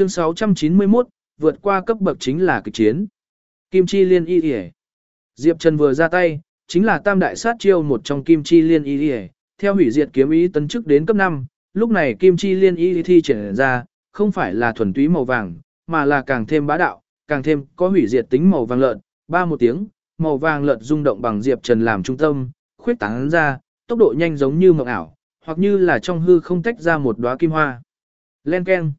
Chương 691, vượt qua cấp bậc chính là kịch chiến. Kim Chi Liên Y Y. Diệp Trần vừa ra tay, chính là tam đại sát chiêu một trong Kim Chi Liên Y Y. Theo hủy diệt kiếm ý tấn chức đến cấp 5, lúc này Kim Chi Liên Y thi triển ra, không phải là thuần túy màu vàng, mà là càng thêm bá đạo, càng thêm có hủy diệt tính màu vàng lợn. Ba một tiếng, màu vàng lợn rung động bằng Diệp Trần làm trung tâm, khuyết tán ra, tốc độ nhanh giống như mộng ảo, hoặc như là trong hư không tách ra một đóa kim hoa. Len keng.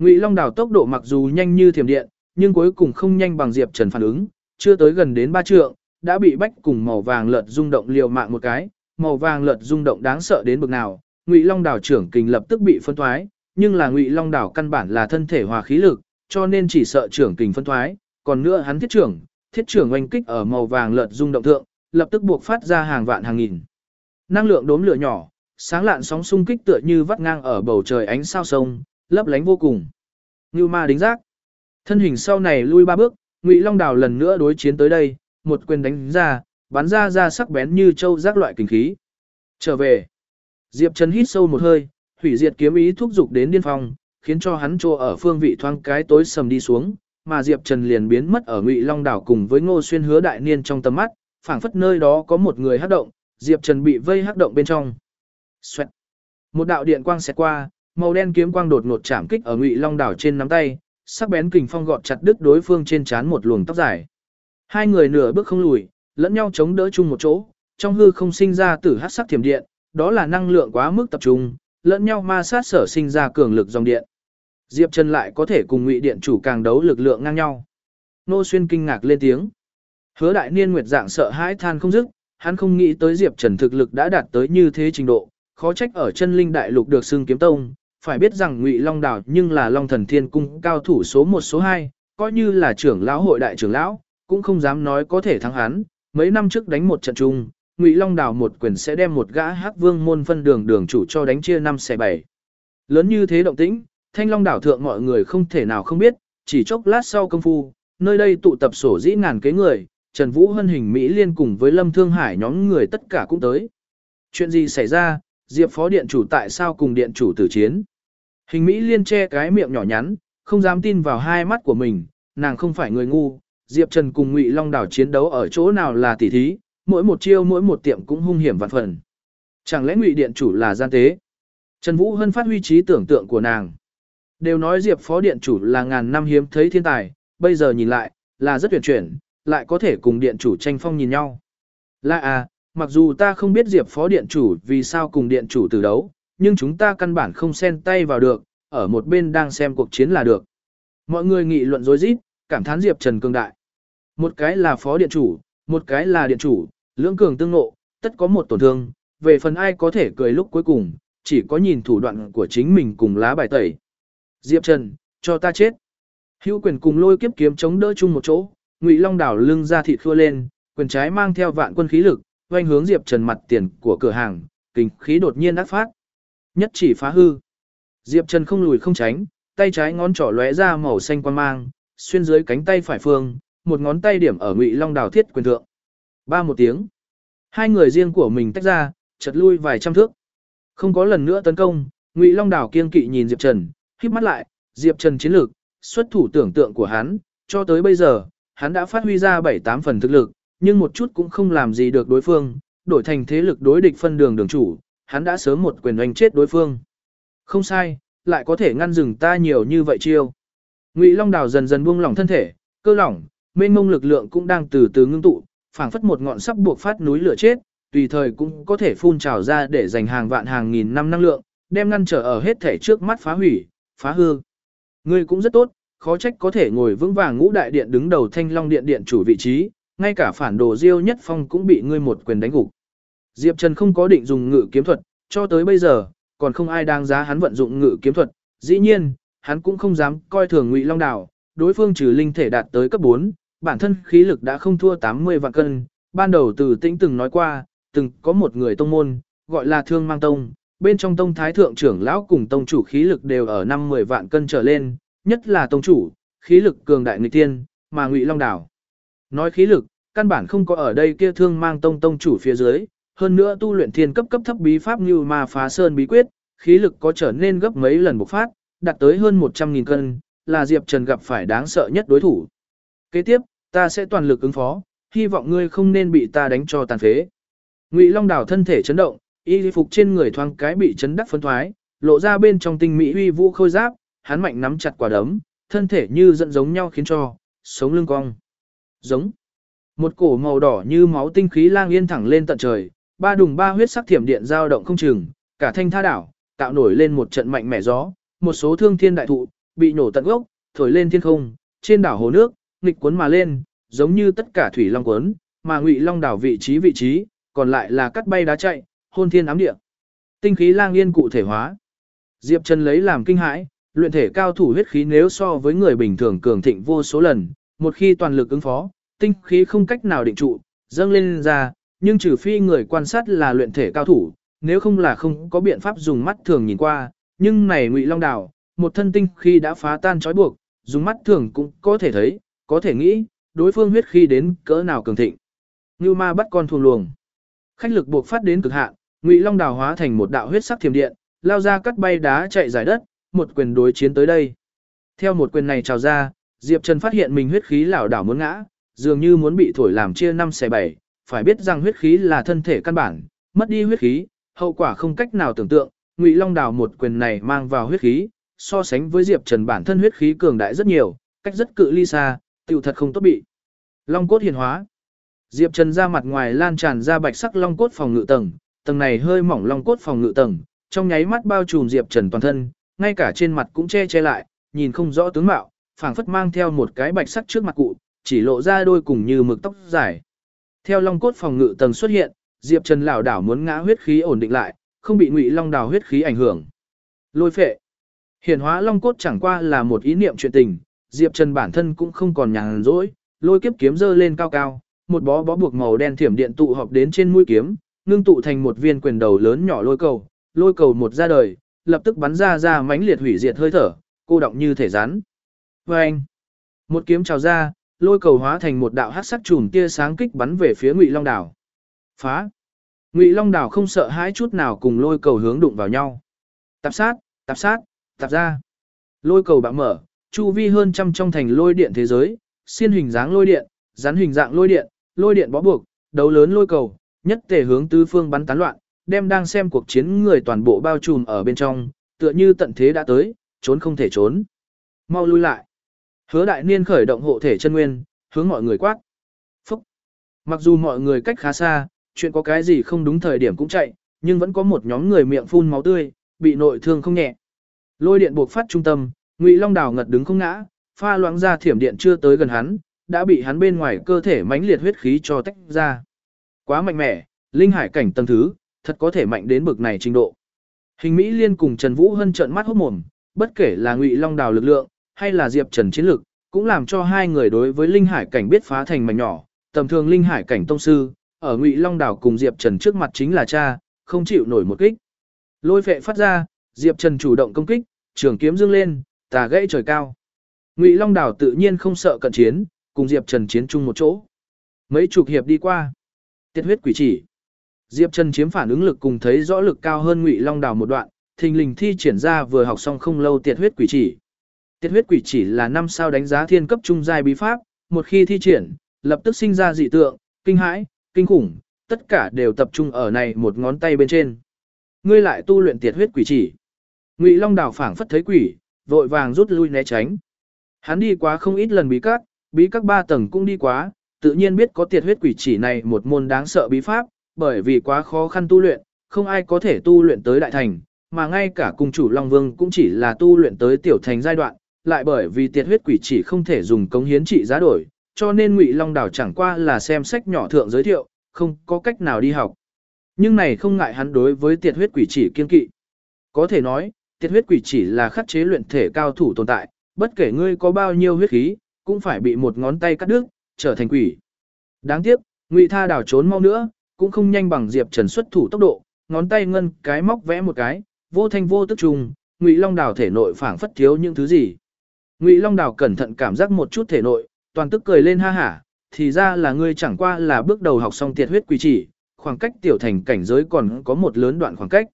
Ngụy Long Đào tốc độ mặc dù nhanh như thiểm điện, nhưng cuối cùng không nhanh bằng Diệp Trần phản ứng, chưa tới gần đến ba trượng, đã bị bách cùng màu vàng lợt rung động liều mạng một cái, màu vàng lợt rung động đáng sợ đến bực nào, Ngụy Long Đào trưởng kình lập tức bị phân thoái, nhưng là Ngụy Long Đào căn bản là thân thể hòa khí lực, cho nên chỉ sợ trưởng kình phân thoái, còn nữa hắn thiết trưởng, thiết trưởng oanh kích ở màu vàng lợt rung động thượng, lập tức buộc phát ra hàng vạn hàng nghìn. Năng lượng đốm lửa nhỏ, sáng lạn sóng xung kích tựa như vắt ngang ở bầu trời ánh sao sông, lấp lánh vô cùng. Như ma đính giác. Thân hình sau này lui ba bước, Ngụy Long Đào lần nữa đối chiến tới đây, một quyền đánh ra, bắn ra ra sắc bén như châu giác loại kinh khí. Trở về. Diệp Trần hít sâu một hơi, hủy diệt kiếm ý thúc dục đến điên phong, khiến cho hắn trô ở phương vị thoáng cái tối sầm đi xuống, mà Diệp Trần liền biến mất ở Ngụy Long Đảo cùng với Ngô Xuyên Hứa Đại Niên trong tầm mắt, phảng phất nơi đó có một người hắc động, Diệp Trần bị vây hắc động bên trong. Xoẹt. Một đạo điện quang xẹt qua, màu đen kiếm quang đột ngột chạm kích ở Ngụy Long đảo trên nắm tay, sắc bén kình phong gọt chặt đứt đối phương trên trán một luồng tóc dài. Hai người nửa bước không lùi, lẫn nhau chống đỡ chung một chỗ, trong hư không sinh ra tử hắc sắc thiểm điện, đó là năng lượng quá mức tập trung, lẫn nhau ma sát sở sinh ra cường lực dòng điện. Diệp Trần lại có thể cùng Ngụy điện chủ càng đấu lực lượng ngang nhau. Nô Xuyên kinh ngạc lên tiếng. Hứa Đại Niên Nguyệt dạng sợ hãi than không dứt, hắn không nghĩ tới Diệp Trần thực lực đã đạt tới như thế trình độ, khó trách ở chân linh đại lục được xưng kiếm tông, phải biết rằng Ngụy Long Đảo nhưng là Long Thần Thiên Cung cao thủ số 1 số 2, coi như là trưởng lão hội đại trưởng lão, cũng không dám nói có thể thắng hắn. Mấy năm trước đánh một trận chung, Ngụy Long Đảo một quyền sẽ đem một gã Hắc Vương môn phân đường đường chủ cho đánh chia năm xẻ bảy. Lớn như thế động tĩnh, Thanh Long Đảo thượng mọi người không thể nào không biết, chỉ chốc lát sau công phu, nơi đây tụ tập sổ dĩ ngàn kế người, Trần Vũ Hân hình Mỹ liên cùng với Lâm Thương Hải nhóm người tất cả cũng tới. Chuyện gì xảy ra, Diệp Phó Điện Chủ tại sao cùng Điện Chủ tử chiến? Hình Mỹ liên che cái miệng nhỏ nhắn, không dám tin vào hai mắt của mình, nàng không phải người ngu. Diệp Trần cùng Ngụy Long Đảo chiến đấu ở chỗ nào là tỉ thí, mỗi một chiêu mỗi một tiệm cũng hung hiểm vạn phần. Chẳng lẽ Ngụy Điện Chủ là gian tế? Trần Vũ Hân phát huy trí tưởng tượng của nàng. Đều nói Diệp Phó Điện Chủ là ngàn năm hiếm thấy thiên tài, bây giờ nhìn lại, là rất tuyển chuyển, lại có thể cùng điện chủ tranh phong nhìn nhau. Là à, mặc dù ta không biết Diệp phó điện chủ vì sao cùng điện chủ từ đấu, nhưng chúng ta căn bản không xen tay vào được, ở một bên đang xem cuộc chiến là được. Mọi người nghị luận rối rít, cảm thán Diệp Trần cường đại. Một cái là phó điện chủ, một cái là điện chủ, lưỡng cường tương ngộ, tất có một tổn thương, về phần ai có thể cười lúc cuối cùng, chỉ có nhìn thủ đoạn của chính mình cùng lá bài tẩy. Diệp Trần, cho ta chết. Hữu quyền cùng lôi kiếp kiếm chống đỡ chung một chỗ, Ngụy Long đảo lưng ra thịt khua lên, quyền trái mang theo vạn quân khí lực, quanh hướng Diệp Trần mặt tiền của cửa hàng, kinh khí đột nhiên ác phát. Nhất chỉ phá hư. Diệp Trần không lùi không tránh, tay trái ngón trỏ lóe ra màu xanh quan mang, xuyên dưới cánh tay phải phương, một ngón tay điểm ở Ngụy Long Đào thiết quyền thượng. Ba một tiếng. Hai người riêng của mình tách ra, chật lui vài trăm thước. Không có lần nữa tấn công, Ngụy Long Đào kiên kỵ nhìn Diệp Trần, khép mắt lại, Diệp Trần chiến lược, xuất thủ tưởng tượng của hắn, cho tới bây giờ, hắn đã phát huy ra 7-8 phần thực lực, nhưng một chút cũng không làm gì được đối phương, đổi thành thế lực đối địch phân đường đường chủ, hắn đã sớm một quyền đánh chết đối phương. Không sai, lại có thể ngăn dừng ta nhiều như vậy chiêu. Ngụy Long Đào dần dần buông lỏng thân thể, cơ lỏng, mênh mông lực lượng cũng đang từ từ ngưng tụ, phảng phất một ngọn sắp buộc phát núi lửa chết, tùy thời cũng có thể phun trào ra để dành hàng vạn hàng nghìn năm năng lượng, đem ngăn trở ở hết thể trước mắt phá hủy, phá hư. Ngươi cũng rất tốt, khó trách có thể ngồi vững vàng ngũ đại điện đứng đầu thanh long điện điện chủ vị trí, ngay cả phản đồ diêu nhất phong cũng bị ngươi một quyền đánh gục. Diệp Trần không có định dùng ngự kiếm thuật, cho tới bây giờ, còn không ai đáng giá hắn vận dụng ngự kiếm thuật, dĩ nhiên, hắn cũng không dám coi thường ngụy long đảo, đối phương trừ linh thể đạt tới cấp 4, bản thân khí lực đã không thua 80 vạn cân, ban đầu từ tĩnh từng nói qua, từng có một người tông môn, gọi là thương mang tông, bên trong tông thái thượng trưởng lão cùng tông chủ khí lực đều ở 5-10 vạn cân trở lên, nhất là tông chủ, khí lực cường đại nghịch tiên, mà Ngụy Long Đảo. Nói khí lực, căn bản không có ở đây kia thương mang tông tông chủ phía dưới, hơn nữa tu luyện thiên cấp cấp thấp bí pháp như ma phá sơn bí quyết, khí lực có trở nên gấp mấy lần bộc phát, đạt tới hơn 100.000 cân, là Diệp Trần gặp phải đáng sợ nhất đối thủ. Kế tiếp, ta sẽ toàn lực ứng phó, hy vọng ngươi không nên bị ta đánh cho tàn phế. Ngụy Long Đảo thân thể chấn động, y phục trên người thoáng cái bị chấn đắc phân thoái, lộ ra bên trong tinh mỹ uy vũ khôi giáp, hắn mạnh nắm chặt quả đấm, thân thể như dẫn giống nhau khiến cho sống lưng cong. Giống. Một cổ màu đỏ như máu tinh khí lang yên thẳng lên tận trời, ba đùng ba huyết sắc thiểm điện dao động không chừng, cả thanh tha đảo, tạo nổi lên một trận mạnh mẽ gió, một số thương thiên đại thụ bị nổ tận gốc, thổi lên thiên không, trên đảo hồ nước, nghịch cuốn mà lên, giống như tất cả thủy long cuốn, mà ngụy long đảo vị trí vị trí, còn lại là cắt bay đá chạy, hôn thiên ám địa. Tinh khí lang yên cụ thể hóa. Diệp Trần lấy làm kinh hãi, luyện thể cao thủ huyết khí nếu so với người bình thường cường thịnh vô số lần, một khi toàn lực ứng phó, tinh khí không cách nào định trụ, dâng lên ra, nhưng trừ phi người quan sát là luyện thể cao thủ, nếu không là không có biện pháp dùng mắt thường nhìn qua, nhưng này Ngụy Long Đào, một thân tinh khi đã phá tan trói buộc, dùng mắt thường cũng có thể thấy, có thể nghĩ, đối phương huyết khí đến cỡ nào cường thịnh. Như ma bắt con thuồng luồng. Khách lực buộc phát đến cực hạn, Ngụy Long Đào hóa thành một đạo huyết sắc thiểm điện, lao ra cắt bay đá chạy giải đất, một quyền đối chiến tới đây. Theo một quyền này trào ra, Diệp Trần phát hiện mình huyết khí lảo đảo muốn ngã, dường như muốn bị thổi làm chia năm xẻ bảy, phải biết rằng huyết khí là thân thể căn bản, mất đi huyết khí, hậu quả không cách nào tưởng tượng, Ngụy Long Đào một quyền này mang vào huyết khí, so sánh với Diệp Trần bản thân huyết khí cường đại rất nhiều, cách rất cự ly xa, tiểu thật không tốt bị. Long cốt hiển hóa. Diệp Trần ra mặt ngoài lan tràn ra bạch sắc long cốt phòng ngự tầng, tầng này hơi mỏng long cốt phòng ngự tầng, trong nháy mắt bao trùm Diệp Trần toàn thân, ngay cả trên mặt cũng che che lại, nhìn không rõ tướng mạo, phảng phất mang theo một cái bạch sắc trước mặt cụ, chỉ lộ ra đôi cùng như mực tóc dài. Theo long cốt phòng ngự tầng xuất hiện, Diệp Trần lảo đảo muốn ngã huyết khí ổn định lại, không bị Ngụy Long đào huyết khí ảnh hưởng. Lôi phệ. Hiển hóa long cốt chẳng qua là một ý niệm chuyện tình, Diệp Trần bản thân cũng không còn nhàn rỗi, lôi kiếp kiếm giơ lên cao cao, một bó bó buộc màu đen thiểm điện tụ họp đến trên mũi kiếm, ngưng tụ thành một viên quyền đầu lớn nhỏ lôi cầu, lôi cầu một ra đời, lập tức bắn ra ra mãnh liệt hủy diệt hơi thở, cô động như thể rắn. Và anh, một kiếm trào ra, lôi cầu hóa thành một đạo hắc sắc chùm tia sáng kích bắn về phía Ngụy Long Đảo. Phá! Ngụy Long Đảo không sợ hãi chút nào cùng lôi cầu hướng đụng vào nhau. Tạp sát, tạp sát, tạp ra. Lôi cầu bạo mở, chu vi hơn trăm trong thành lôi điện thế giới, xiên hình dáng lôi điện, rắn hình dạng lôi điện, lôi điện bó buộc, đấu lớn lôi cầu, nhất thể hướng tứ phương bắn tán loạn, đem đang xem cuộc chiến người toàn bộ bao trùm ở bên trong, tựa như tận thế đã tới, trốn không thể trốn. Mau lui lại. Hứa đại niên khởi động hộ thể chân nguyên, hướng mọi người quát. Phúc. Mặc dù mọi người cách khá xa, chuyện có cái gì không đúng thời điểm cũng chạy, nhưng vẫn có một nhóm người miệng phun máu tươi, bị nội thương không nhẹ. Lôi điện buộc phát trung tâm, Ngụy Long Đào ngật đứng không ngã, pha loãng ra thiểm điện chưa tới gần hắn, đã bị hắn bên ngoài cơ thể mãnh liệt huyết khí cho tách ra. Quá mạnh mẽ, linh hải cảnh tầng thứ, thật có thể mạnh đến bực này trình độ. Hình Mỹ Liên cùng Trần Vũ Hân trợn mắt hốt mồm, bất kể là Ngụy Long Đào lực lượng, hay là Diệp Trần chiến lực, cũng làm cho hai người đối với linh hải cảnh biết phá thành mảnh nhỏ, tầm thường linh hải cảnh tông sư, ở Ngụy Long Đảo cùng Diệp Trần trước mặt chính là cha, không chịu nổi một kích. Lôi phệ phát ra, Diệp Trần chủ động công kích, trường kiếm dương lên, tà gãy trời cao. Ngụy Long Đảo tự nhiên không sợ cận chiến, cùng Diệp Trần chiến chung một chỗ. Mấy chục hiệp đi qua, tiết huyết quỷ chỉ. Diệp Trần chiếm phản ứng lực cùng thấy rõ lực cao hơn Ngụy Long Đảo một đoạn, thình lình thi triển ra vừa học xong không lâu tiệt huyết quỷ chỉ. Tiệt huyết quỷ chỉ là năm sao đánh giá thiên cấp trung giai bí pháp, một khi thi triển, lập tức sinh ra dị tượng, kinh hãi, kinh khủng, tất cả đều tập trung ở này một ngón tay bên trên. Ngươi lại tu luyện tiệt huyết quỷ chỉ. Ngụy Long Đào phảng phất thấy quỷ, vội vàng rút lui né tránh. Hắn đi quá không ít lần bí các, bí các ba tầng cũng đi quá, tự nhiên biết có tiệt huyết quỷ chỉ này một môn đáng sợ bí pháp, bởi vì quá khó khăn tu luyện, không ai có thể tu luyện tới đại thành, mà ngay cả cung chủ Long Vương cũng chỉ là tu luyện tới tiểu thành giai đoạn, lại bởi vì tiệt huyết quỷ chỉ không thể dùng cống hiến trị giá đổi, cho nên Ngụy Long Đảo chẳng qua là xem sách nhỏ thượng giới thiệu, không có cách nào đi học. Nhưng này không ngại hắn đối với tiệt huyết quỷ chỉ kiên kỵ. Có thể nói, tiệt huyết quỷ chỉ là khắc chế luyện thể cao thủ tồn tại, bất kể ngươi có bao nhiêu huyết khí, cũng phải bị một ngón tay cắt đứt, trở thành quỷ. Đáng tiếc, Ngụy Tha đảo trốn mau nữa, cũng không nhanh bằng Diệp Trần xuất thủ tốc độ, ngón tay ngân cái móc vẽ một cái, vô thanh vô tức trùng, Ngụy Long Đào thể nội phảng phất thiếu những thứ gì. Ngụy Long Đào cẩn thận cảm giác một chút thể nội, toàn tức cười lên ha hả, thì ra là ngươi chẳng qua là bước đầu học xong tiệt huyết quỷ chỉ, khoảng cách tiểu thành cảnh giới còn có một lớn đoạn khoảng cách.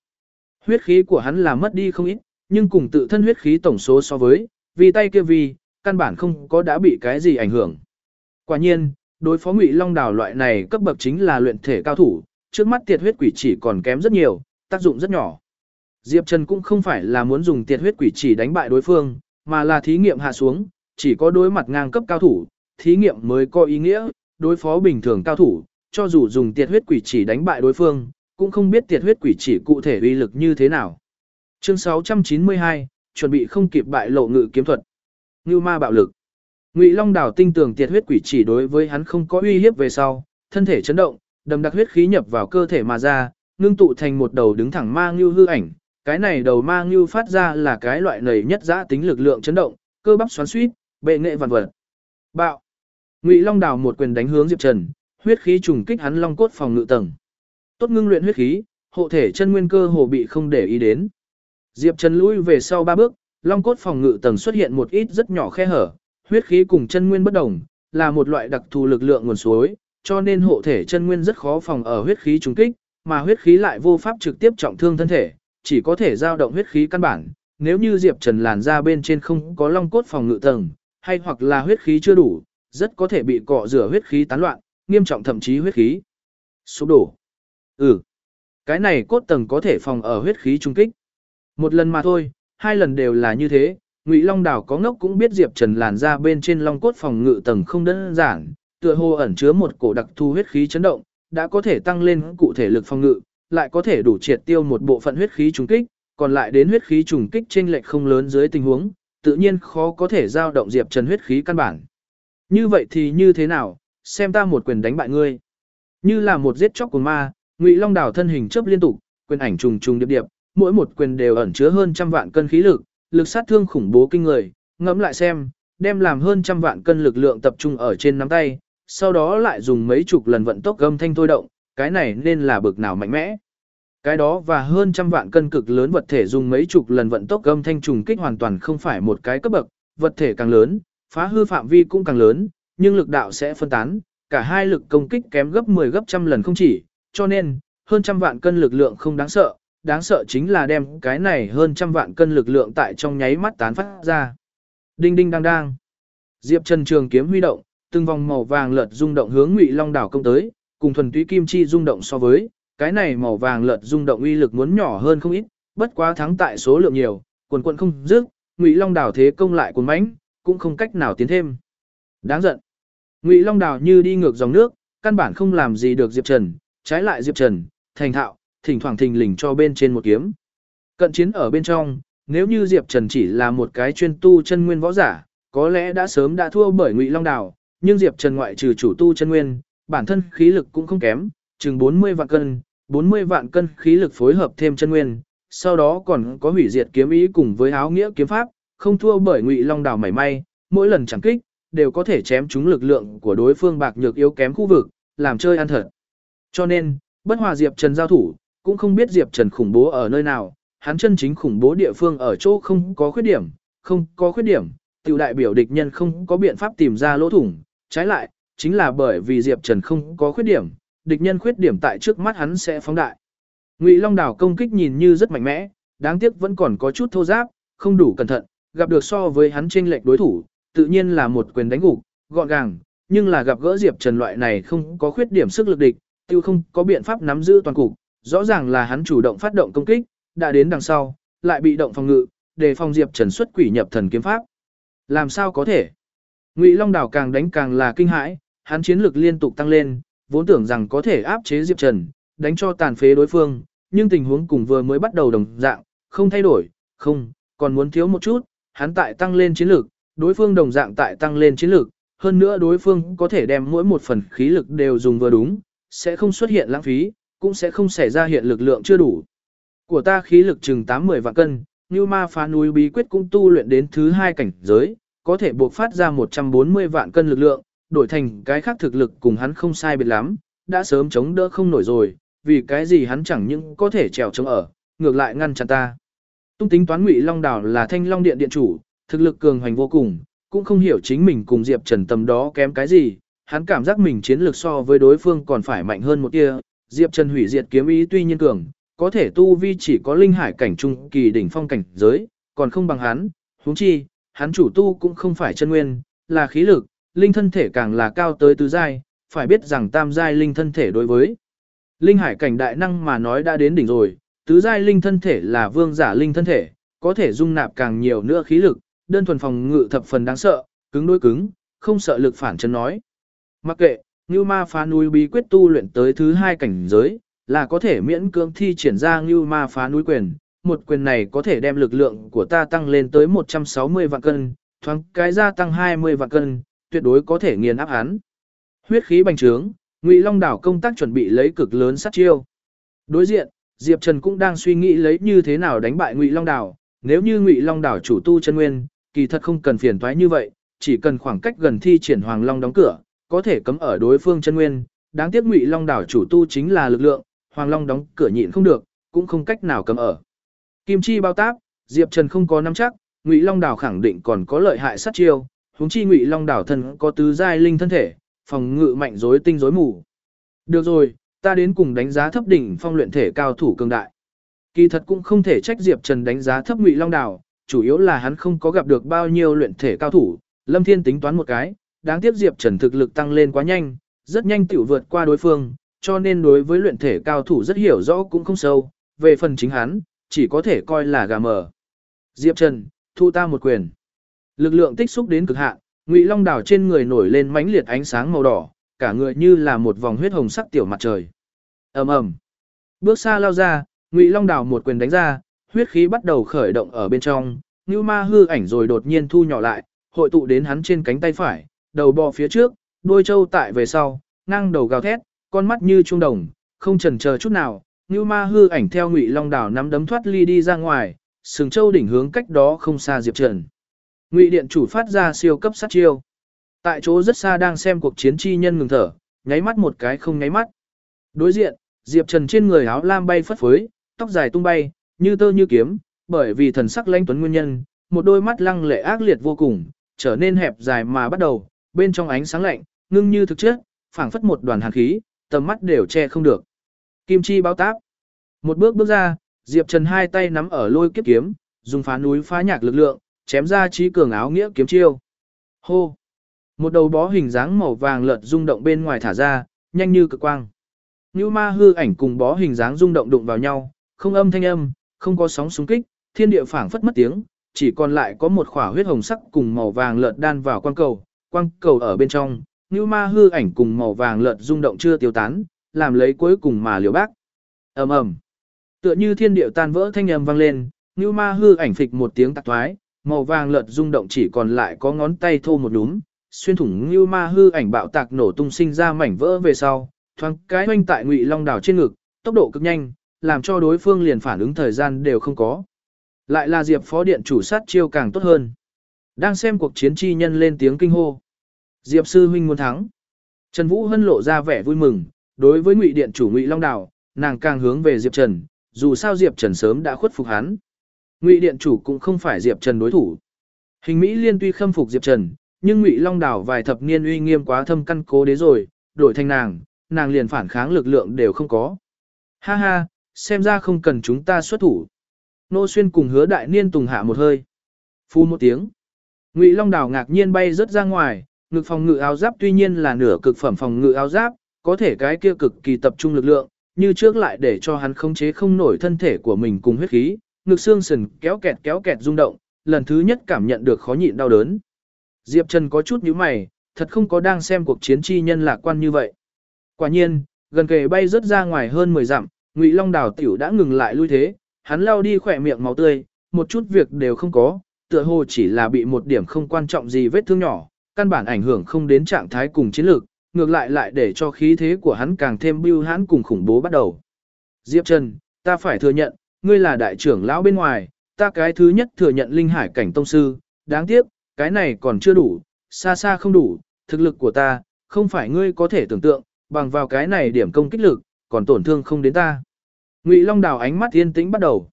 Huyết khí của hắn là mất đi không ít, nhưng cùng tự thân huyết khí tổng số so với, vì tay kia vì, căn bản không có đã bị cái gì ảnh hưởng. Quả nhiên, đối phó Ngụy Long Đào loại này cấp bậc chính là luyện thể cao thủ, trước mắt tiệt huyết quỷ chỉ còn kém rất nhiều, tác dụng rất nhỏ. Diệp Trần cũng không phải là muốn dùng tiệt huyết quỷ chỉ đánh bại đối phương, mà là thí nghiệm hạ xuống, chỉ có đối mặt ngang cấp cao thủ, thí nghiệm mới có ý nghĩa, đối phó bình thường cao thủ, cho dù dùng tiệt huyết quỷ chỉ đánh bại đối phương, cũng không biết tiệt huyết quỷ chỉ cụ thể uy lực như thế nào. Chương 692, chuẩn bị không kịp bại lộ ngự kiếm thuật. Ngưu ma bạo lực. Ngụy Long Đảo tinh tường tiệt huyết quỷ chỉ đối với hắn không có uy hiếp về sau, thân thể chấn động, đầm đặc huyết khí nhập vào cơ thể mà ra, ngưng tụ thành một đầu đứng thẳng ma ngưu hư ảnh. Cái này đầu ma ngưu phát ra là cái loại nầy nhất giã tính lực lượng chấn động, cơ bắp xoắn suýt, bệ nghệ vằn vật. Bạo. Ngụy Long Đảo một quyền đánh hướng Diệp Trần, huyết khí trùng kích hắn long cốt phòng ngự tầng. Tốt ngưng luyện huyết khí, hộ thể chân nguyên cơ hồ bị không để ý đến. Diệp Trần lui về sau ba bước, long cốt phòng ngự tầng xuất hiện một ít rất nhỏ khe hở, huyết khí cùng chân nguyên bất đồng, là một loại đặc thù lực lượng nguồn suối, cho nên hộ thể chân nguyên rất khó phòng ở huyết khí trùng kích, mà huyết khí lại vô pháp trực tiếp trọng thương thân thể, chỉ có thể dao động huyết khí căn bản. Nếu như Diệp Trần làn ra bên trên không có long cốt phòng ngự tầng, hay hoặc là huyết khí chưa đủ, rất có thể bị cọ rửa huyết khí tán loạn, nghiêm trọng thậm chí huyết khí sụp đổ. Ừ, cái này cốt tầng có thể phòng ở huyết khí trung kích. Một lần mà thôi, hai lần đều là như thế, Ngụy Long Đảo có ngốc cũng biết Diệp Trần làn ra bên trên long cốt phòng ngự tầng không đơn giản, tựa hồ ẩn chứa một cổ đặc thu huyết khí chấn động, đã có thể tăng lên cụ thể lực phòng ngự, lại có thể đủ triệt tiêu một bộ phận huyết khí trùng kích, còn lại đến huyết khí trùng kích trên lệch không lớn dưới tình huống, tự nhiên khó có thể giao động Diệp Trần huyết khí căn bản. Như vậy thì như thế nào, xem ta một quyền đánh bại ngươi. Như là một giết chóc của ma, Ngụy Long Đảo thân hình chớp liên tục, quyền ảnh trùng trùng điệp điệp, mỗi một quyền đều ẩn chứa hơn trăm vạn cân khí lực, lực sát thương khủng bố kinh người, ngẫm lại xem, đem làm hơn trăm vạn cân lực lượng tập trung ở trên nắm tay, sau đó lại dùng mấy chục lần vận tốc gầm thanh thôi động, cái này nên là bực nào mạnh mẽ. Cái đó và hơn trăm vạn cân cực lớn vật thể dùng mấy chục lần vận tốc âm thanh trùng kích hoàn toàn không phải một cái cấp bậc, vật thể càng lớn, phá hư phạm vi cũng càng lớn, nhưng lực đạo sẽ phân tán, cả hai lực công kích kém gấp 10 gấp trăm lần không chỉ, cho nên, hơn trăm vạn cân lực lượng không đáng sợ, đáng sợ chính là đem cái này hơn trăm vạn cân lực lượng tại trong nháy mắt tán phát ra. Đinh đinh đang đang. Diệp Trần Trường kiếm huy động, từng vòng màu vàng lợt rung động hướng Ngụy Long đảo công tới, cùng thuần túy kim chi rung động so với, cái này màu vàng lợt rung động uy lực muốn nhỏ hơn không ít, bất quá thắng tại số lượng nhiều, quần quần không dứt, Ngụy Long đào thế công lại cuốn mãnh, cũng không cách nào tiến thêm. Đáng giận. Ngụy Long đào như đi ngược dòng nước, căn bản không làm gì được Diệp Trần, trái lại Diệp Trần, thành thạo, thỉnh thoảng thình lình cho bên trên một kiếm. Cận chiến ở bên trong, nếu như Diệp Trần chỉ là một cái chuyên tu chân nguyên võ giả, có lẽ đã sớm đã thua bởi Ngụy Long Đào, nhưng Diệp Trần ngoại trừ chủ tu chân nguyên, bản thân khí lực cũng không kém, chừng 40 vạn cân, 40 vạn cân khí lực phối hợp thêm chân nguyên, sau đó còn có hủy diệt kiếm ý cùng với áo nghĩa kiếm pháp, không thua bởi Ngụy Long Đào mảy may, mỗi lần chẳng kích đều có thể chém trúng lực lượng của đối phương bạc nhược yếu kém khu vực, làm chơi ăn thật. Cho nên, bất hòa Diệp Trần giao thủ, cũng không biết Diệp Trần khủng bố ở nơi nào, hắn chân chính khủng bố địa phương ở chỗ không có khuyết điểm, không có khuyết điểm, tiểu đại biểu địch nhân không có biện pháp tìm ra lỗ thủng, trái lại, chính là bởi vì Diệp Trần không có khuyết điểm, địch nhân khuyết điểm tại trước mắt hắn sẽ phóng đại. Ngụy Long Đảo công kích nhìn như rất mạnh mẽ, đáng tiếc vẫn còn có chút thô giáp, không đủ cẩn thận, gặp được so với hắn chênh lệch đối thủ, tự nhiên là một quyền đánh gục, gọn gàng, nhưng là gặp gỡ Diệp Trần loại này không có khuyết điểm sức lực địch, tiêu không có biện pháp nắm giữ toàn cục, rõ ràng là hắn chủ động phát động công kích, đã đến đằng sau, lại bị động phòng ngự, để phòng Diệp Trần xuất quỷ nhập thần kiếm pháp. Làm sao có thể? Ngụy Long Đảo càng đánh càng là kinh hãi, hắn chiến lực liên tục tăng lên, vốn tưởng rằng có thể áp chế Diệp Trần, đánh cho tàn phế đối phương, nhưng tình huống cùng vừa mới bắt đầu đồng dạng, không thay đổi, không, còn muốn thiếu một chút, hắn tại tăng lên chiến lực, đối phương đồng dạng tại tăng lên chiến lực, hơn nữa đối phương có thể đem mỗi một phần khí lực đều dùng vừa đúng, sẽ không xuất hiện lãng phí, cũng sẽ không xảy ra hiện lực lượng chưa đủ. Của ta khí lực chừng 80 vạn cân, như ma phá núi bí quyết cũng tu luyện đến thứ hai cảnh giới, có thể buộc phát ra 140 vạn cân lực lượng, đổi thành cái khác thực lực cùng hắn không sai biệt lắm, đã sớm chống đỡ không nổi rồi, vì cái gì hắn chẳng những có thể trèo chống ở, ngược lại ngăn chặn ta. Tung tính toán Ngụy Long Đảo là thanh long điện điện chủ, thực lực cường hoành vô cùng, cũng không hiểu chính mình cùng Diệp Trần tầm đó kém cái gì, hắn cảm giác mình chiến lược so với đối phương còn phải mạnh hơn một tia, Diệp Trần hủy diệt kiếm ý tuy nhiên cường, có thể tu vi chỉ có linh hải cảnh trung kỳ đỉnh phong cảnh giới, còn không bằng hắn, huống chi, hắn chủ tu cũng không phải chân nguyên, là khí lực, linh thân thể càng là cao tới tứ giai, phải biết rằng tam giai linh thân thể đối với linh hải cảnh đại năng mà nói đã đến đỉnh rồi, tứ giai linh thân thể là vương giả linh thân thể, có thể dung nạp càng nhiều nữa khí lực, đơn thuần phòng ngự thập phần đáng sợ, cứng đối cứng, không sợ lực phản chân nói. Mặc kệ, Ngưu Ma phá núi bí quyết tu luyện tới thứ hai cảnh giới, là có thể miễn cưỡng thi triển ra Ngưu Ma phá núi quyền, một quyền này có thể đem lực lượng của ta tăng lên tới 160 vạn cân, thoáng cái gia tăng 20 vạn cân, tuyệt đối có thể nghiền áp hắn. Huyết khí bành trướng, Ngụy Long đảo công tác chuẩn bị lấy cực lớn sát chiêu. Đối diện, Diệp Trần cũng đang suy nghĩ lấy như thế nào đánh bại Ngụy Long đảo, nếu như Ngụy Long đảo chủ tu chân nguyên, kỳ thật không cần phiền toái như vậy, chỉ cần khoảng cách gần thi triển Hoàng Long đóng cửa, có thể cấm ở đối phương chân nguyên, đáng tiếc Ngụy Long đảo chủ tu chính là lực lượng, Hoàng Long đóng cửa nhịn không được, cũng không cách nào cấm ở. Kim chi bao táp, Diệp Trần không có nắm chắc, Ngụy Long đảo khẳng định còn có lợi hại sát chiêu, huống chi Ngụy Long đảo thân có tứ giai linh thân thể, phòng ngự mạnh rối tinh rối mù. Được rồi, ta đến cùng đánh giá thấp đỉnh phong luyện thể cao thủ cường đại. Kỳ thật cũng không thể trách Diệp Trần đánh giá thấp Ngụy Long đảo, chủ yếu là hắn không có gặp được bao nhiêu luyện thể cao thủ, Lâm Thiên tính toán một cái, đáng tiếc Diệp Trần thực lực tăng lên quá nhanh, rất nhanh tiểu vượt qua đối phương, cho nên đối với luyện thể cao thủ rất hiểu rõ cũng không sâu, về phần chính hắn, chỉ có thể coi là gà mờ. Diệp Trần, thu ta một quyền. Lực lượng tích xúc đến cực hạn, Ngụy Long đảo trên người nổi lên mãnh liệt ánh sáng màu đỏ, cả người như là một vòng huyết hồng sắc tiểu mặt trời. Ầm ầm. Bước xa lao ra, Ngụy Long đảo một quyền đánh ra, huyết khí bắt đầu khởi động ở bên trong, Nưu Ma hư ảnh rồi đột nhiên thu nhỏ lại, hội tụ đến hắn trên cánh tay phải, đầu bò phía trước, đôi trâu tại về sau, ngang đầu gào thét, con mắt như trung đồng, không chần chờ chút nào, Nưu Ma hư ảnh theo Ngụy Long đảo nắm đấm thoát ly đi ra ngoài, sừng châu đỉnh hướng cách đó không xa Diệp Trần. Ngụy điện chủ phát ra siêu cấp sát chiêu. Tại chỗ rất xa đang xem cuộc chiến chi nhân ngừng thở, nháy mắt một cái không nháy mắt. Đối diện, Diệp Trần trên người áo lam bay phất phới, tóc dài tung bay, như tơ như kiếm, bởi vì thần sắc lãnh tuấn nguyên nhân, một đôi mắt lăng lệ ác liệt vô cùng, trở nên hẹp dài mà bắt đầu, bên trong ánh sáng lạnh, ngưng như thực chất, phảng phất một đoàn hàn khí, tầm mắt đều che không được. Kim chi báo táp. Một bước bước ra, Diệp Trần hai tay nắm ở lôi kiếp kiếm, dùng phá núi phá nhạc lực lượng, chém ra trí cường áo nghĩa kiếm chiêu. Hô! Một đầu bó hình dáng màu vàng lợt rung động bên ngoài thả ra, nhanh như cực quang. Như ma hư ảnh cùng bó hình dáng rung động đụng vào nhau, không âm thanh âm, không có sóng xung kích, thiên địa phảng phất mất tiếng, chỉ còn lại có một khỏa huyết hồng sắc cùng màu vàng lợt đan vào quang cầu, quang cầu ở bên trong, như ma hư ảnh cùng màu vàng lợt rung động chưa tiêu tán, làm lấy cuối cùng mà liều bác. ầm ầm, tựa như thiên địa tan vỡ thanh âm vang lên, như ma hư ảnh phịch một tiếng tạc thoái, màu vàng lợt rung động chỉ còn lại có ngón tay thô một đúng, xuyên thủng như ma hư ảnh bạo tạc nổ tung sinh ra mảnh vỡ về sau, thoáng cái hoanh tại ngụy long đảo trên ngực, tốc độ cực nhanh, làm cho đối phương liền phản ứng thời gian đều không có. Lại là Diệp phó điện chủ sát chiêu càng tốt hơn. Đang xem cuộc chiến chi nhân lên tiếng kinh hô. Diệp sư huynh muốn thắng. Trần Vũ Hân lộ ra vẻ vui mừng, đối với ngụy điện chủ ngụy Long Đảo, nàng càng hướng về Diệp Trần, dù sao Diệp Trần sớm đã khuất phục hắn. Ngụy điện chủ cũng không phải Diệp Trần đối thủ. Hình Mỹ liên tuy khâm phục Diệp Trần, nhưng Ngụy Long Đảo vài thập niên uy nghiêm quá thâm căn cố đế rồi, đổi thành nàng, nàng liền phản kháng lực lượng đều không có. Ha ha, xem ra không cần chúng ta xuất thủ. Nô Xuyên cùng hứa đại niên tùng hạ một hơi. Phu một tiếng. Ngụy Long Đảo ngạc nhiên bay rất ra ngoài, ngực phòng ngự áo giáp tuy nhiên là nửa cực phẩm phòng ngự áo giáp, có thể cái kia cực kỳ tập trung lực lượng, như trước lại để cho hắn khống chế không nổi thân thể của mình cùng huyết khí, ngực xương sườn kéo kẹt kéo kẹt rung động, lần thứ nhất cảm nhận được khó nhịn đau đớn. Diệp Trần có chút nhíu mày, thật không có đang xem cuộc chiến chi nhân lạc quan như vậy. Quả nhiên, gần kề bay rất ra ngoài hơn 10 dặm, Ngụy Long Đào tiểu đã ngừng lại lui thế, hắn lao đi khỏe miệng máu tươi, một chút việc đều không có, tựa hồ chỉ là bị một điểm không quan trọng gì vết thương nhỏ, căn bản ảnh hưởng không đến trạng thái cùng chiến lược, ngược lại lại để cho khí thế của hắn càng thêm bưu hãn cùng khủng bố bắt đầu. Diệp Trần, ta phải thừa nhận, ngươi là đại trưởng lão bên ngoài, ta cái thứ nhất thừa nhận linh hải cảnh tông sư, đáng tiếc, cái này còn chưa đủ, xa xa không đủ, thực lực của ta, không phải ngươi có thể tưởng tượng, bằng vào cái này điểm công kích lực, còn tổn thương không đến ta. Ngụy Long Đào ánh mắt yên tĩnh bắt đầu.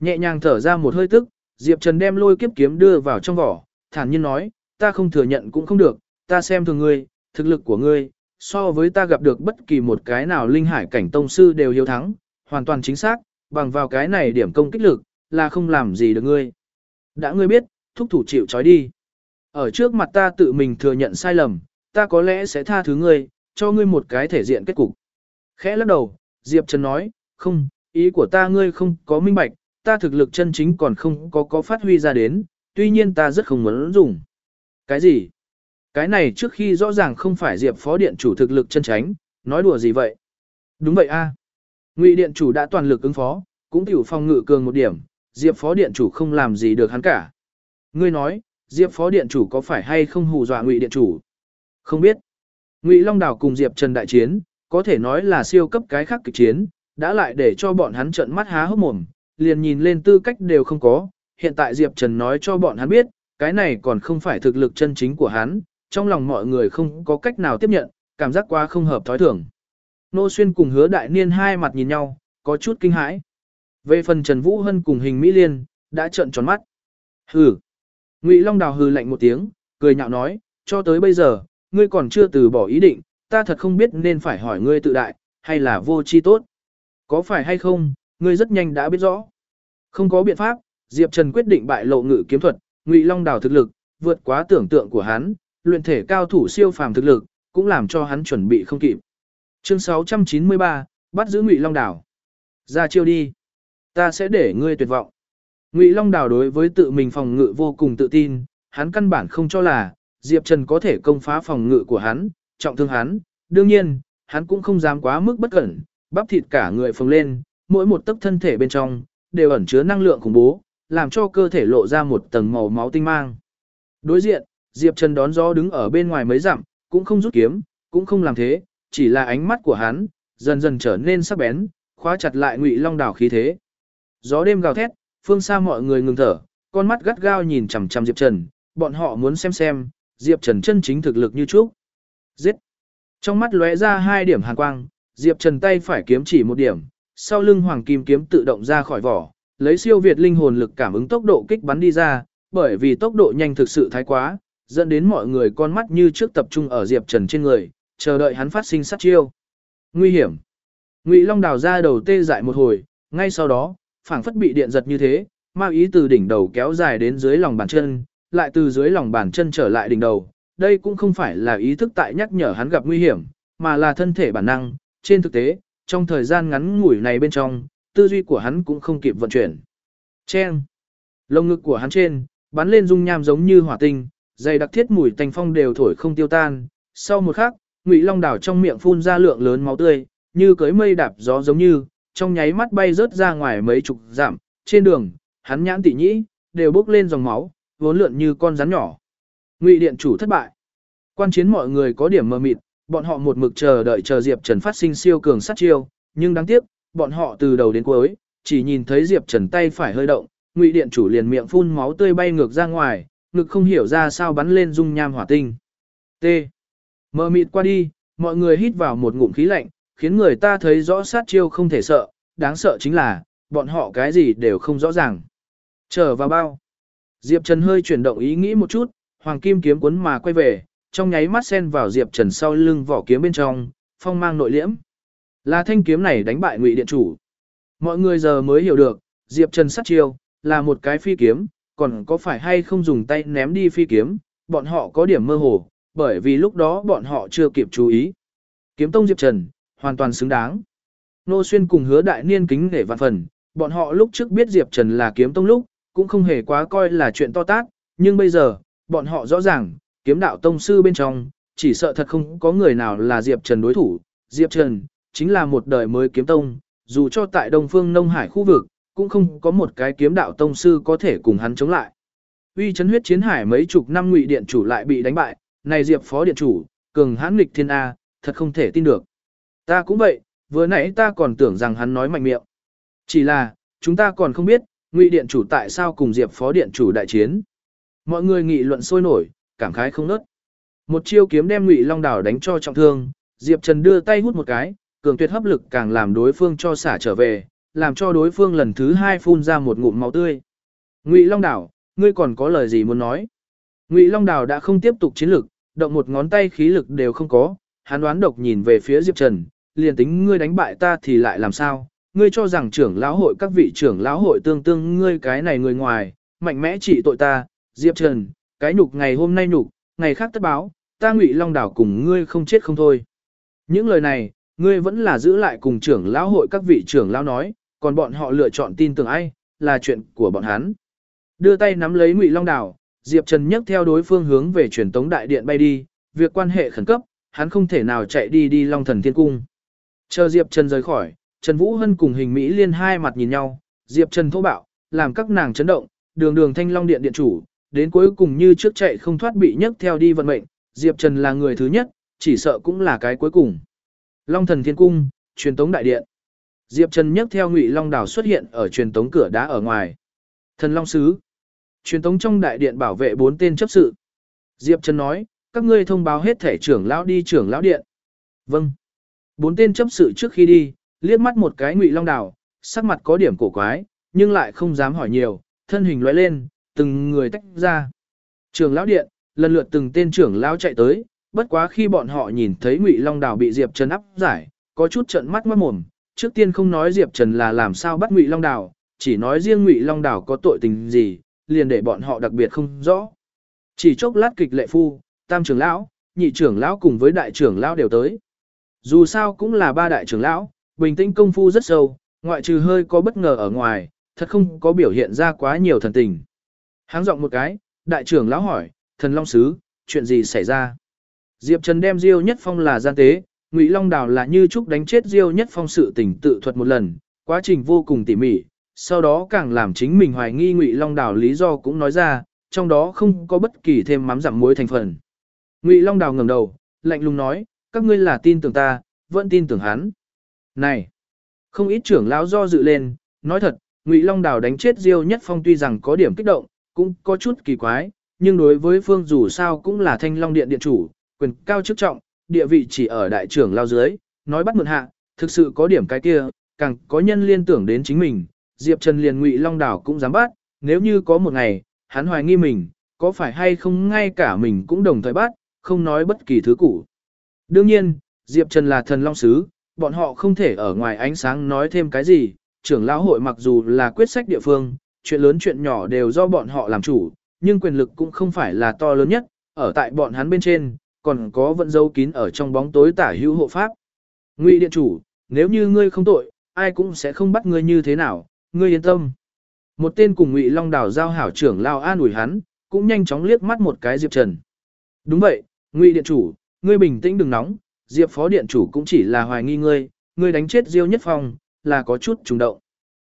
Nhẹ nhàng thở ra một hơi tức, Diệp Trần đem lôi kiếp kiếm đưa vào trong vỏ, thản nhiên nói, ta không thừa nhận cũng không được, ta xem thường ngươi, thực lực của ngươi, so với ta gặp được bất kỳ một cái nào linh hải cảnh tông sư đều hiếu thắng, hoàn toàn chính xác, bằng vào cái này điểm công kích lực, là không làm gì được ngươi. Đã ngươi biết, thúc thủ chịu trói đi. Ở trước mặt ta tự mình thừa nhận sai lầm, ta có lẽ sẽ tha thứ ngươi, cho ngươi một cái thể diện kết cục. Khẽ lắc đầu, Diệp Trần nói, không, ý của ta ngươi không có minh bạch, ta thực lực chân chính còn không có có phát huy ra đến, tuy nhiên ta rất không muốn dùng. Cái gì? Cái này trước khi rõ ràng không phải Diệp Phó Điện chủ thực lực chân tránh, nói đùa gì vậy? Đúng vậy a. Ngụy Điện chủ đã toàn lực ứng phó, cũng tiểu phong ngự cường một điểm, Diệp Phó Điện chủ không làm gì được hắn cả. Ngươi nói, Diệp Phó Điện chủ có phải hay không hù dọa Ngụy Điện chủ? Không biết. Ngụy Long Đảo cùng Diệp Trần đại chiến, có thể nói là siêu cấp cái khác kịch chiến, đã lại để cho bọn hắn trợn mắt há hốc mồm, liền nhìn lên tư cách đều không có. Hiện tại Diệp Trần nói cho bọn hắn biết, cái này còn không phải thực lực chân chính của hắn, trong lòng mọi người không có cách nào tiếp nhận, cảm giác quá không hợp thói thường. Nô Xuyên cùng hứa đại niên hai mặt nhìn nhau, có chút kinh hãi. Về phần Trần Vũ Hân cùng hình Mỹ Liên, đã trợn tròn mắt. Hừ. Ngụy Long Đào hừ lạnh một tiếng, cười nhạo nói, cho tới bây giờ, ngươi còn chưa từ bỏ ý định, ta thật không biết nên phải hỏi ngươi tự đại, hay là vô chi tốt. Có phải hay không, ngươi rất nhanh đã biết rõ. Không có biện pháp, Diệp Trần quyết định bại lộ ngự kiếm thuật, Ngụy Long Đào thực lực, vượt quá tưởng tượng của hắn, luyện thể cao thủ siêu phàm thực lực, cũng làm cho hắn chuẩn bị không kịp. Chương 693, bắt giữ Ngụy Long Đào. Ra chiêu đi. Ta sẽ để ngươi tuyệt vọng. Ngụy Long Đào đối với tự mình phòng ngự vô cùng tự tin, hắn căn bản không cho là Diệp Trần có thể công phá phòng ngự của hắn, trọng thương hắn. Đương nhiên, hắn cũng không dám quá mức bất cẩn, bắp thịt cả người phồng lên, mỗi một tấc thân thể bên trong đều ẩn chứa năng lượng khủng bố, làm cho cơ thể lộ ra một tầng màu máu tinh mang. Đối diện, Diệp Trần đón gió đứng ở bên ngoài mấy dặm, cũng không rút kiếm, cũng không làm thế, chỉ là ánh mắt của hắn dần dần trở nên sắc bén, khóa chặt lại Ngụy Long đảo khí thế. Gió đêm gào thét, phương xa mọi người ngừng thở, con mắt gắt gao nhìn chằm chằm Diệp Trần, bọn họ muốn xem xem, Diệp Trần chân chính thực lực như trước. Giết! Trong mắt lóe ra hai điểm hàn quang, Diệp Trần tay phải kiếm chỉ một điểm, sau lưng hoàng kim kiếm tự động ra khỏi vỏ, lấy siêu việt linh hồn lực cảm ứng tốc độ kích bắn đi ra, bởi vì tốc độ nhanh thực sự thái quá, dẫn đến mọi người con mắt như trước tập trung ở Diệp Trần trên người, chờ đợi hắn phát sinh sát chiêu. Nguy hiểm. Ngụy Long đào ra đầu tê dại một hồi, ngay sau đó, phảng phất bị điện giật như thế, ma ý từ đỉnh đầu kéo dài đến dưới lòng bàn chân, lại từ dưới lòng bàn chân trở lại đỉnh đầu. Đây cũng không phải là ý thức tại nhắc nhở hắn gặp nguy hiểm, mà là thân thể bản năng. Trên thực tế, trong thời gian ngắn ngủi này bên trong, tư duy của hắn cũng không kịp vận chuyển. Chen! Lông ngực của hắn trên, bắn lên dung nham giống như hỏa tinh, dày đặc thiết mùi tanh phong đều thổi không tiêu tan. Sau một khắc, Ngụy Long đảo trong miệng phun ra lượng lớn máu tươi, như cưới mây đạp gió giống như, trong nháy mắt bay rớt ra ngoài mấy chục dặm, trên đường, hắn nhãn tỉ nhĩ, đều bốc lên dòng máu, vốn lượn như con rắn nhỏ. Ngụy điện chủ thất bại. Quan chiến mọi người có điểm mờ mịt, bọn họ một mực chờ đợi chờ Diệp Trần phát sinh siêu cường sát chiêu, nhưng đáng tiếc, bọn họ từ đầu đến cuối, chỉ nhìn thấy Diệp Trần tay phải hơi động, Ngụy điện chủ liền miệng phun máu tươi bay ngược ra ngoài, ngực không hiểu ra sao bắn lên dung nham hỏa tinh. T. Mờ mịt qua đi, mọi người hít vào một ngụm khí lạnh, khiến người ta thấy rõ sát chiêu không thể sợ, đáng sợ chính là, bọn họ cái gì đều không rõ ràng. Trở vào bao. Diệp Trần hơi chuyển động ý nghĩ một chút, hoàng kim kiếm cuốn mà quay về, trong nháy mắt xen vào Diệp Trần sau lưng vỏ kiếm bên trong, phong mang nội liễm. Là thanh kiếm này đánh bại Ngụy điện chủ. Mọi người giờ mới hiểu được, Diệp Trần sát chiêu là một cái phi kiếm, còn có phải hay không dùng tay ném đi phi kiếm, bọn họ có điểm mơ hồ, bởi vì lúc đó bọn họ chưa kịp chú ý. Kiếm tông Diệp Trần, hoàn toàn xứng đáng. Nô Xuyên cùng hứa đại niên kính để vạn phần, bọn họ lúc trước biết Diệp Trần là kiếm tông lúc, cũng không hề quá coi là chuyện to tát, nhưng bây giờ, bọn họ rõ ràng, kiếm đạo tông sư bên trong, chỉ sợ thật không có người nào là Diệp Trần đối thủ. Diệp Trần, chính là một đời mới kiếm tông, dù cho tại Đông Phương Nông Hải khu vực, cũng không có một cái kiếm đạo tông sư có thể cùng hắn chống lại. Uy chấn huyết chiến hải mấy chục năm ngụy điện chủ lại bị đánh bại, này Diệp phó điện chủ, cường hãn nghịch thiên A, thật không thể tin được. Ta cũng vậy, vừa nãy ta còn tưởng rằng hắn nói mạnh miệng. Chỉ là, chúng ta còn không biết, ngụy điện chủ tại sao cùng Diệp phó điện chủ đại chiến. Mọi người nghị luận sôi nổi, cảm khái không nớt. Một chiêu kiếm đem ngụy long đảo đánh cho trọng thương, Diệp Trần đưa tay hút một cái, cường tuyệt hấp lực càng làm đối phương cho xả trở về, làm cho đối phương lần thứ hai phun ra một ngụm máu tươi. Ngụy Long Đảo, ngươi còn có lời gì muốn nói? Ngụy Long Đảo đã không tiếp tục chiến lực, động một ngón tay khí lực đều không có, hắn đoán độc nhìn về phía Diệp Trần, liền tính ngươi đánh bại ta thì lại làm sao? Ngươi cho rằng trưởng lão hội các vị trưởng lão hội tương tương ngươi cái này người ngoài, mạnh mẽ trị tội ta, Diệp Trần, cái nhục ngày hôm nay nhục, ngày khác tất báo, ta Ngụy Long đảo cùng ngươi không chết không thôi. Những lời này, ngươi vẫn là giữ lại cùng trưởng lão hội các vị trưởng lão nói, còn bọn họ lựa chọn tin tưởng ai, là chuyện của bọn hắn. Đưa tay nắm lấy Ngụy Long đảo, Diệp Trần nhấc theo đối phương hướng về truyền tống đại điện bay đi, việc quan hệ khẩn cấp, hắn không thể nào chạy đi đi Long Thần Thiên Cung. Chờ Diệp Trần rời khỏi, Trần Vũ Hân cùng hình Mỹ liên hai mặt nhìn nhau, Diệp Trần thô bạo, làm các nàng chấn động, đường đường thanh long điện điện chủ, đến cuối cùng như trước chạy không thoát bị nhấc theo đi vận mệnh, Diệp Trần là người thứ nhất, chỉ sợ cũng là cái cuối cùng. Long thần thiên cung, truyền tống đại điện. Diệp Trần nhấc theo Ngụy Long đảo xuất hiện ở truyền tống cửa đá ở ngoài. Thần Long sứ. Truyền tống trong đại điện bảo vệ bốn tên chấp sự. Diệp Trần nói, các ngươi thông báo hết thể trưởng lão đi trưởng lão điện. Vâng. Bốn tên chấp sự trước khi đi, liếc mắt một cái Ngụy Long đảo, sắc mặt có điểm cổ quái, nhưng lại không dám hỏi nhiều, thân hình lóe lên, từng người tách ra. Trưởng lão điện, lần lượt từng tên trưởng lão chạy tới, bất quá khi bọn họ nhìn thấy Ngụy Long Đảo bị Diệp Trần áp giải, có chút trợn mắt mắt mồm, trước tiên không nói Diệp Trần là làm sao bắt Ngụy Long Đảo, chỉ nói riêng Ngụy Long Đảo có tội tình gì, liền để bọn họ đặc biệt không rõ. Chỉ chốc lát kịch lệ phu, tam trưởng lão, nhị trưởng lão cùng với đại trưởng lão đều tới. Dù sao cũng là ba đại trưởng lão, bình tĩnh công phu rất sâu, ngoại trừ hơi có bất ngờ ở ngoài, thật không có biểu hiện ra quá nhiều thần tình. Háng giọng một cái, đại trưởng lão hỏi, thần long sứ, chuyện gì xảy ra? Diệp Trần đem Diêu Nhất Phong là gian tế, Ngụy Long Đào là như trúc đánh chết Diêu Nhất Phong sự tình tự thuật một lần, quá trình vô cùng tỉ mỉ, sau đó càng làm chính mình hoài nghi Ngụy Long Đào lý do cũng nói ra, trong đó không có bất kỳ thêm mắm dặm muối thành phần. Ngụy Long Đào ngẩng đầu, lạnh lùng nói, các ngươi là tin tưởng ta, vẫn tin tưởng hắn. Này, không ít trưởng lão do dự lên, nói thật, Ngụy Long Đào đánh chết Diêu Nhất Phong tuy rằng có điểm kích động, cũng có chút kỳ quái, nhưng đối với Phương dù sao cũng là Thanh Long Điện điện chủ, quyền cao chức trọng, địa vị chỉ ở đại trưởng lao dưới, nói bắt mượn hạ, thực sự có điểm cái kia, càng có nhân liên tưởng đến chính mình, Diệp Trần liền Ngụy Long Đảo cũng dám bắt, nếu như có một ngày, hắn hoài nghi mình, có phải hay không ngay cả mình cũng đồng thời bắt, không nói bất kỳ thứ cũ. Đương nhiên, Diệp Trần là thần long sứ, bọn họ không thể ở ngoài ánh sáng nói thêm cái gì, trưởng lão hội mặc dù là quyết sách địa phương, chuyện lớn chuyện nhỏ đều do bọn họ làm chủ, nhưng quyền lực cũng không phải là to lớn nhất, ở tại bọn hắn bên trên, còn có vận dấu kín ở trong bóng tối tả hữu hộ pháp. Ngụy điện chủ, nếu như ngươi không tội, ai cũng sẽ không bắt ngươi như thế nào, ngươi yên tâm. Một tên cùng Ngụy Long Đào giao hảo trưởng lao an ủi hắn, cũng nhanh chóng liếc mắt một cái Diệp Trần. Đúng vậy, Ngụy điện chủ, ngươi bình tĩnh đừng nóng, Diệp phó điện chủ cũng chỉ là hoài nghi ngươi, ngươi đánh chết Diêu Nhất Phong, là có chút trùng động.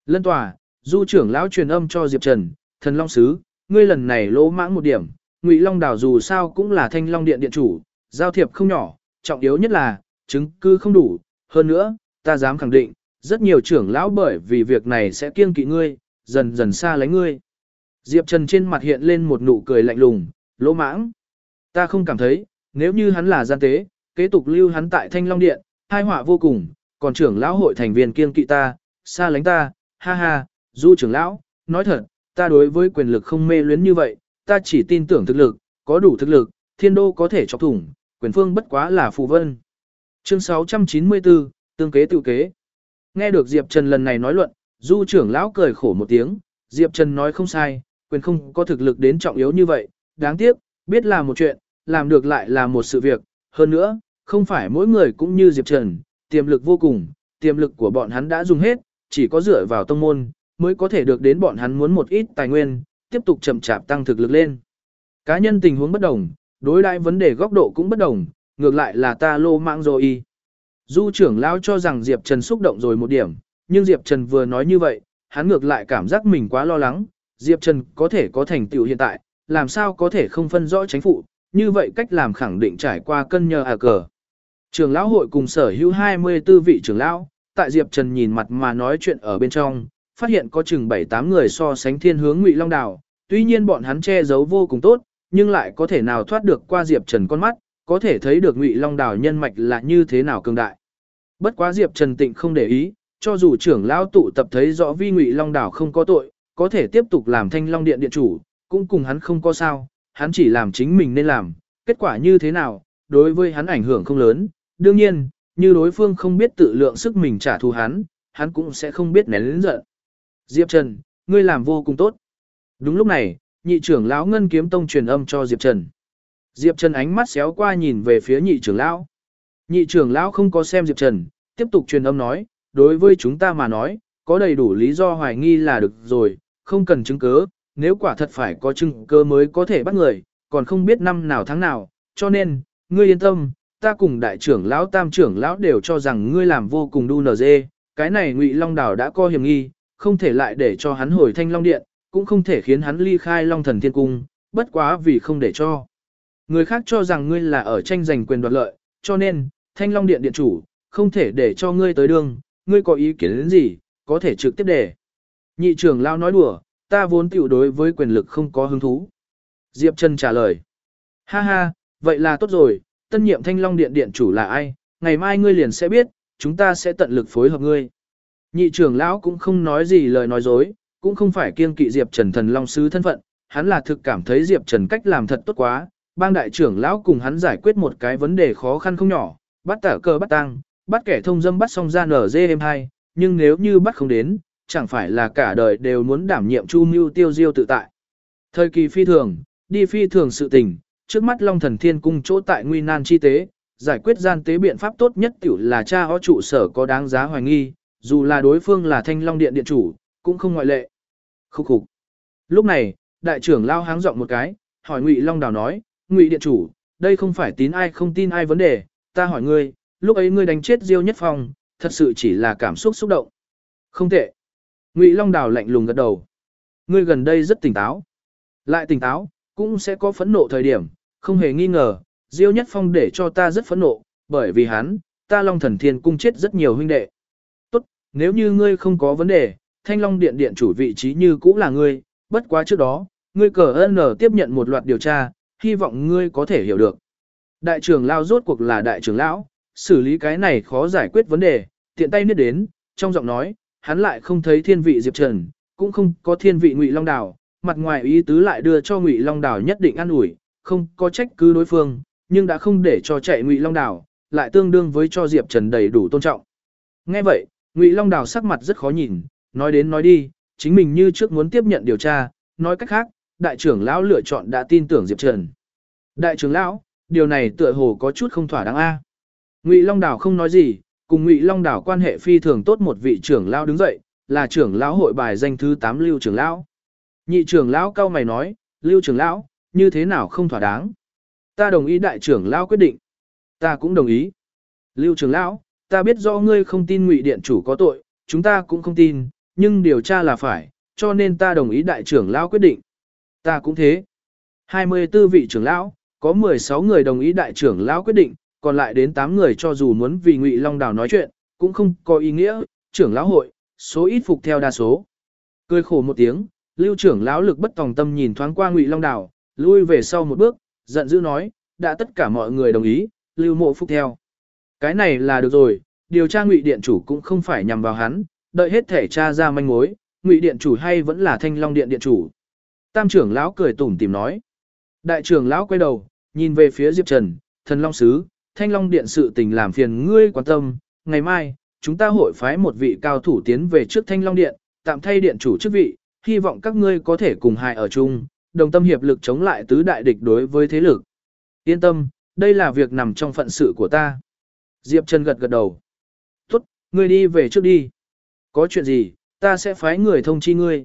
Lân tòa, du trưởng lão truyền âm cho Diệp Trần, thần long sứ, ngươi lần này lỗ mãng một điểm, Ngụy Long Đảo dù sao cũng là thanh long điện điện chủ, giao thiệp không nhỏ, trọng yếu nhất là, chứng cứ không đủ, hơn nữa, ta dám khẳng định, rất nhiều trưởng lão bởi vì việc này sẽ kiêng kỵ ngươi, dần dần xa lánh ngươi. Diệp Trần trên mặt hiện lên một nụ cười lạnh lùng, lỗ mãng. Ta không cảm thấy, nếu như hắn là gian tế, kế tục lưu hắn tại Thanh Long Điện, hai họa vô cùng, còn trưởng lão hội thành viên kiêng kỵ ta, xa lánh ta, ha ha, du trưởng lão, nói thật, ta đối với quyền lực không mê luyến như vậy, ta chỉ tin tưởng thực lực, có đủ thực lực, thiên đô có thể chọc thủng, quyền phương bất quá là phù vân. Chương 694, tương kế tự kế. Nghe được Diệp Trần lần này nói luận, du trưởng lão cười khổ một tiếng, Diệp Trần nói không sai, quyền không có thực lực đến trọng yếu như vậy, đáng tiếc, biết là một chuyện, làm được lại là một sự việc, hơn nữa, không phải mỗi người cũng như Diệp Trần, tiềm lực vô cùng, tiềm lực của bọn hắn đã dùng hết, chỉ có dựa vào tông môn, mới có thể được đến bọn hắn muốn một ít tài nguyên, tiếp tục chậm chạp tăng thực lực lên. Cá nhân tình huống bất đồng, đối đãi vấn đề góc độ cũng bất đồng, ngược lại là ta lô mạng rồi y. Du trưởng lão cho rằng Diệp Trần xúc động rồi một điểm, nhưng Diệp Trần vừa nói như vậy, hắn ngược lại cảm giác mình quá lo lắng, Diệp Trần có thể có thành tựu hiện tại, làm sao có thể không phân rõ chính phụ, như vậy cách làm khẳng định trải qua cân nhờ à cờ. Trường lão hội cùng sở hữu 24 vị trưởng lão, tại Diệp Trần nhìn mặt mà nói chuyện ở bên trong, phát hiện có chừng 7-8 người so sánh thiên hướng Ngụy Long Đào, tuy nhiên bọn hắn che giấu vô cùng tốt, nhưng lại có thể nào thoát được qua Diệp Trần con mắt, có thể thấy được Ngụy Long Đào nhân mạch là như thế nào cường đại. Bất quá Diệp Trần Tịnh không để ý, cho dù trưởng lão tụ tập thấy rõ vi Ngụy Long Đảo không có tội, có thể tiếp tục làm Thanh Long Điện điện chủ, cũng cùng hắn không có sao, hắn chỉ làm chính mình nên làm, kết quả như thế nào, đối với hắn ảnh hưởng không lớn, đương nhiên, như đối phương không biết tự lượng sức mình trả thù hắn, hắn cũng sẽ không biết nén lĩnh giận. Diệp Trần, ngươi làm vô cùng tốt. Đúng lúc này, nhị trưởng lão ngân kiếm tông truyền âm cho Diệp Trần. Diệp Trần ánh mắt xéo qua nhìn về phía nhị trưởng lão. Nhị trưởng lão không có xem Diệp Trần, tiếp tục truyền âm nói, đối với chúng ta mà nói, có đầy đủ lý do hoài nghi là được rồi, không cần chứng cứ, nếu quả thật phải có chứng cứ mới có thể bắt người, còn không biết năm nào tháng nào, cho nên, ngươi yên tâm, ta cùng đại trưởng lão tam trưởng lão đều cho rằng ngươi làm vô cùng đu nờ dê, cái này ngụy Long Đảo đã có hiểm nghi, không thể lại để cho hắn hồi thanh Long Điện, cũng không thể khiến hắn ly khai Long Thần Thiên Cung, bất quá vì không để cho. Người khác cho rằng ngươi là ở tranh giành quyền đoạt lợi, cho nên, thanh Long Điện điện chủ, không thể để cho ngươi tới đường, ngươi có ý kiến đến gì, có thể trực tiếp để. Nhị trưởng lão nói đùa, ta vốn tiểu đối với quyền lực không có hứng thú. Diệp Trần trả lời. Ha ha, vậy là tốt rồi, tân nhiệm thanh long điện điện chủ là ai, ngày mai ngươi liền sẽ biết, chúng ta sẽ tận lực phối hợp ngươi. Nhị trưởng lão cũng không nói gì lời nói dối, cũng không phải kiêng kỵ Diệp Trần thần long sứ thân phận, hắn là thực cảm thấy Diệp Trần cách làm thật tốt quá, bang đại trưởng lão cùng hắn giải quyết một cái vấn đề khó khăn không nhỏ, bắt tả cơ bắt tăng, bắt kẻ thông dâm bắt xong ra nở dê em hai, nhưng nếu như bắt không đến, chẳng phải là cả đời đều muốn đảm nhiệm chu mưu tiêu diêu tự tại. Thời kỳ phi thường, đi phi thường sự tình, trước mắt Long Thần Thiên Cung chỗ tại nguy nan chi tế, giải quyết gian tế biện pháp tốt nhất tiểu là cha họ trụ sở có đáng giá hoài nghi, dù là đối phương là Thanh Long Điện điện chủ, cũng không ngoại lệ. Khúc khục. Lúc này, đại trưởng lao háng giọng một cái, hỏi Ngụy Long Đào nói, Ngụy điện chủ, đây không phải tín ai không tin ai vấn đề, ta hỏi ngươi, lúc ấy ngươi đánh chết Diêu Nhất Phong, thật sự chỉ là cảm xúc xúc động. Không tệ. Ngụy Long Đào lạnh lùng gật đầu. Ngươi gần đây rất tỉnh táo. Lại tỉnh táo, cũng sẽ có phẫn nộ thời điểm, không hề nghi ngờ, Diêu Nhất Phong để cho ta rất phẫn nộ, bởi vì hắn, ta Long Thần Thiên cung chết rất nhiều huynh đệ. Tốt, nếu như ngươi không có vấn đề, Thanh Long Điện điện chủ vị trí như cũ là ngươi, bất quá trước đó, ngươi cờ ơn tiếp nhận một loạt điều tra, hy vọng ngươi có thể hiểu được. Đại trưởng lao rốt cuộc là đại trưởng lão, xử lý cái này khó giải quyết vấn đề, tiện tay niết đến, trong giọng nói, hắn lại không thấy thiên vị Diệp Trần, cũng không có thiên vị Ngụy Long Đào, mặt ngoài ý tứ lại đưa cho Ngụy Long Đào nhất định an ủi, không có trách cứ đối phương, nhưng đã không để cho chạy Ngụy Long Đào, lại tương đương với cho Diệp Trần đầy đủ tôn trọng. Nghe vậy, Ngụy Long Đào sắc mặt rất khó nhìn, nói đến nói đi, chính mình như trước muốn tiếp nhận điều tra, nói cách khác, đại trưởng lão lựa chọn đã tin tưởng Diệp Trần. Đại trưởng lão, điều này tựa hồ có chút không thỏa đáng a. Ngụy Long đảo không nói gì, cùng Ngụy Long đảo quan hệ phi thường tốt một vị trưởng lão đứng dậy, là trưởng lão hội bài danh thứ 8 Lưu trưởng lão. Nhị trưởng lão cao mày nói, Lưu trưởng lão, như thế nào không thỏa đáng? Ta đồng ý đại trưởng lão quyết định. Ta cũng đồng ý. Lưu trưởng lão, ta biết rõ ngươi không tin Ngụy điện chủ có tội, chúng ta cũng không tin, nhưng điều tra là phải, cho nên ta đồng ý đại trưởng lão quyết định. Ta cũng thế. 24 vị trưởng lão, có 16 người đồng ý đại trưởng lão quyết định, còn lại đến 8 người cho dù muốn vì Ngụy Long Đào nói chuyện, cũng không có ý nghĩa, trưởng lão hội, số ít phục theo đa số. Cười khổ một tiếng, Lưu trưởng lão lực bất tòng tâm nhìn thoáng qua Ngụy Long Đào, lui về sau một bước, giận dữ nói, đã tất cả mọi người đồng ý, Lưu Mộ phục theo. Cái này là được rồi, điều tra Ngụy điện chủ cũng không phải nhằm vào hắn, đợi hết thể tra ra manh mối, Ngụy điện chủ hay vẫn là Thanh Long điện điện chủ. Tam trưởng lão cười tủm tỉm nói. Đại trưởng lão quay đầu, nhìn về phía Diệp Trần, thần long sứ, Thanh Long Điện sự tình làm phiền ngươi quan tâm, ngày mai, chúng ta hội phái một vị cao thủ tiến về trước Thanh Long Điện, tạm thay điện chủ chức vị, hy vọng các ngươi có thể cùng hài ở chung, đồng tâm hiệp lực chống lại tứ đại địch đối với thế lực. Yên tâm, đây là việc nằm trong phận sự của ta. Diệp Trần gật gật đầu. Tốt, ngươi đi về trước đi. Có chuyện gì, ta sẽ phái người thông chi ngươi.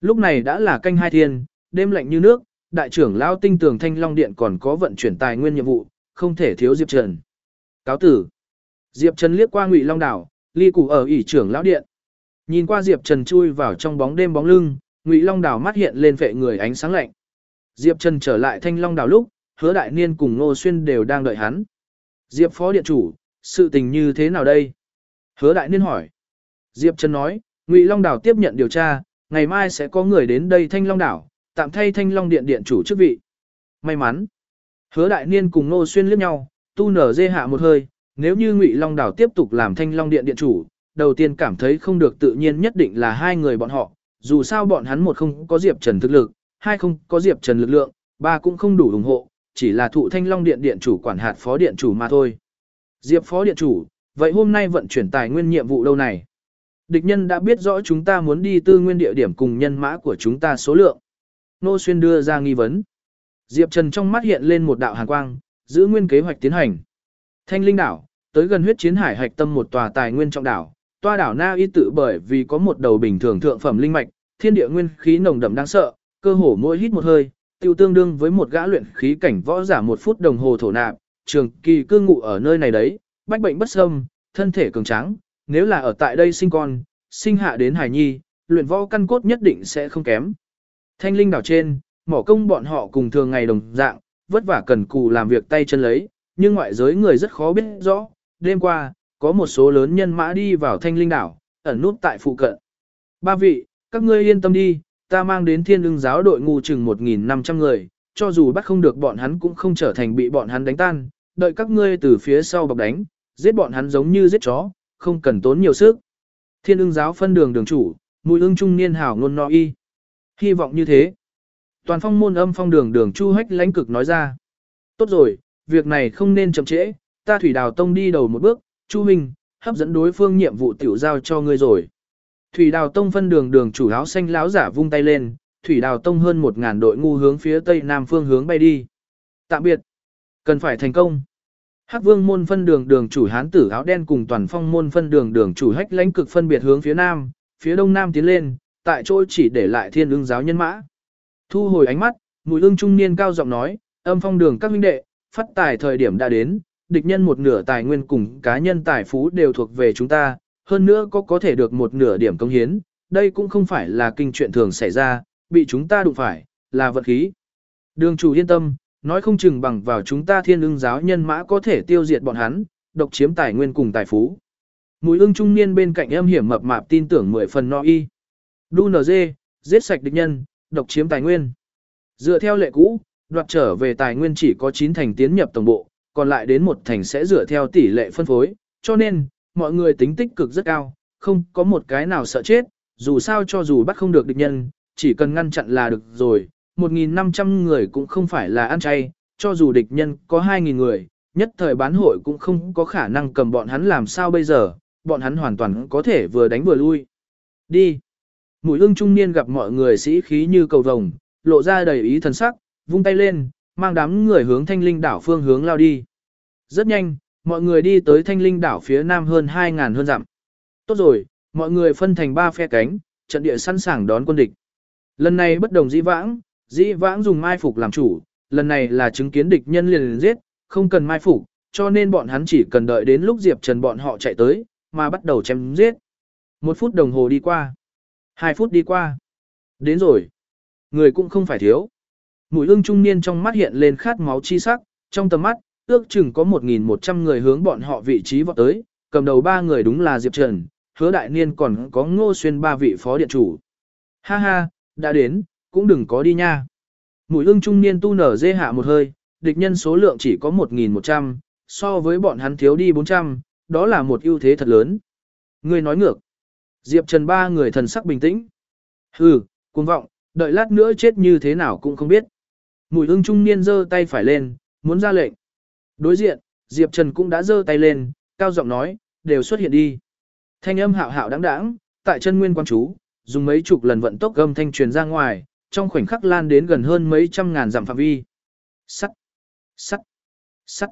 Lúc này đã là canh hai thiên, đêm lạnh như nước, đại trưởng lão tinh tường Thanh Long Điện còn có vận chuyển tài nguyên nhiệm vụ, không thể thiếu Diệp Trần. Cáo tử. Diệp Trần liếc qua Ngụy Long đảo, ly cụ ở ỷ trưởng lão điện. Nhìn qua Diệp Trần chui vào trong bóng đêm bóng lưng, Ngụy Long đảo mắt hiện lên vệ người ánh sáng lạnh. Diệp Trần trở lại Thanh Long đảo lúc, Hứa Đại Niên cùng Ngô Xuyên đều đang đợi hắn. Diệp phó điện chủ, sự tình như thế nào đây? Hứa Đại Niên hỏi. Diệp Trần nói, Ngụy Long đảo tiếp nhận điều tra, ngày mai sẽ có người đến đây Thanh Long đảo, tạm thay Thanh Long điện điện chủ chức vị. May mắn. Hứa đại niên cùng Nô Xuyên liếc nhau, tu nở dê hạ một hơi, nếu như Ngụy Long Đảo tiếp tục làm Thanh Long Điện điện chủ, đầu tiên cảm thấy không được tự nhiên nhất định là hai người bọn họ, dù sao bọn hắn một không có Diệp Trần thực lực, hai không có Diệp Trần lực lượng, ba cũng không đủ ủng hộ, chỉ là thụ Thanh Long Điện điện chủ quản hạt phó điện chủ mà thôi. Diệp phó điện chủ, vậy hôm nay vận chuyển tài nguyên nhiệm vụ đâu này? Địch nhân đã biết rõ chúng ta muốn đi tư nguyên địa điểm cùng nhân mã của chúng ta số lượng. Nô Xuyên đưa ra nghi vấn. Diệp Trần trong mắt hiện lên một đạo hàn quang, giữ nguyên kế hoạch tiến hành. Thanh Linh đảo, tới gần huyết chiến hải hạch tâm một tòa tài nguyên trọng đảo, toa đảo Na Y tự bởi vì có một đầu bình thường thượng phẩm linh mạch, thiên địa nguyên khí nồng đậm đáng sợ, cơ hồ mỗi hít một hơi, tiêu tương đương với một gã luyện khí cảnh võ giả một phút đồng hồ thổ nạp, trường kỳ cư ngụ ở nơi này đấy, bách bệnh bất xâm, thân thể cường tráng, nếu là ở tại đây sinh con, sinh hạ đến hải nhi, luyện võ căn cốt nhất định sẽ không kém. Thanh linh đảo trên, mỏ công bọn họ cùng thường ngày đồng dạng, vất vả cần cù làm việc tay chân lấy, nhưng ngoại giới người rất khó biết rõ. Đêm qua, có một số lớn nhân mã đi vào thanh linh đảo, ẩn nút tại phụ cận. Ba vị, các ngươi yên tâm đi, ta mang đến thiên ưng giáo đội ngu chừng 1.500 người, cho dù bắt không được bọn hắn cũng không trở thành bị bọn hắn đánh tan, đợi các ngươi từ phía sau bọc đánh, giết bọn hắn giống như giết chó, không cần tốn nhiều sức. Thiên ưng giáo phân đường đường chủ, mùi ưng trung niên hảo ngôn no y. Hy vọng như thế. Toàn phong môn âm phong đường đường chu hách lãnh cực nói ra. Tốt rồi, việc này không nên chậm trễ, ta thủy đào tông đi đầu một bước, chu minh, hấp dẫn đối phương nhiệm vụ tiểu giao cho ngươi rồi. Thủy đào tông phân đường đường chủ áo xanh láo giả vung tay lên, thủy đào tông hơn một ngàn đội ngu hướng phía tây nam phương hướng bay đi. Tạm biệt. Cần phải thành công. Hắc vương môn phân đường đường chủ hán tử áo đen cùng toàn phong môn phân đường đường chủ hách lãnh cực phân biệt hướng phía nam, phía đông nam tiến lên, tại chỗ chỉ để lại thiên ương giáo nhân mã. Thu hồi ánh mắt, mùi ương trung niên cao giọng nói, âm phong đường các huynh đệ, phát tài thời điểm đã đến, địch nhân một nửa tài nguyên cùng cá nhân tài phú đều thuộc về chúng ta, hơn nữa có có thể được một nửa điểm công hiến, đây cũng không phải là kinh chuyện thường xảy ra, bị chúng ta đụng phải, là vật khí. Đường chủ yên tâm, nói không chừng bằng vào chúng ta thiên ưng giáo nhân mã có thể tiêu diệt bọn hắn, độc chiếm tài nguyên cùng tài phú. Mùi ưng trung niên bên cạnh em hiểm mập mạp tin tưởng mười phần no y. Đu NG, giết sạch địch nhân, độc chiếm tài nguyên. Dựa theo lệ cũ, đoạt trở về tài nguyên chỉ có 9 thành tiến nhập tổng bộ, còn lại đến một thành sẽ dựa theo tỷ lệ phân phối, cho nên, mọi người tính tích cực rất cao, không có một cái nào sợ chết, dù sao cho dù bắt không được địch nhân, chỉ cần ngăn chặn là được rồi, 1.500 người cũng không phải là ăn chay, cho dù địch nhân có 2.000 người, nhất thời bán hội cũng không có khả năng cầm bọn hắn làm sao bây giờ, bọn hắn hoàn toàn có thể vừa đánh vừa lui. Đi. Mũi ương trung niên gặp mọi người sĩ khí như cầu vồng, lộ ra đầy ý thần sắc, vung tay lên, mang đám người hướng thanh linh đảo phương hướng lao đi. Rất nhanh, mọi người đi tới thanh linh đảo phía nam hơn 2.000 hơn dặm. Tốt rồi, mọi người phân thành ba phe cánh, trận địa sẵn sàng đón quân địch. Lần này bất đồng dĩ vãng, dĩ vãng dùng mai phục làm chủ, lần này là chứng kiến địch nhân liền liền giết, không cần mai phục, cho nên bọn hắn chỉ cần đợi đến lúc Diệp Trần bọn họ chạy tới, mà bắt đầu chém giết. Một phút đồng hồ đi qua. Hai phút đi qua. Đến rồi. Người cũng không phải thiếu. Mũi ương trung niên trong mắt hiện lên khát máu chi sắc, trong tầm mắt, ước chừng có 1.100 người hướng bọn họ vị trí vọt tới, cầm đầu ba người đúng là Diệp Trần, hứa đại niên còn có ngô xuyên ba vị phó điện chủ. Ha ha, đã đến, cũng đừng có đi nha. Mũi ương trung niên tu nở dê hạ một hơi, địch nhân số lượng chỉ có 1.100, so với bọn hắn thiếu đi 400, đó là một ưu thế thật lớn. Người nói ngược. Diệp Trần ba người thần sắc bình tĩnh. Hừ, cuồng vọng, đợi lát nữa chết như thế nào cũng không biết. Mùi ưng trung niên giơ tay phải lên, muốn ra lệnh. Đối diện, Diệp Trần cũng đã giơ tay lên, cao giọng nói, đều xuất hiện đi. Thanh âm hạo hạo đáng đáng, tại chân nguyên quan chú, dùng mấy chục lần vận tốc âm thanh truyền ra ngoài, trong khoảnh khắc lan đến gần hơn mấy trăm ngàn dặm phạm vi. Sắt, sắt, sắt.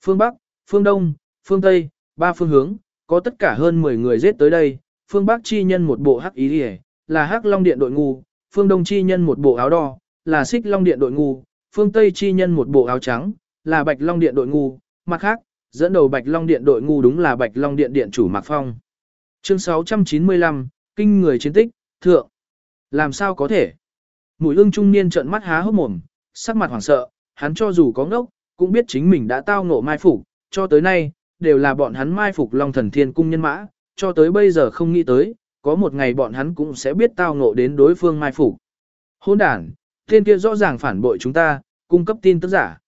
Phương Bắc, phương Đông, phương Tây, ba phương hướng, có tất cả hơn 10 người giết tới đây, phương Bắc chi nhân một bộ hắc ý liề, là hắc long điện đội ngu, phương Đông chi nhân một bộ áo đỏ, là xích long điện đội ngu, phương Tây chi nhân một bộ áo trắng, là bạch long điện đội ngu, mặt khác, dẫn đầu bạch long điện đội ngu đúng là bạch long điện điện chủ Mạc Phong. Chương 695, Kinh người chiến tích, thượng. Làm sao có thể? Mũi ương trung niên trợn mắt há hốc mồm, sắc mặt hoảng sợ, hắn cho dù có ngốc, cũng biết chính mình đã tao ngộ mai phục, cho tới nay, đều là bọn hắn mai phục Long Thần Thiên Cung nhân mã, cho tới bây giờ không nghĩ tới, có một ngày bọn hắn cũng sẽ biết tao ngộ đến đối phương mai phục. Hôn đản, thiên kia rõ ràng phản bội chúng ta, cung cấp tin tức giả.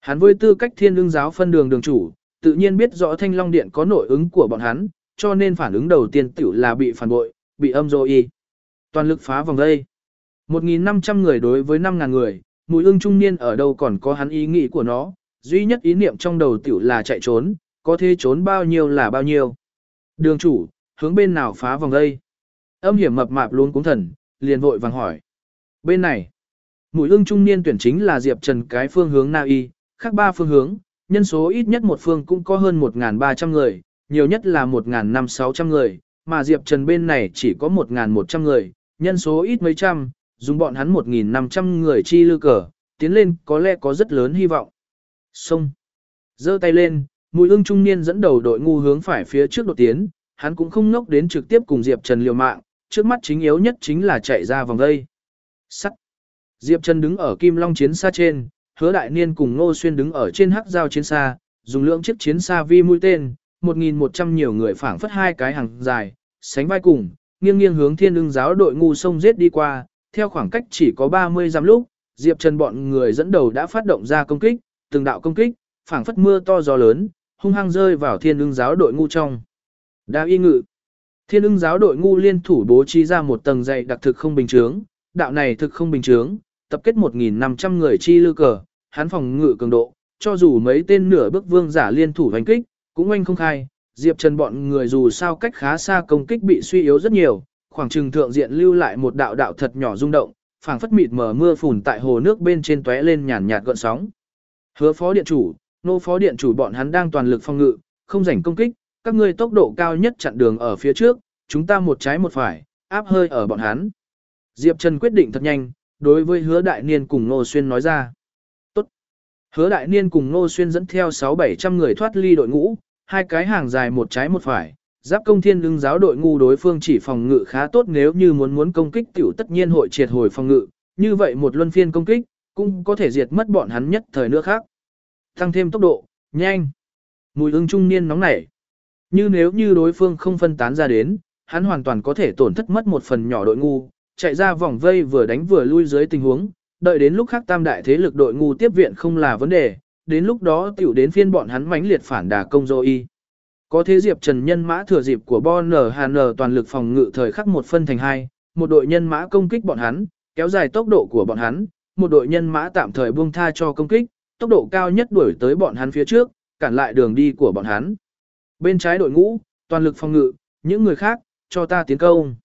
Hắn với tư cách thiên lương giáo phân đường đường chủ, tự nhiên biết rõ thanh long điện có nội ứng của bọn hắn, cho nên phản ứng đầu tiên tiểu là bị phản bội, bị âm dô y. Toàn lực phá vòng đây. 1.500 người đối với 5.000 người, mùi ương trung niên ở đâu còn có hắn ý nghĩ của nó, duy nhất ý niệm trong đầu tiểu là chạy trốn, có thể trốn bao nhiêu là bao nhiêu. Đường chủ, hướng bên nào phá vòng đây? Âm hiểm mập mạp luôn cúng thần, liền vội vàng hỏi. Bên này. Mũi ưng trung niên tuyển chính là Diệp Trần cái phương hướng Na Y, khác ba phương hướng, nhân số ít nhất một phương cũng có hơn 1.300 người, nhiều nhất là 1.500-600 người, mà Diệp Trần bên này chỉ có 1.100 người, nhân số ít mấy trăm, dùng bọn hắn 1.500 người chi lư cờ, tiến lên có lẽ có rất lớn hy vọng. Xong. giơ tay lên, mùi ưng trung niên dẫn đầu đội ngu hướng phải phía trước đột tiến, hắn cũng không nốc đến trực tiếp cùng Diệp Trần liều mạng, trước mắt chính yếu nhất chính là chạy ra vòng đây. Sắt. Diệp Trần đứng ở Kim Long chiến xa trên, hứa đại niên cùng Ngô Xuyên đứng ở trên hắc giao chiến xa, dùng lượng chiếc chiến xa vi mũi tên, 1.100 nhiều người phảng phất hai cái hàng dài, sánh vai cùng, nghiêng nghiêng hướng thiên ưng giáo đội ngu sông giết đi qua, theo khoảng cách chỉ có 30 dặm lúc, Diệp Trần bọn người dẫn đầu đã phát động ra công kích, từng đạo công kích, phảng phất mưa to gió lớn, hung hăng rơi vào thiên ưng giáo đội ngu trong. Đa y ngự. Thiên ưng giáo đội ngu liên thủ bố trí ra một tầng dày đặc thực không bình chướng, đạo này thực không bình chướng, tập kết 1.500 người chi lư cờ, hắn phòng ngự cường độ, cho dù mấy tên nửa bước vương giả liên thủ đánh kích, cũng oanh không khai, Diệp Trần bọn người dù sao cách khá xa công kích bị suy yếu rất nhiều, khoảng trừng thượng diện lưu lại một đạo đạo thật nhỏ rung động, phảng phất mịt mờ mưa phùn tại hồ nước bên trên tóe lên nhàn nhạt gợn sóng. Hứa phó điện chủ, nô phó điện chủ bọn hắn đang toàn lực phòng ngự, không rảnh công kích, các ngươi tốc độ cao nhất chặn đường ở phía trước, chúng ta một trái một phải, áp hơi ở bọn hắn. Diệp Trần quyết định thật nhanh, đối với hứa đại niên cùng Nô Xuyên nói ra. Tốt. Hứa đại niên cùng Nô Xuyên dẫn theo 6-700 người thoát ly đội ngũ, hai cái hàng dài một trái một phải. Giáp công thiên lưng giáo đội ngu đối phương chỉ phòng ngự khá tốt nếu như muốn muốn công kích tiểu tất nhiên hội triệt hồi phòng ngự, như vậy một luân phiên công kích, cũng có thể diệt mất bọn hắn nhất thời nữa khác. Tăng thêm tốc độ, nhanh. Mùi ưng trung niên nóng nảy. Như nếu như đối phương không phân tán ra đến, hắn hoàn toàn có thể tổn thất mất một phần nhỏ đội ngu, chạy ra vòng vây vừa đánh vừa lui dưới tình huống, đợi đến lúc khác tam đại thế lực đội ngu tiếp viện không là vấn đề, đến lúc đó tiểu đến phiên bọn hắn mãnh liệt phản đà công dô y. Có thế Diệp Trần nhân mã thừa dịp của Bon Hàn toàn lực phòng ngự thời khắc một phân thành hai, một đội nhân mã công kích bọn hắn, kéo dài tốc độ của bọn hắn, một đội nhân mã tạm thời buông tha cho công kích, tốc độ cao nhất đuổi tới bọn hắn phía trước, cản lại đường đi của bọn hắn. Bên trái đội ngũ, toàn lực phòng ngự, những người khác, cho ta tiến công.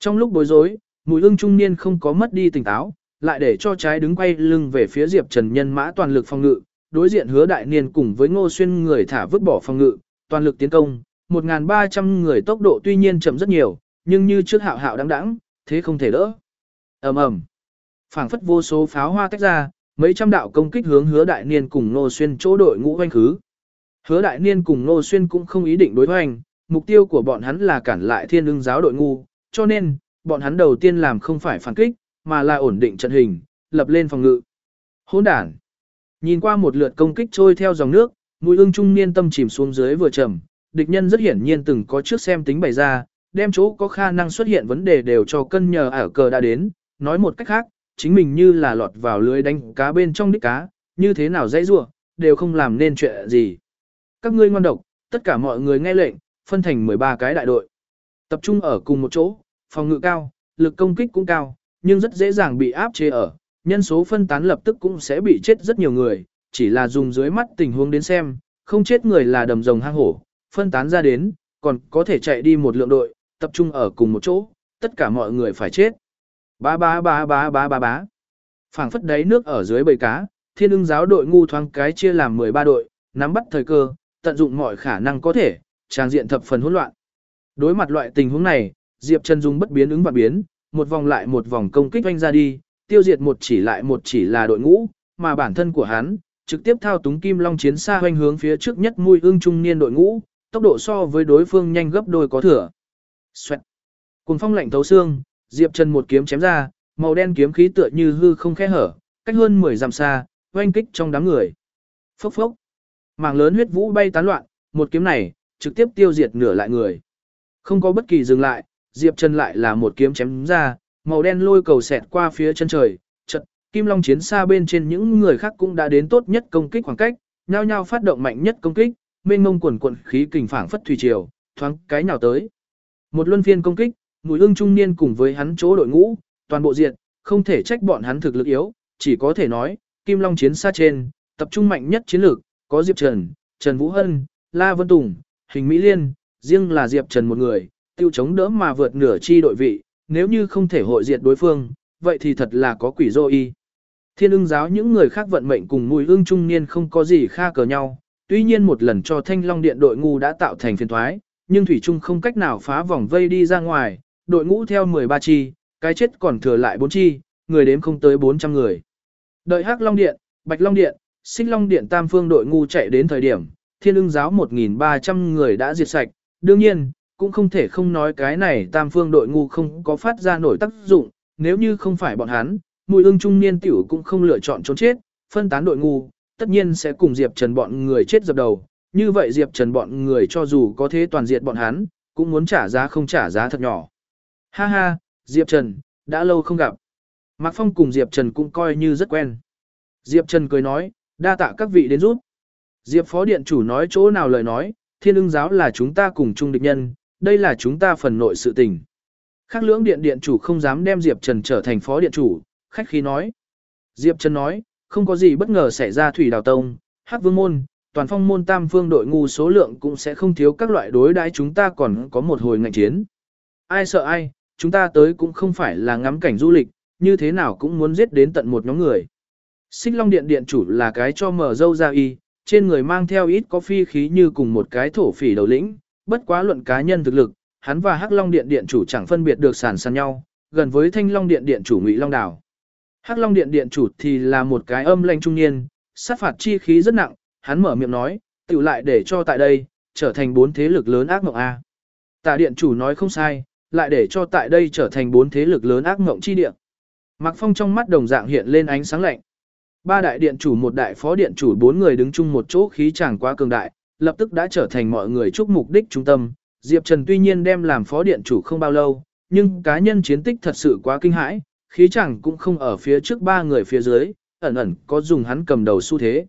Trong lúc bối rối, mùi ưng trung niên không có mất đi tỉnh táo, lại để cho trái đứng quay lưng về phía Diệp Trần nhân mã toàn lực phòng ngự, đối diện hứa đại niên cùng với ngô xuyên người thả vứt bỏ phòng ngự, toàn lực tiến công, 1.300 người tốc độ tuy nhiên chậm rất nhiều, nhưng như trước hạo hạo đáng đáng, thế không thể đỡ. ầm ầm phảng phất vô số pháo hoa tách ra, mấy trăm đạo công kích hướng hứa đại niên cùng Nô xuyên chỗ đội ngũ hoanh khứ. Hứa đại niên cùng Nô xuyên cũng không ý định đối hoành, mục tiêu của bọn hắn là cản lại thiên ưng giáo đội ngu, cho nên, bọn hắn đầu tiên làm không phải phản kích, mà là ổn định trận hình, lập lên phòng ngự. Hỗn đản. Nhìn qua một lượt công kích trôi theo dòng nước, mũi ương trung niên tâm chìm xuống dưới vừa trầm, địch nhân rất hiển nhiên từng có trước xem tính bày ra, đem chỗ có khả năng xuất hiện vấn đề đều cho cân nhờ ở cờ đã đến, nói một cách khác, chính mình như là lọt vào lưới đánh cá bên trong đích cá, như thế nào dãy rua, đều không làm nên chuyện gì. Các ngươi ngoan độc, tất cả mọi người nghe lệnh, phân thành 13 cái đại đội. Tập trung ở cùng một chỗ, phòng ngự cao, lực công kích cũng cao, nhưng rất dễ dàng bị áp chế ở, nhân số phân tán lập tức cũng sẽ bị chết rất nhiều người, chỉ là dùng dưới mắt tình huống đến xem, không chết người là đầm rồng hang hổ, phân tán ra đến, còn có thể chạy đi một lượng đội, tập trung ở cùng một chỗ, tất cả mọi người phải chết. Bá bá bá bá bá bá bá. Phảng phất đáy nước ở dưới bầy cá, thiên ưng giáo đội ngu thoáng cái chia làm 13 đội, nắm bắt thời cơ, tận dụng mọi khả năng có thể, trang diện thập phần hỗn loạn. Đối mặt loại tình huống này, Diệp Trần Dung bất biến ứng và biến, một vòng lại một vòng công kích oanh ra đi, tiêu diệt một chỉ lại một chỉ là đội ngũ, mà bản thân của hắn, trực tiếp thao túng kim long chiến xa hoành hướng phía trước nhất mùi ương trung niên đội ngũ, tốc độ so với đối phương nhanh gấp đôi có thừa. Xoẹt. Cùng phong lạnh thấu xương, Diệp Trần một kiếm chém ra, màu đen kiếm khí tựa như hư không khe hở, cách hơn 10 dặm xa, oanh kích trong đám người. Phốc phốc. Mảng lớn huyết vũ bay tán loạn, một kiếm này, trực tiếp tiêu diệt nửa lại người. Không có bất kỳ dừng lại, Diệp Trần lại là một kiếm chém ra, màu đen lôi cầu xẹt qua phía chân trời, Kim Long chiến xa bên trên những người khác cũng đã đến tốt nhất công kích khoảng cách, nhao nhao phát động mạnh nhất công kích, mênh mông quần quần khí kình phảng phất thủy triều, thoáng cái nào tới. Một luân phiên công kích, Mùi ương trung niên cùng với hắn chỗ đội ngũ, toàn bộ diện, không thể trách bọn hắn thực lực yếu, chỉ có thể nói, Kim Long chiến xa trên, tập trung mạnh nhất chiến lược, có Diệp Trần, Trần Vũ Hân, La Vân Tùng, Hình Mỹ Liên, riêng là Diệp Trần một người, tiêu chống đỡ mà vượt nửa chi đội vị, nếu như không thể hội diệt đối phương, vậy thì thật là có quỷ dô y. Thiên ưng giáo những người khác vận mệnh cùng mùi ương trung niên không có gì kha cờ nhau, tuy nhiên một lần cho thanh long điện đội ngu đã tạo thành phiền thoái, nhưng Thủy Trung không cách nào phá vòng vây đi ra ngoài, đội ngũ theo 13 chi, cái chết còn thừa lại 4 chi, người đếm không tới 400 người. Đợi Hắc Long Điện, Bạch Long Điện, Xích Long Điện tam phương đội ngu chạy đến thời điểm, thiên ưng giáo 1.300 người đã diệt sạch, đương nhiên, cũng không thể không nói cái này tam phương đội ngu không có phát ra nổi tác dụng, nếu như không phải bọn hắn, mùi ưng trung niên tiểu cũng không lựa chọn trốn chết, phân tán đội ngu, tất nhiên sẽ cùng Diệp Trần bọn người chết dập đầu, như vậy Diệp Trần bọn người cho dù có thế toàn diệt bọn hắn, cũng muốn trả giá không trả giá thật nhỏ. Ha ha, Diệp Trần, đã lâu không gặp. Mạc Phong cùng Diệp Trần cũng coi như rất quen. Diệp Trần cười nói, đa tạ các vị đến giúp. Diệp Phó Điện Chủ nói chỗ nào lời nói, thiên ưng giáo là chúng ta cùng chung địch nhân, đây là chúng ta phần nội sự tình. Khác lưỡng điện điện chủ không dám đem Diệp Trần trở thành Phó Điện Chủ, khách khí nói. Diệp Trần nói, không có gì bất ngờ xảy ra thủy đào tông, hắc vương môn, toàn phong môn tam phương đội ngu số lượng cũng sẽ không thiếu các loại đối đãi chúng ta còn có một hồi ngạnh chiến. Ai sợ ai, chúng ta tới cũng không phải là ngắm cảnh du lịch, như thế nào cũng muốn giết đến tận một nhóm người. Xích Long Điện Điện chủ là cái cho mở dâu ra y, trên người mang theo ít có phi khí như cùng một cái thổ phỉ đầu lĩnh, bất quá luận cá nhân thực lực, hắn và Hắc Long Điện Điện chủ chẳng phân biệt được sản sàn nhau, gần với Thanh Long Điện Điện chủ Ngụy Long Đảo. Hắc Long Điện Điện chủ thì là một cái âm lanh trung niên, sát phạt chi khí rất nặng, hắn mở miệng nói, tiểu lại để cho tại đây, trở thành bốn thế lực lớn ác mộng A. Tả điện chủ nói không sai, lại để cho tại đây trở thành bốn thế lực lớn ác mộng chi địa. Mạc Phong trong mắt đồng dạng hiện lên ánh sáng lạnh. Ba đại điện chủ một đại phó điện chủ bốn người đứng chung một chỗ khí chẳng quá cường đại, lập tức đã trở thành mọi người chúc mục đích trung tâm. Diệp Trần tuy nhiên đem làm phó điện chủ không bao lâu, nhưng cá nhân chiến tích thật sự quá kinh hãi, khí chẳng cũng không ở phía trước ba người phía dưới, ẩn ẩn có dùng hắn cầm đầu xu thế.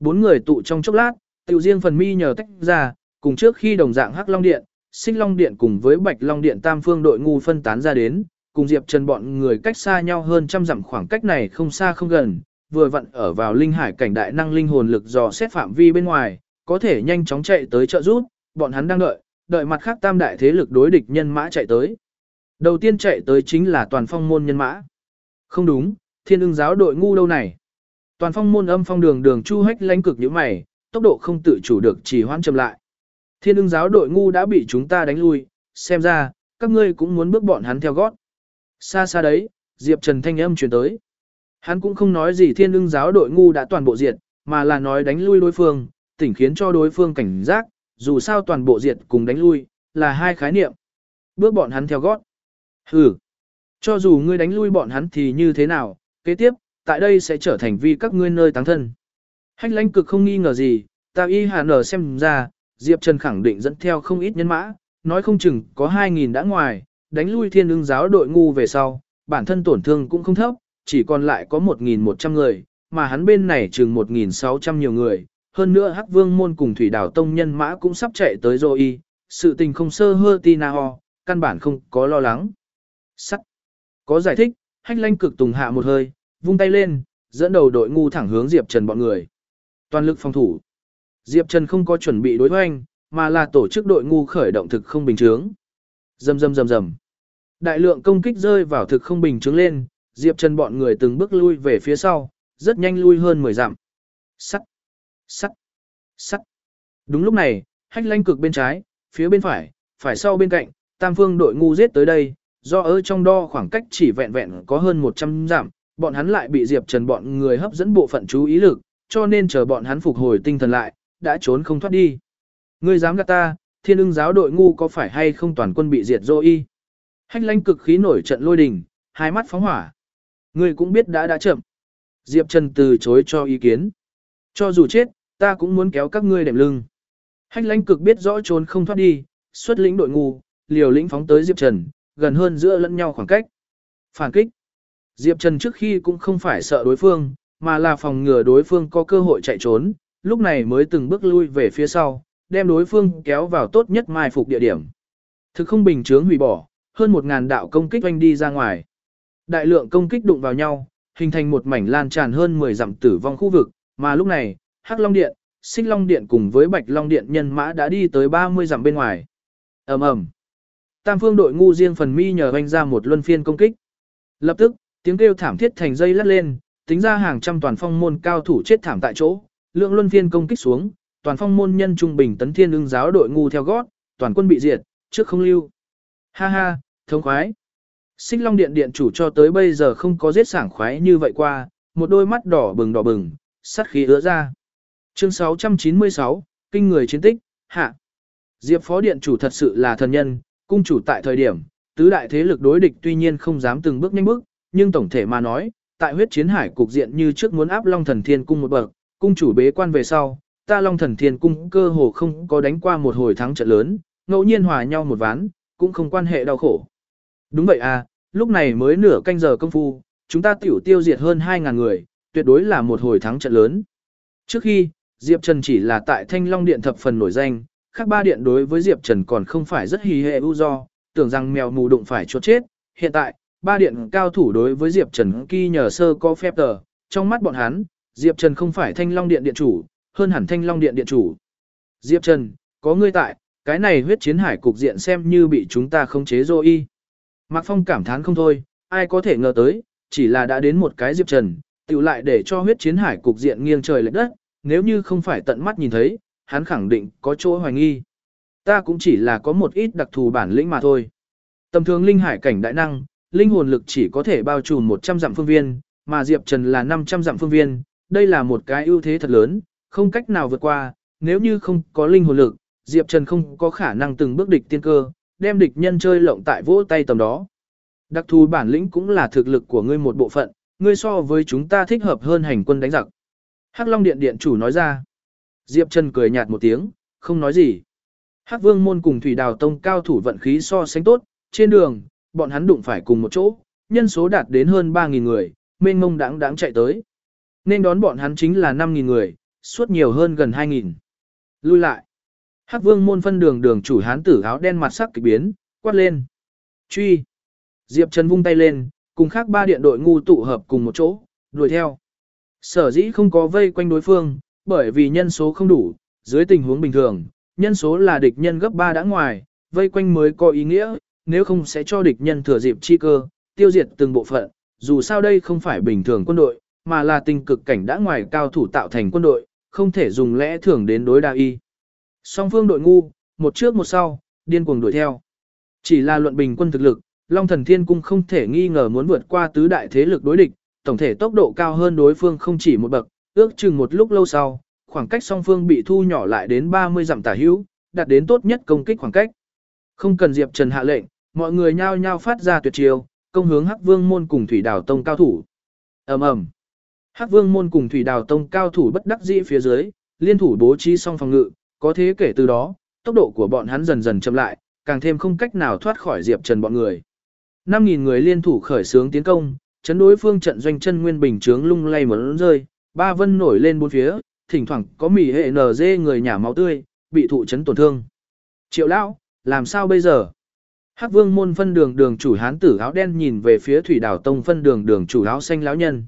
Bốn người tụ trong chốc lát, tiểu riêng phần mi nhờ tách ra, cùng trước khi đồng dạng Hắc Long Điện, Sinh Long Điện cùng với Bạch Long Điện tam phương đội ngu phân tán ra đến, cùng Diệp Trần bọn người cách xa nhau hơn trăm dặm khoảng cách này không xa không gần, vừa vặn ở vào linh hải cảnh đại năng linh hồn lực dò xét phạm vi bên ngoài, có thể nhanh chóng chạy tới trợ giúp, bọn hắn đang đợi, đợi mặt khác tam đại thế lực đối địch nhân mã chạy tới. Đầu tiên chạy tới chính là toàn phong môn nhân mã. Không đúng, thiên ưng giáo đội ngu đâu này. Toàn phong môn âm phong đường đường chu hách lãnh cực như mày, tốc độ không tự chủ được chỉ hoãn chậm lại. Thiên ưng giáo đội ngu đã bị chúng ta đánh lui, xem ra, các ngươi cũng muốn bước bọn hắn theo gót. Xa xa đấy, Diệp Trần thanh âm truyền tới. Hắn cũng không nói gì thiên ưng giáo đội ngu đã toàn bộ diệt, mà là nói đánh lui đối phương, tỉnh khiến cho đối phương cảnh giác, dù sao toàn bộ diệt cùng đánh lui, là hai khái niệm. Bước bọn hắn theo gót. Hừ. Cho dù ngươi đánh lui bọn hắn thì như thế nào, kế tiếp, tại đây sẽ trở thành vi các ngươi nơi táng thân. Hách lãnh cực không nghi ngờ gì, ta y hà nở xem ra, Diệp Trần khẳng định dẫn theo không ít nhân mã, nói không chừng có 2.000 đã ngoài, đánh lui thiên ưng giáo đội ngu về sau, bản thân tổn thương cũng không thấp, chỉ còn lại có 1.100 người, mà hắn bên này chừng 1.600 nhiều người, hơn nữa Hắc Vương môn cùng Thủy Đảo Tông nhân mã cũng sắp chạy tới rồi sự tình không sơ hơ tina ho, căn bản không có lo lắng. Sắc. Có giải thích, hách lanh cực tùng hạ một hơi, vung tay lên, dẫn đầu đội ngu thẳng hướng Diệp Trần bọn người. Toàn lực phòng thủ. Diệp Trần không có chuẩn bị đối hoành, mà là tổ chức đội ngu khởi động thực không bình chướng. Rầm rầm rầm rầm. Đại lượng công kích rơi vào thực không bình chướng lên, Diệp Trần bọn người từng bước lui về phía sau, rất nhanh lui hơn 10 dặm. Sắt, sắt, sắt. Đúng lúc này, hách lanh cực bên trái, phía bên phải, phải sau bên cạnh, tam phương đội ngu giết tới đây, do ở trong đo khoảng cách chỉ vẹn vẹn có hơn 100 dặm, bọn hắn lại bị Diệp Trần bọn người hấp dẫn bộ phận chú ý lực, cho nên chờ bọn hắn phục hồi tinh thần lại, đã trốn không thoát đi. Ngươi dám gạt ta, thiên ưng giáo đội ngu có phải hay không toàn quân bị diệt dô y? Hách lanh cực khí nổi trận lôi đình, hai mắt phóng hỏa. Ngươi cũng biết đã đã chậm. Diệp Trần từ chối cho ý kiến. Cho dù chết, ta cũng muốn kéo các ngươi đệm lưng. Hách lanh cực biết rõ trốn không thoát đi, xuất lĩnh đội ngu, liều lĩnh phóng tới Diệp Trần, gần hơn giữa lẫn nhau khoảng cách. Phản kích. Diệp Trần trước khi cũng không phải sợ đối phương, mà là phòng ngừa đối phương có cơ hội chạy trốn, lúc này mới từng bước lui về phía sau, đem đối phương kéo vào tốt nhất mai phục địa điểm. Thực không bình chướng hủy bỏ, hơn một ngàn đạo công kích oanh đi ra ngoài. Đại lượng công kích đụng vào nhau, hình thành một mảnh lan tràn hơn 10 dặm tử vong khu vực, mà lúc này, Hắc Long Điện, Xích Long Điện cùng với Bạch Long Điện nhân mã đã đi tới 30 dặm bên ngoài. ầm ầm Tam phương đội ngu riêng phần mi nhờ hoành ra một luân phiên công kích. Lập tức, tiếng kêu thảm thiết thành dây lắt lên, tính ra hàng trăm toàn phong môn cao thủ chết thảm tại chỗ, lượng luân phiên công kích xuống, toàn phong môn nhân trung bình tấn thiên ưng giáo đội ngu theo gót, toàn quân bị diệt, trước không lưu. Ha ha, thống khoái. Xích Long Điện điện chủ cho tới bây giờ không có giết sảng khoái như vậy qua, một đôi mắt đỏ bừng đỏ bừng, sát khí ứa ra. Chương 696, Kinh người chiến tích, hạ. Diệp Phó Điện chủ thật sự là thần nhân, cung chủ tại thời điểm, tứ đại thế lực đối địch tuy nhiên không dám từng bước nhanh bước, nhưng tổng thể mà nói, tại huyết chiến hải cục diện như trước muốn áp Long Thần Thiên cung một bậc, cung chủ bế quan về sau, ta Long Thần Thiên cung cơ hồ không có đánh qua một hồi thắng trận lớn, ngẫu nhiên hòa nhau một ván, cũng không quan hệ đau khổ. Đúng vậy à, lúc này mới nửa canh giờ công phu, chúng ta tiểu tiêu diệt hơn 2.000 người, tuyệt đối là một hồi thắng trận lớn. Trước khi, Diệp Trần chỉ là tại Thanh Long Điện thập phần nổi danh, khác ba điện đối với Diệp Trần còn không phải rất hì hệ ưu do, tưởng rằng mèo mù đụng phải chuột chết. Hiện tại, ba điện cao thủ đối với Diệp Trần kỳ nhờ sơ có phép tờ, trong mắt bọn hắn, Diệp Trần không phải Thanh Long Điện điện chủ, hơn hẳn Thanh Long Điện điện chủ. Diệp Trần, có ngươi tại, cái này huyết chiến hải cục diện xem như bị chúng ta không chế dô y. Mạc Phong cảm thán không thôi, ai có thể ngờ tới, chỉ là đã đến một cái Diệp Trần, tiểu lại để cho huyết chiến hải cục diện nghiêng trời lệch đất, nếu như không phải tận mắt nhìn thấy, hắn khẳng định có chỗ hoài nghi. Ta cũng chỉ là có một ít đặc thù bản lĩnh mà thôi. Tầm thường linh hải cảnh đại năng, linh hồn lực chỉ có thể bao trùm 100 dặm phương viên, mà Diệp Trần là 500 dặm phương viên, đây là một cái ưu thế thật lớn, không cách nào vượt qua, nếu như không có linh hồn lực, Diệp Trần không có khả năng từng bước địch tiên cơ, đem địch nhân chơi lộng tại vỗ tay tầm đó. Đặc thù bản lĩnh cũng là thực lực của ngươi một bộ phận, ngươi so với chúng ta thích hợp hơn hành quân đánh giặc. Hắc Long Điện Điện chủ nói ra. Diệp Trần cười nhạt một tiếng, không nói gì. Hắc Vương môn cùng Thủy Đào Tông cao thủ vận khí so sánh tốt, trên đường, bọn hắn đụng phải cùng một chỗ, nhân số đạt đến hơn 3.000 người, mênh mông đáng đáng chạy tới. Nên đón bọn hắn chính là 5.000 người, suốt nhiều hơn gần 2.000. Lui lại. Hắc Vương môn phân đường đường chủ hán tử áo đen mặt sắc kỳ biến, quát lên. Truy. Diệp Trần vung tay lên, cùng khác ba điện đội ngu tụ hợp cùng một chỗ, đuổi theo. Sở dĩ không có vây quanh đối phương, bởi vì nhân số không đủ, dưới tình huống bình thường, nhân số là địch nhân gấp 3 đã ngoài, vây quanh mới có ý nghĩa, nếu không sẽ cho địch nhân thừa dịp chi cơ, tiêu diệt từng bộ phận, dù sao đây không phải bình thường quân đội, mà là tình cực cảnh đã ngoài cao thủ tạo thành quân đội, không thể dùng lẽ thường đến đối đa y. Song phương đội ngu, một trước một sau, điên cuồng đuổi theo. Chỉ là luận bình quân thực lực, Long Thần Thiên Cung không thể nghi ngờ muốn vượt qua tứ đại thế lực đối địch, tổng thể tốc độ cao hơn đối phương không chỉ một bậc, ước chừng một lúc lâu sau, khoảng cách song phương bị thu nhỏ lại đến 30 dặm tả hữu, đạt đến tốt nhất công kích khoảng cách. Không cần Diệp Trần hạ lệnh, mọi người nhao nhao phát ra tuyệt chiêu, công hướng Hắc Vương môn cùng Thủy đảo Tông cao thủ. Ầm ầm. Hắc Vương môn cùng Thủy Đào Tông cao thủ bất đắc dĩ phía dưới, liên thủ bố trí xong phòng ngự, có thế kể từ đó, tốc độ của bọn hắn dần dần chậm lại, càng thêm không cách nào thoát khỏi Diệp Trần bọn người. 5.000 người liên thủ khởi xướng tiến công, chấn đối phương trận doanh chân nguyên bình trướng lung lay mở rơi, ba vân nổi lên bốn phía, thỉnh thoảng có mỉ hệ nở dê người nhả máu tươi, bị thụ chấn tổn thương. Triệu lão, làm sao bây giờ? Hắc Vương môn phân đường đường chủ hán tử áo đen nhìn về phía Thủy Đảo Tông phân đường đường chủ áo xanh lão nhân.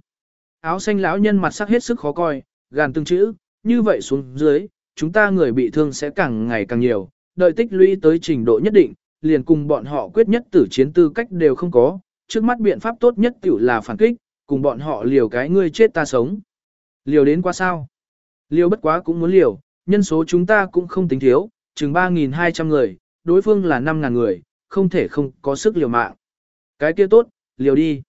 Áo xanh lão nhân mặt sắc hết sức khó coi, gàn từng chữ, như vậy xuống dưới, chúng ta người bị thương sẽ càng ngày càng nhiều, đợi tích lũy tới trình độ nhất định, liền cùng bọn họ quyết nhất tử chiến tư cách đều không có, trước mắt biện pháp tốt nhất tiểu là phản kích, cùng bọn họ liều cái ngươi chết ta sống. Liều đến quá sao? Liều bất quá cũng muốn liều, nhân số chúng ta cũng không tính thiếu, chừng 3.200 người, đối phương là 5.000 người, không thể không có sức liều mạng. Cái kia tốt, liều đi.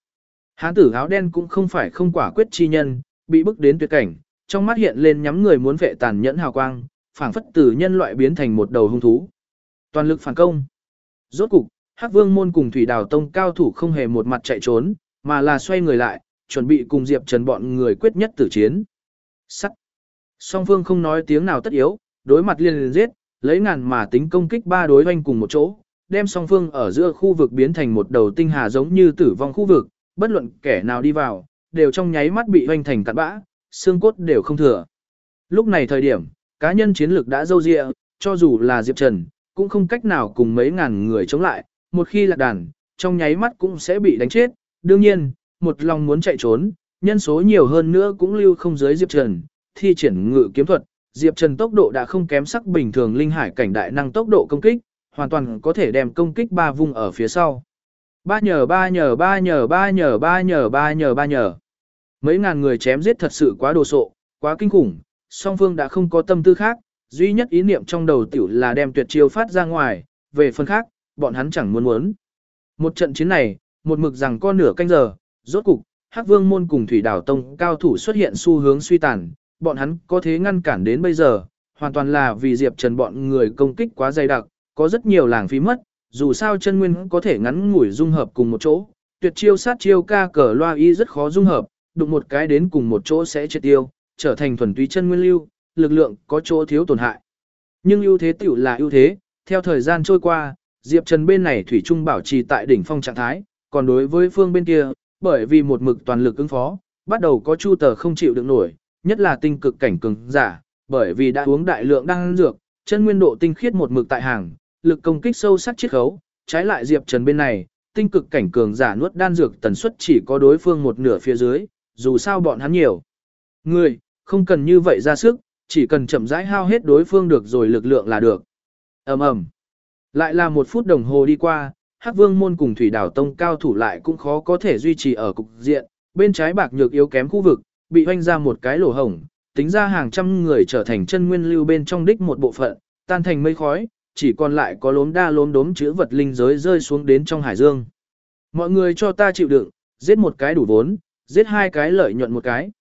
Hán tử áo đen cũng không phải không quả quyết chi nhân, bị bức đến tuyệt cảnh, trong mắt hiện lên nhắm người muốn vệ tàn nhẫn hào quang, phảng phất từ nhân loại biến thành một đầu hung thú. Toàn lực phản công. Rốt cục, Hắc Vương môn cùng Thủy Đào Tông cao thủ không hề một mặt chạy trốn, mà là xoay người lại, chuẩn bị cùng Diệp Trần bọn người quyết nhất tử chiến. Sắt. Song phương không nói tiếng nào tất yếu, đối mặt liên liên giết, lấy ngàn mà tính công kích ba đối hoanh cùng một chỗ, đem song phương ở giữa khu vực biến thành một đầu tinh hà giống như tử vong khu vực, bất luận kẻ nào đi vào, đều trong nháy mắt bị hoanh thành cạn bã, xương cốt đều không thừa. Lúc này thời điểm, cá nhân chiến lược đã dâu dịa, cho dù là Diệp Trần, cũng không cách nào cùng mấy ngàn người chống lại, một khi lạc đàn, trong nháy mắt cũng sẽ bị đánh chết. Đương nhiên, một lòng muốn chạy trốn, nhân số nhiều hơn nữa cũng lưu không dưới Diệp Trần, thi triển ngự kiếm thuật, Diệp Trần tốc độ đã không kém sắc bình thường linh hải cảnh đại năng tốc độ công kích, hoàn toàn có thể đem công kích ba vùng ở phía sau. Ba nhờ ba nhờ ba nhờ ba nhờ ba nhờ ba nhờ ba nhờ. Mấy ngàn người chém giết thật sự quá đồ sộ, quá kinh khủng, song phương đã không có tâm tư khác, duy nhất ý niệm trong đầu tiểu là đem tuyệt chiêu phát ra ngoài, về phần khác, bọn hắn chẳng muốn muốn. Một trận chiến này, một mực rằng con nửa canh giờ, rốt cục, Hắc Vương môn cùng Thủy Đảo Tông cao thủ xuất hiện xu hướng suy tàn, bọn hắn có thế ngăn cản đến bây giờ, hoàn toàn là vì Diệp Trần bọn người công kích quá dày đặc, có rất nhiều làng phí mất, dù sao chân nguyên có thể ngắn ngủi dung hợp cùng một chỗ, tuyệt chiêu sát chiêu ca cờ loa y rất khó dung hợp, đụng một cái đến cùng một chỗ sẽ chết tiêu, trở thành thuần túy chân nguyên lưu, lực lượng có chỗ thiếu tổn hại. Nhưng ưu thế tiểu là ưu thế, theo thời gian trôi qua, Diệp Trần bên này thủy trung bảo trì tại đỉnh phong trạng thái, còn đối với phương bên kia, bởi vì một mực toàn lực ứng phó, bắt đầu có chu tờ không chịu được nổi, nhất là tinh cực cảnh cường giả, bởi vì đã uống đại lượng đan dược, chân nguyên độ tinh khiết một mực tại hàng, lực công kích sâu sắc chiết khấu, trái lại Diệp Trần bên này, tinh cực cảnh cường giả nuốt đan dược tần suất chỉ có đối phương một nửa phía dưới, dù sao bọn hắn nhiều. Người, không cần như vậy ra sức, chỉ cần chậm rãi hao hết đối phương được rồi lực lượng là được. ầm ầm Lại là một phút đồng hồ đi qua, Hắc Vương môn cùng Thủy Đảo Tông cao thủ lại cũng khó có thể duy trì ở cục diện, bên trái bạc nhược yếu kém khu vực, bị hoanh ra một cái lỗ hổng, tính ra hàng trăm người trở thành chân nguyên lưu bên trong đích một bộ phận, tan thành mây khói, chỉ còn lại có lốm đa lốm đốm chữ vật linh giới rơi xuống đến trong hải dương. Mọi người cho ta chịu đựng, giết một cái đủ vốn, giết hai cái lợi nhuận một cái.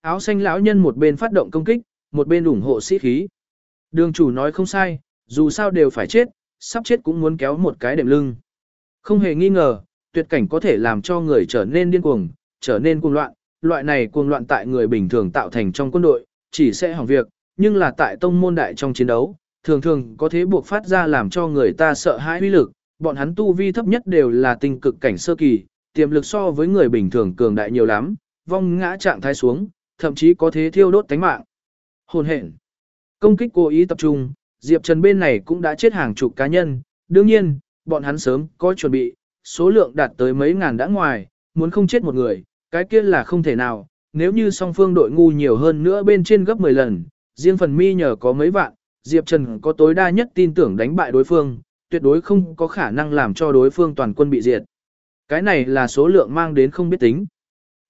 Áo xanh lão nhân một bên phát động công kích, một bên ủng hộ sĩ khí. Đường chủ nói không sai, dù sao đều phải chết, sắp chết cũng muốn kéo một cái đệm lưng. Không hề nghi ngờ, tuyệt cảnh có thể làm cho người trở nên điên cuồng, trở nên cuồng loạn, loại này cuồng loạn tại người bình thường tạo thành trong quân đội, chỉ sẽ hỏng việc, nhưng là tại tông môn đại trong chiến đấu, thường thường có thế buộc phát ra làm cho người ta sợ hãi uy lực, bọn hắn tu vi thấp nhất đều là tinh cực cảnh sơ kỳ, tiềm lực so với người bình thường cường đại nhiều lắm, vong ngã trạng thái xuống, thậm chí có thế thiêu đốt tánh mạng. Hồn hện. Công kích cố ý tập trung, Diệp Trần bên này cũng đã chết hàng chục cá nhân, đương nhiên, bọn hắn sớm có chuẩn bị, số lượng đạt tới mấy ngàn đã ngoài, muốn không chết một người, cái kia là không thể nào, nếu như song phương đội ngu nhiều hơn nữa bên trên gấp 10 lần, riêng phần mi nhờ có mấy vạn, Diệp Trần có tối đa nhất tin tưởng đánh bại đối phương, tuyệt đối không có khả năng làm cho đối phương toàn quân bị diệt. Cái này là số lượng mang đến không biết tính.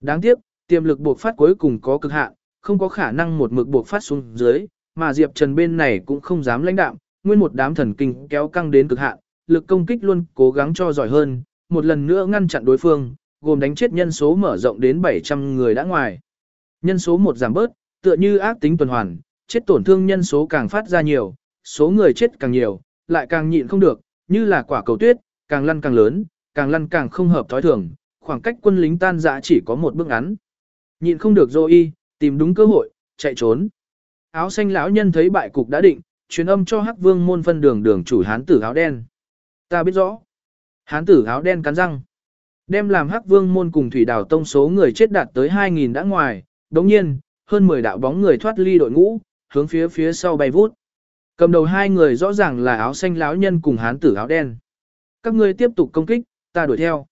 Đáng tiếc, tiềm lực buộc phát cuối cùng có cực hạn, không có khả năng một mực buộc phát xuống dưới, mà Diệp Trần bên này cũng không dám lãnh đạm, nguyên một đám thần kinh kéo căng đến cực hạn, lực công kích luôn cố gắng cho giỏi hơn, một lần nữa ngăn chặn đối phương, gồm đánh chết nhân số mở rộng đến 700 người đã ngoài. Nhân số một giảm bớt, tựa như ác tính tuần hoàn, chết tổn thương nhân số càng phát ra nhiều, số người chết càng nhiều, lại càng nhịn không được, như là quả cầu tuyết, càng lăn càng lớn, càng lăn càng không hợp thói thường, khoảng cách quân lính tan dã chỉ có một bước ngắn. Nhịn không được Zoe, tìm đúng cơ hội, chạy trốn. Áo xanh lão nhân thấy bại cục đã định, truyền âm cho Hắc Vương môn phân đường đường chủ hán tử áo đen. Ta biết rõ. Hán tử áo đen cắn răng. Đem làm Hắc Vương môn cùng thủy đảo tông số người chết đạt tới 2.000 đã ngoài, đồng nhiên, hơn 10 đạo bóng người thoát ly đội ngũ, hướng phía phía sau bay vút. Cầm đầu hai người rõ ràng là áo xanh lão nhân cùng hán tử áo đen. Các ngươi tiếp tục công kích, ta đuổi theo.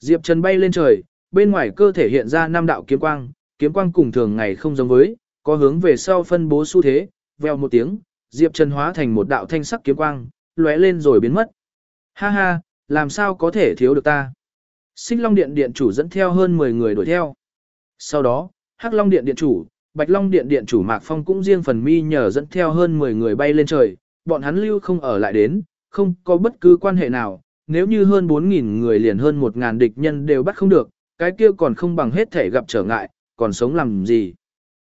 Diệp Trần bay lên trời, bên ngoài cơ thể hiện ra năm đạo kiếm quang, kiếm quang cùng thường ngày không giống với, có hướng về sau phân bố xu thế, veo một tiếng, Diệp Trần hóa thành một đạo thanh sắc kiếm quang, lóe lên rồi biến mất. Ha ha, làm sao có thể thiếu được ta? Xích Long Điện Điện chủ dẫn theo hơn 10 người đuổi theo. Sau đó, Hắc Long Điện Điện chủ, Bạch Long Điện Điện chủ Mạc Phong cũng riêng phần mi nhờ dẫn theo hơn 10 người bay lên trời, bọn hắn lưu không ở lại đến, không có bất cứ quan hệ nào, nếu như hơn 4.000 người liền hơn 1.000 địch nhân đều bắt không được, cái kia còn không bằng hết thể gặp trở ngại, còn sống làm gì.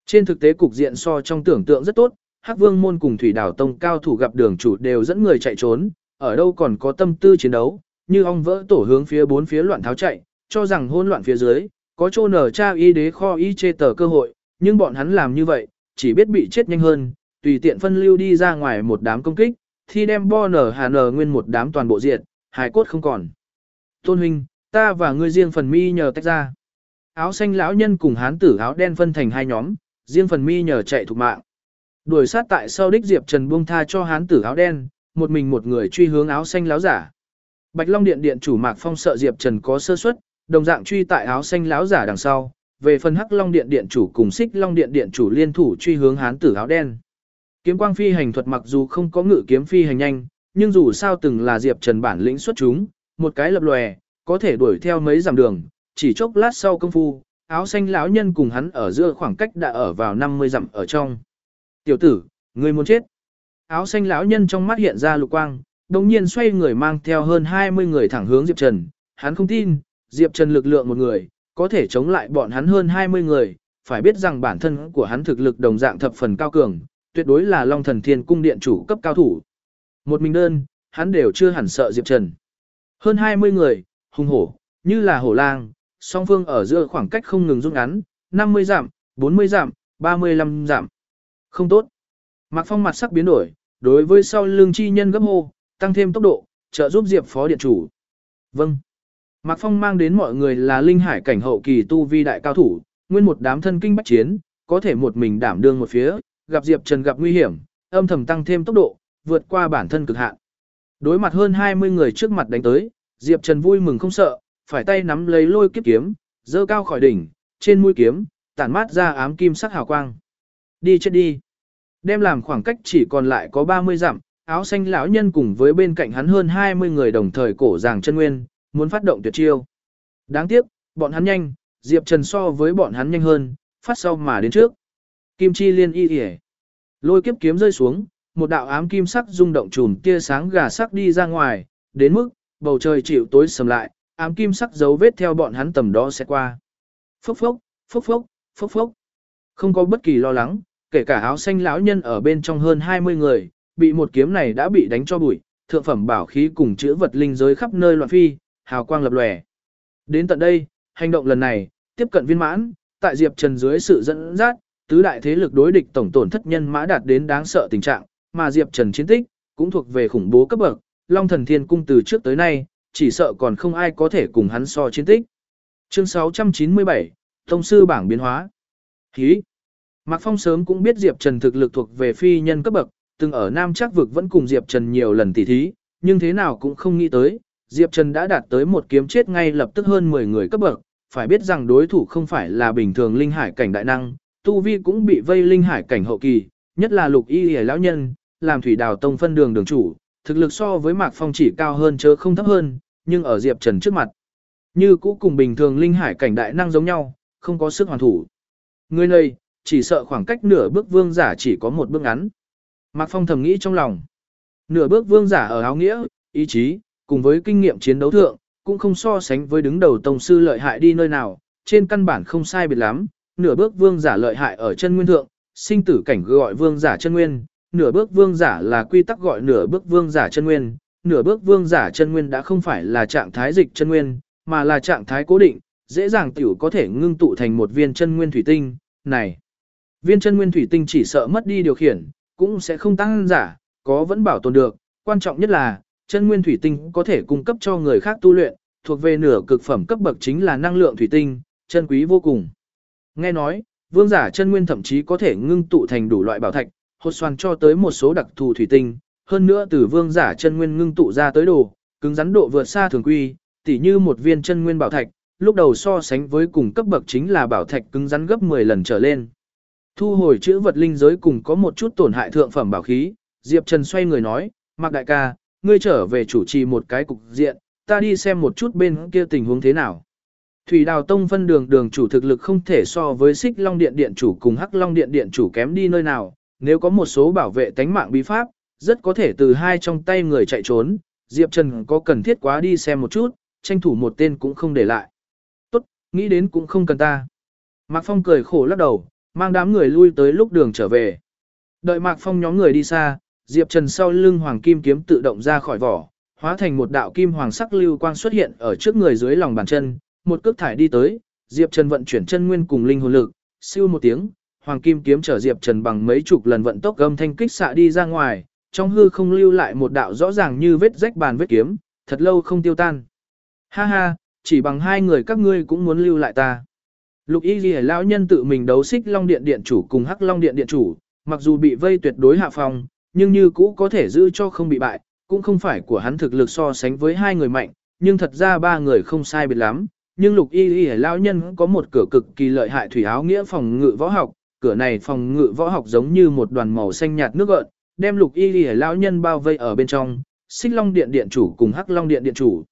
Trên thực tế cục diện so trong tưởng tượng rất tốt, Hắc Vương môn cùng Thủy Đảo Tông cao thủ gặp đường chủ đều dẫn người chạy trốn, ở đâu còn có tâm tư chiến đấu, như ong vỡ tổ hướng phía bốn phía loạn tháo chạy, cho rằng hỗn loạn phía dưới, có chỗ nở tra y đế kho y chê tờ cơ hội, nhưng bọn hắn làm như vậy, chỉ biết bị chết nhanh hơn, tùy tiện phân lưu đi ra ngoài một đám công kích, thì đem bo nở hà nở nguyên một đám toàn bộ diện, hài cốt không còn. Tôn huynh, ta và ngươi riêng phần mi nhờ tách ra. Áo xanh lão nhân cùng hán tử áo đen phân thành hai nhóm, riêng phần mi nhờ chạy thục mạng. Đuổi sát tại sau đích Diệp Trần buông tha cho hán tử áo đen, một mình một người truy hướng áo xanh lão giả. Bạch Long Điện điện chủ Mạc Phong sợ Diệp Trần có sơ suất, đồng dạng truy tại áo xanh lão giả đằng sau, về phần Hắc Long Điện điện chủ cùng Xích Long Điện điện chủ liên thủ truy hướng hán tử áo đen. Kiếm quang phi hành thuật mặc dù không có ngự kiếm phi hành nhanh, nhưng dù sao từng là Diệp Trần bản lĩnh xuất chúng, một cái lập lòe, có thể đuổi theo mấy dặm đường, chỉ chốc lát sau công phu, áo xanh lão nhân cùng hắn ở giữa khoảng cách đã ở vào 50 dặm ở trong. Tiểu tử, ngươi muốn chết. Áo xanh lão nhân trong mắt hiện ra lục quang, đồng nhiên xoay người mang theo hơn 20 người thẳng hướng Diệp Trần. Hắn không tin, Diệp Trần lực lượng một người, có thể chống lại bọn hắn hơn 20 người, phải biết rằng bản thân của hắn thực lực đồng dạng thập phần cao cường, tuyệt đối là Long Thần Thiên Cung điện chủ cấp cao thủ. Một mình đơn, hắn đều chưa hẳn sợ Diệp Trần. Hơn 20 người, hung hổ, như là hổ lang, song phương ở giữa khoảng cách không ngừng rút ngắn, 50 giảm, 40 giảm, 35 giảm. Không tốt. Mạc Phong mặt sắc biến đổi, đối với sau lưng chi nhân gấp hô, tăng thêm tốc độ, trợ giúp Diệp phó điện chủ. Vâng. Mạc Phong mang đến mọi người là linh hải cảnh hậu kỳ tu vi đại cao thủ, nguyên một đám thân kinh bách chiến, có thể một mình đảm đương một phía, gặp Diệp Trần gặp nguy hiểm, âm thầm tăng thêm tốc độ, vượt qua bản thân cực hạn. Đối mặt hơn 20 người trước mặt đánh tới, Diệp Trần vui mừng không sợ, phải tay nắm lấy lôi kiếp kiếm, dơ cao khỏi đỉnh, trên mũi kiếm, tản mát ra ám kim sắc hào quang. Đi chết đi. Đem làm khoảng cách chỉ còn lại có 30 dặm, áo xanh lão nhân cùng với bên cạnh hắn hơn 20 người đồng thời cổ giảng chân nguyên, muốn phát động tuyệt chiêu. Đáng tiếc, bọn hắn nhanh, Diệp Trần so với bọn hắn nhanh hơn, phát sau mà đến trước. Kim chi liên y yể. Lôi kiếp kiếm rơi xuống, một đạo ám kim sắc rung động trùm tia sáng gà sắc đi ra ngoài, đến mức bầu trời chịu tối sầm lại, ám kim sắc dấu vết theo bọn hắn tầm đó sẽ qua. Phốc phốc, phốc phốc, phốc phốc. Không có bất kỳ lo lắng, kể cả áo xanh lão nhân ở bên trong hơn 20 người, bị một kiếm này đã bị đánh cho bụi, thượng phẩm bảo khí cùng chữ vật linh giới khắp nơi loạn phi, hào quang lập lòe. Đến tận đây, hành động lần này, tiếp cận viên mãn, tại Diệp Trần dưới sự dẫn dắt, tứ đại thế lực đối địch tổng tổn thất nhân mã đạt đến đáng sợ tình trạng, mà Diệp Trần chiến tích cũng thuộc về khủng bố cấp bậc, Long Thần Thiên cung từ trước tới nay, chỉ sợ còn không ai có thể cùng hắn so chiến tích. Chương 697, Thông sư bảng biến hóa. Hí. Mạc Phong sớm cũng biết Diệp Trần thực lực thuộc về phi nhân cấp bậc, từng ở Nam Trác vực vẫn cùng Diệp Trần nhiều lần tỉ thí, nhưng thế nào cũng không nghĩ tới, Diệp Trần đã đạt tới một kiếm chết ngay lập tức hơn 10 người cấp bậc, phải biết rằng đối thủ không phải là bình thường linh hải cảnh đại năng, tu vi cũng bị vây linh hải cảnh hậu kỳ, nhất là Lục Y Liễu lão nhân, làm thủy đào tông phân đường đường chủ, thực lực so với Mạc Phong chỉ cao hơn chớ không thấp hơn, nhưng ở Diệp Trần trước mặt, như cũ cùng bình thường linh hải cảnh đại năng giống nhau, không có sức hoàn thủ. Người này, chỉ sợ khoảng cách nửa bước vương giả chỉ có một bước ngắn. Mạc Phong thầm nghĩ trong lòng. Nửa bước vương giả ở áo nghĩa, ý chí, cùng với kinh nghiệm chiến đấu thượng, cũng không so sánh với đứng đầu tông sư lợi hại đi nơi nào, trên căn bản không sai biệt lắm, nửa bước vương giả lợi hại ở chân nguyên thượng, sinh tử cảnh gọi vương giả chân nguyên, nửa bước vương giả là quy tắc gọi nửa bước vương giả chân nguyên, nửa bước vương giả chân nguyên đã không phải là trạng thái dịch chân nguyên, mà là trạng thái cố định, dễ dàng tiểu có thể ngưng tụ thành một viên chân nguyên thủy tinh, này. Viên chân nguyên thủy tinh chỉ sợ mất đi điều khiển, cũng sẽ không tăng giả, có vẫn bảo tồn được, quan trọng nhất là, chân nguyên thủy tinh có thể cung cấp cho người khác tu luyện, thuộc về nửa cực phẩm cấp bậc chính là năng lượng thủy tinh, chân quý vô cùng. Nghe nói, vương giả chân nguyên thậm chí có thể ngưng tụ thành đủ loại bảo thạch, hột xoàn cho tới một số đặc thù thủy tinh, hơn nữa từ vương giả chân nguyên ngưng tụ ra tới đồ, cứng rắn độ vượt xa thường quy, tỉ như một viên chân nguyên bảo thạch, lúc đầu so sánh với cùng cấp bậc chính là bảo thạch cứng rắn gấp 10 lần trở lên. Thu hồi chữ vật linh giới cùng có một chút tổn hại thượng phẩm bảo khí, Diệp Trần xoay người nói, Mạc Đại ca, ngươi trở về chủ trì một cái cục diện, ta đi xem một chút bên kia tình huống thế nào. Thủy Đào Tông phân đường đường chủ thực lực không thể so với Xích Long Điện Điện chủ cùng Hắc Long Điện Điện chủ kém đi nơi nào, nếu có một số bảo vệ tánh mạng bí pháp, rất có thể từ hai trong tay người chạy trốn, Diệp Trần có cần thiết quá đi xem một chút, tranh thủ một tên cũng không để lại. Tốt, nghĩ đến cũng không cần ta. Mạc Phong cười khổ lắc đầu, mang đám người lui tới lúc đường trở về. Đợi Mạc Phong nhóm người đi xa, Diệp Trần sau lưng hoàng kim kiếm tự động ra khỏi vỏ, hóa thành một đạo kim hoàng sắc lưu quang xuất hiện ở trước người dưới lòng bàn chân, một cước thải đi tới, Diệp Trần vận chuyển chân nguyên cùng linh hồn lực, siêu một tiếng, hoàng kim kiếm trở Diệp Trần bằng mấy chục lần vận tốc gầm thanh kích xạ đi ra ngoài, trong hư không lưu lại một đạo rõ ràng như vết rách bàn vết kiếm, thật lâu không tiêu tan. Ha ha, chỉ bằng hai người các ngươi cũng muốn lưu lại ta. Lục Y Lìa lão nhân tự mình đấu xích Long Điện điện chủ cùng Hắc Long Điện điện chủ, mặc dù bị vây tuyệt đối hạ phòng, nhưng như cũ có thể giữ cho không bị bại, cũng không phải của hắn thực lực so sánh với hai người mạnh, nhưng thật ra ba người không sai biệt lắm. Nhưng Lục Y Y lão nhân có một cửa cực kỳ lợi hại thủy áo nghĩa phòng ngự võ học, cửa này phòng ngự võ học giống như một đoàn màu xanh nhạt nước gợn, đem Lục Y Y lão nhân bao vây ở bên trong. Xích Long Điện điện chủ cùng Hắc Long Điện điện chủ.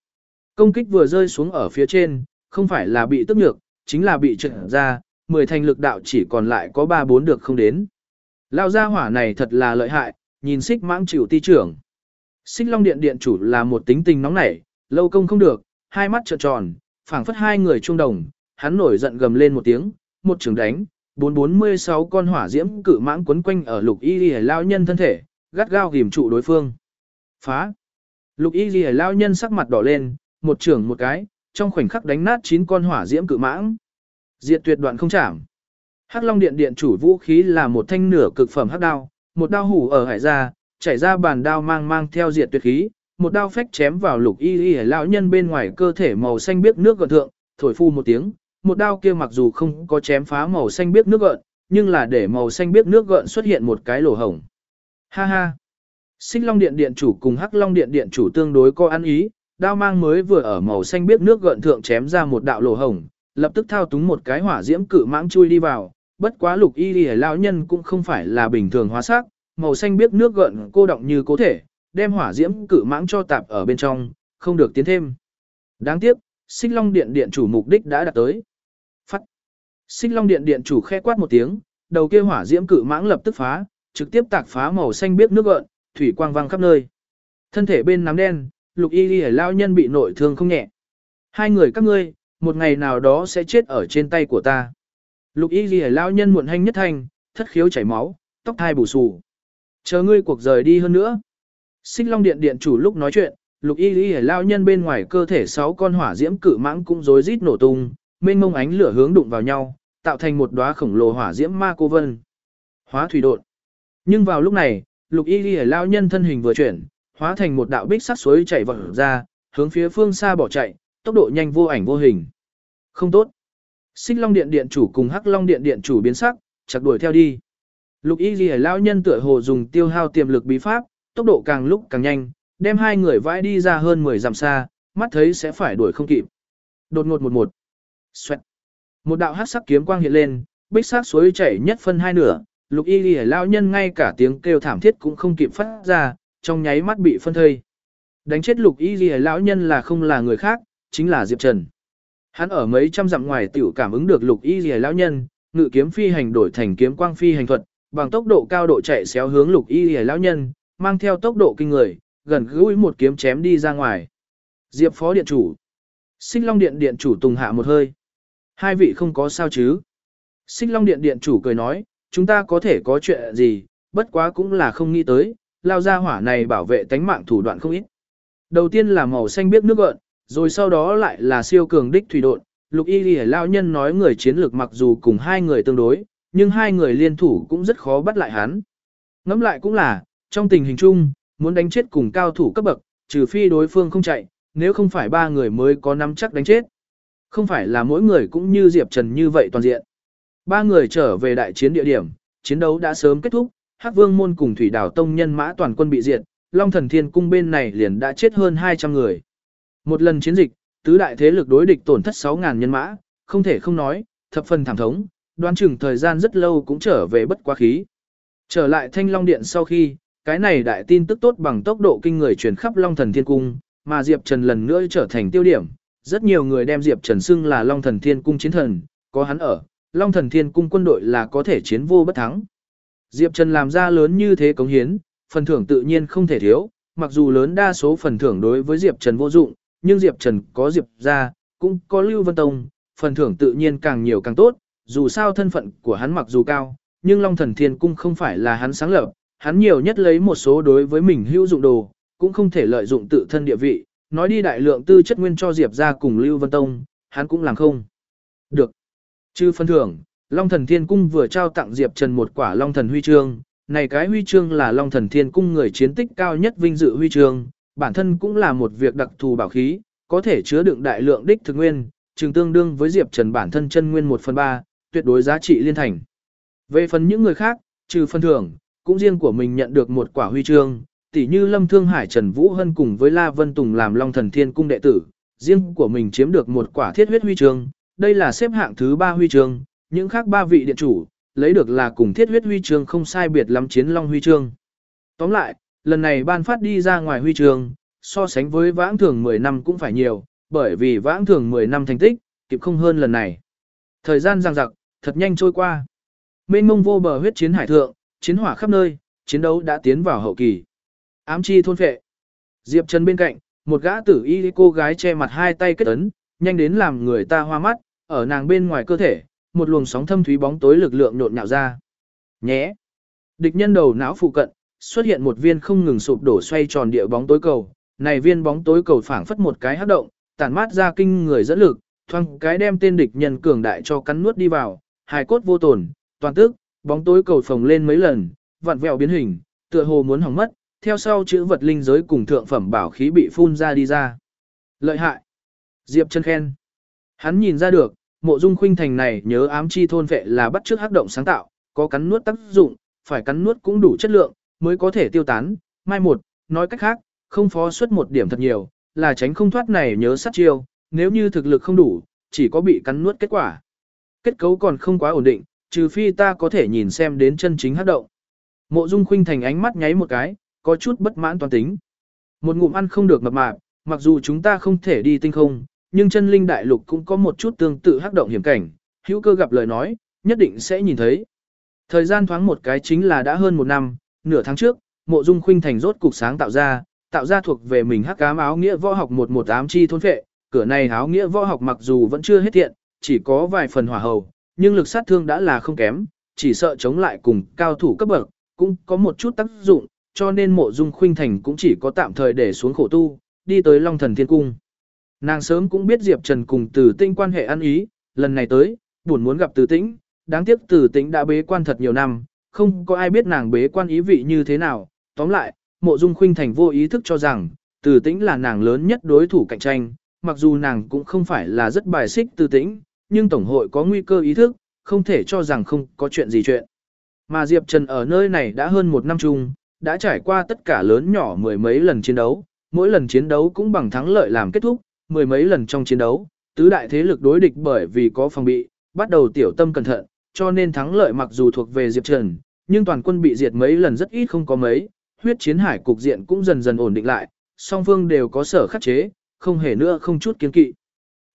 Công kích vừa rơi xuống ở phía trên, không phải là bị tức nhược, chính là bị trượt ra, 10 thành lực đạo chỉ còn lại có 3-4 được không đến. Lao gia hỏa này thật là lợi hại, nhìn xích mãng chịu ti trưởng. Xích long điện điện chủ là một tính tình nóng nảy, lâu công không được, hai mắt trợn tròn, phảng phất hai người trung đồng, hắn nổi giận gầm lên một tiếng, một trường đánh, 446 con hỏa diễm cự mãng quấn quanh ở lục y lìa lao nhân thân thể, gắt gao ghim trụ đối phương. Phá! Lục y lìa lao nhân sắc mặt đỏ lên, một trường một cái, trong khoảnh khắc đánh nát 9 con hỏa diễm cự mãng. Diệt tuyệt đoạn không chảm. Hắc Long Điện điện chủ vũ khí là một thanh nửa cực phẩm hắc đao, một đao hủ ở hải ra, chảy ra bàn đao mang mang theo diệt tuyệt khí, một đao phách chém vào lục y y lão nhân bên ngoài cơ thể màu xanh biếc nước gợn thượng, thổi phu một tiếng, một đao kia mặc dù không có chém phá màu xanh biếc nước gợn, nhưng là để màu xanh biếc nước gợn xuất hiện một cái lỗ hổng. Ha ha. Xích Long Điện điện chủ cùng Hắc Long Điện điện chủ tương đối có ăn ý, đao mang mới vừa ở màu xanh biếc nước gợn thượng chém ra một đạo lỗ hổng, lập tức thao túng một cái hỏa diễm cự mãng chui đi vào, bất quá lục y lìa lão nhân cũng không phải là bình thường hóa sắc, màu xanh biết nước gợn cô động như cố thể, đem hỏa diễm cự mãng cho tạp ở bên trong, không được tiến thêm. Đáng tiếc, Xích Long Điện điện chủ mục đích đã đạt tới. Phát. Xích Long Điện điện chủ khẽ quát một tiếng, đầu kia hỏa diễm cự mãng lập tức phá, trực tiếp tạc phá màu xanh biết nước gợn, thủy quang vang khắp nơi. Thân thể bên nắm đen, Lục Y lìa lão nhân bị nội thương không nhẹ. Hai người các ngươi, một ngày nào đó sẽ chết ở trên tay của ta. Lục Y Y lão nhân muộn hanh nhất thanh, thất khiếu chảy máu, tóc thai bù xù. Chờ ngươi cuộc rời đi hơn nữa. Xích Long Điện điện chủ lúc nói chuyện, Lục Y Y lao nhân bên ngoài cơ thể sáu con hỏa diễm cự mãng cũng rối rít nổ tung, mênh mông ánh lửa hướng đụng vào nhau, tạo thành một đóa khổng lồ hỏa diễm ma cô vân. Hóa thủy đột. Nhưng vào lúc này, Lục Y Y lao nhân thân hình vừa chuyển, hóa thành một đạo bích sắc suối chảy vọt ra, hướng phía phương xa bỏ chạy, tốc độ nhanh vô ảnh vô hình. Không tốt. Xích Long Điện điện chủ cùng Hắc Long Điện điện chủ biến sắc, chặt đuổi theo đi. Lục Y Lì lão nhân tựa hồ dùng tiêu hao tiềm lực bí pháp, tốc độ càng lúc càng nhanh, đem hai người vãi đi ra hơn 10 dặm xa, mắt thấy sẽ phải đuổi không kịp. Đột ngột một một. Xoẹt. Một đạo hắc sắc kiếm quang hiện lên, bích sắc suối chảy nhất phân hai nửa, Lục Y Lì lão nhân ngay cả tiếng kêu thảm thiết cũng không kịp phát ra, trong nháy mắt bị phân thây. Đánh chết Lục Y Lì lão nhân là không là người khác, chính là Diệp Trần. Hắn ở mấy trăm dặm ngoài tiểu cảm ứng được Lục Y rìa lão nhân, ngự kiếm phi hành đổi thành kiếm quang phi hành thuật, bằng tốc độ cao độ chạy xéo hướng lục y rìa lão nhân, mang theo tốc độ kinh người, gần gũi một kiếm chém đi ra ngoài. Diệp phó điện chủ. sinh Long Điện điện chủ tùng hạ một hơi. Hai vị không có sao chứ. Sinh Long Điện điện chủ cười nói, chúng ta có thể có chuyện gì, bất quá cũng là không nghĩ tới, lao ra hỏa này bảo vệ tánh mạng thủ đoạn không ít. Đầu tiên là màu xanh biết nước gợn, rồi sau đó lại là siêu cường đích thủy độn. Lục y ghi lao nhân nói người chiến lược mặc dù cùng hai người tương đối, nhưng hai người liên thủ cũng rất khó bắt lại hắn. Ngẫm lại cũng là, trong tình hình chung, muốn đánh chết cùng cao thủ cấp bậc, trừ phi đối phương không chạy, nếu không phải ba người mới có nắm chắc đánh chết. Không phải là mỗi người cũng như Diệp Trần như vậy toàn diện. Ba người trở về đại chiến địa điểm, chiến đấu đã sớm kết thúc, Hắc Vương môn cùng Thủy Đảo Tông nhân mã toàn quân bị diệt, Long Thần Thiên cung bên này liền đã chết hơn 200 người. Một lần chiến dịch, tứ đại thế lực đối địch tổn thất 6000 nhân mã, không thể không nói, thập phần thảm thống, đoán chừng thời gian rất lâu cũng trở về bất quá khí. Trở lại Thanh Long Điện sau khi, cái này đại tin tức tốt bằng tốc độ kinh người truyền khắp Long Thần Thiên Cung, mà Diệp Trần lần nữa trở thành tiêu điểm. Rất nhiều người đem Diệp Trần xưng là Long Thần Thiên Cung chiến thần, có hắn ở, Long Thần Thiên Cung quân đội là có thể chiến vô bất thắng. Diệp Trần làm ra lớn như thế cống hiến, phần thưởng tự nhiên không thể thiếu, mặc dù lớn đa số phần thưởng đối với Diệp Trần vô dụng, nhưng Diệp Trần có Diệp ra, cũng có Lưu Vân Tông, phần thưởng tự nhiên càng nhiều càng tốt, dù sao thân phận của hắn mặc dù cao, nhưng Long Thần Thiên Cung không phải là hắn sáng lập, hắn nhiều nhất lấy một số đối với mình hữu dụng đồ, cũng không thể lợi dụng tự thân địa vị, nói đi đại lượng tư chất nguyên cho Diệp ra cùng Lưu Vân Tông, hắn cũng làm không. Được. Chư phân thưởng, Long Thần Thiên Cung vừa trao tặng Diệp Trần một quả Long Thần Huy Chương, này cái huy chương là Long Thần Thiên Cung người chiến tích cao nhất vinh dự huy chương, bản thân cũng là một việc đặc thù bảo khí, có thể chứa đựng đại lượng đích thực nguyên, chừng tương đương với Diệp Trần bản thân chân nguyên 1 phần 3, tuyệt đối giá trị liên thành. Về phần những người khác, trừ phân thưởng, cũng riêng của mình nhận được một quả huy chương, tỉ như Lâm Thương Hải Trần Vũ Hân cùng với La Vân Tùng làm Long Thần Thiên Cung đệ tử, riêng của mình chiếm được một quả thiết huyết huy chương, đây là xếp hạng thứ ba huy chương, những khác ba vị điện chủ, lấy được là cùng thiết huyết huy chương không sai biệt lắm chiến Long huy chương. Tóm lại, lần này ban phát đi ra ngoài huy trường so sánh với vãng thường 10 năm cũng phải nhiều, bởi vì vãng thường 10 năm thành tích, kịp không hơn lần này. Thời gian giằng giặc, thật nhanh trôi qua. Mênh mông vô bờ huyết chiến hải thượng, chiến hỏa khắp nơi, chiến đấu đã tiến vào hậu kỳ. Ám chi thôn phệ. Diệp Trần bên cạnh, một gã tử y cô gái che mặt hai tay kết ấn, nhanh đến làm người ta hoa mắt, ở nàng bên ngoài cơ thể, một luồng sóng thâm thúy bóng tối lực lượng nhộn nhạo ra. Nhé. Địch nhân đầu não phụ cận, xuất hiện một viên không ngừng sụp đổ xoay tròn địa bóng tối cầu. Này viên bóng tối cầu phảng phất một cái hấp động, tản mát ra kinh người dẫn lực, thoang cái đem tên địch nhân cường đại cho cắn nuốt đi vào, hài cốt vô tổn, toàn tức, bóng tối cầu phồng lên mấy lần, vặn vẹo biến hình, tựa hồ muốn hỏng mất, theo sau chữ vật linh giới cùng thượng phẩm bảo khí bị phun ra đi ra. Lợi hại. Diệp chân khen. Hắn nhìn ra được, mộ dung khuynh thành này nhớ ám chi thôn vệ là bắt trước hắc động sáng tạo, có cắn nuốt tác dụng, phải cắn nuốt cũng đủ chất lượng, mới có thể tiêu tán. Mai một, nói cách khác, không phó suất một điểm thật nhiều, là tránh không thoát này nhớ sát chiêu, nếu như thực lực không đủ, chỉ có bị cắn nuốt kết quả. Kết cấu còn không quá ổn định, trừ phi ta có thể nhìn xem đến chân chính hát động. Mộ Dung Khuynh Thành ánh mắt nháy một cái, có chút bất mãn toàn tính. Một ngụm ăn không được mập mạp, mặc dù chúng ta không thể đi tinh không, nhưng chân linh đại lục cũng có một chút tương tự hắc động hiểm cảnh, hữu cơ gặp lời nói, nhất định sẽ nhìn thấy. Thời gian thoáng một cái chính là đã hơn một năm, nửa tháng trước, mộ dung khuynh thành rốt cục sáng tạo ra, tạo ra thuộc về mình hắc ám áo nghĩa võ học một một ám chi thôn phệ, cửa này áo nghĩa võ học mặc dù vẫn chưa hết thiện, chỉ có vài phần hỏa hầu, nhưng lực sát thương đã là không kém, chỉ sợ chống lại cùng cao thủ cấp bậc, cũng có một chút tác dụng, cho nên mộ dung khuynh thành cũng chỉ có tạm thời để xuống khổ tu, đi tới Long Thần Thiên Cung. Nàng sớm cũng biết Diệp Trần cùng Từ Tĩnh quan hệ ăn ý, lần này tới, buồn muốn gặp Từ Tĩnh, đáng tiếc Từ Tĩnh đã bế quan thật nhiều năm, không có ai biết nàng bế quan ý vị như thế nào. Tóm lại, Mộ Dung Khuynh Thành vô ý thức cho rằng, Từ Tĩnh là nàng lớn nhất đối thủ cạnh tranh, mặc dù nàng cũng không phải là rất bài xích Từ Tĩnh, nhưng tổng hội có nguy cơ ý thức, không thể cho rằng không có chuyện gì chuyện. Mà Diệp Trần ở nơi này đã hơn một năm chung, đã trải qua tất cả lớn nhỏ mười mấy lần chiến đấu, mỗi lần chiến đấu cũng bằng thắng lợi làm kết thúc, mười mấy lần trong chiến đấu, tứ đại thế lực đối địch bởi vì có phòng bị, bắt đầu tiểu tâm cẩn thận, cho nên thắng lợi mặc dù thuộc về Diệp Trần, nhưng toàn quân bị diệt mấy lần rất ít không có mấy, huyết chiến hải cục diện cũng dần dần ổn định lại, song phương đều có sở khắc chế, không hề nữa không chút kiên kỵ.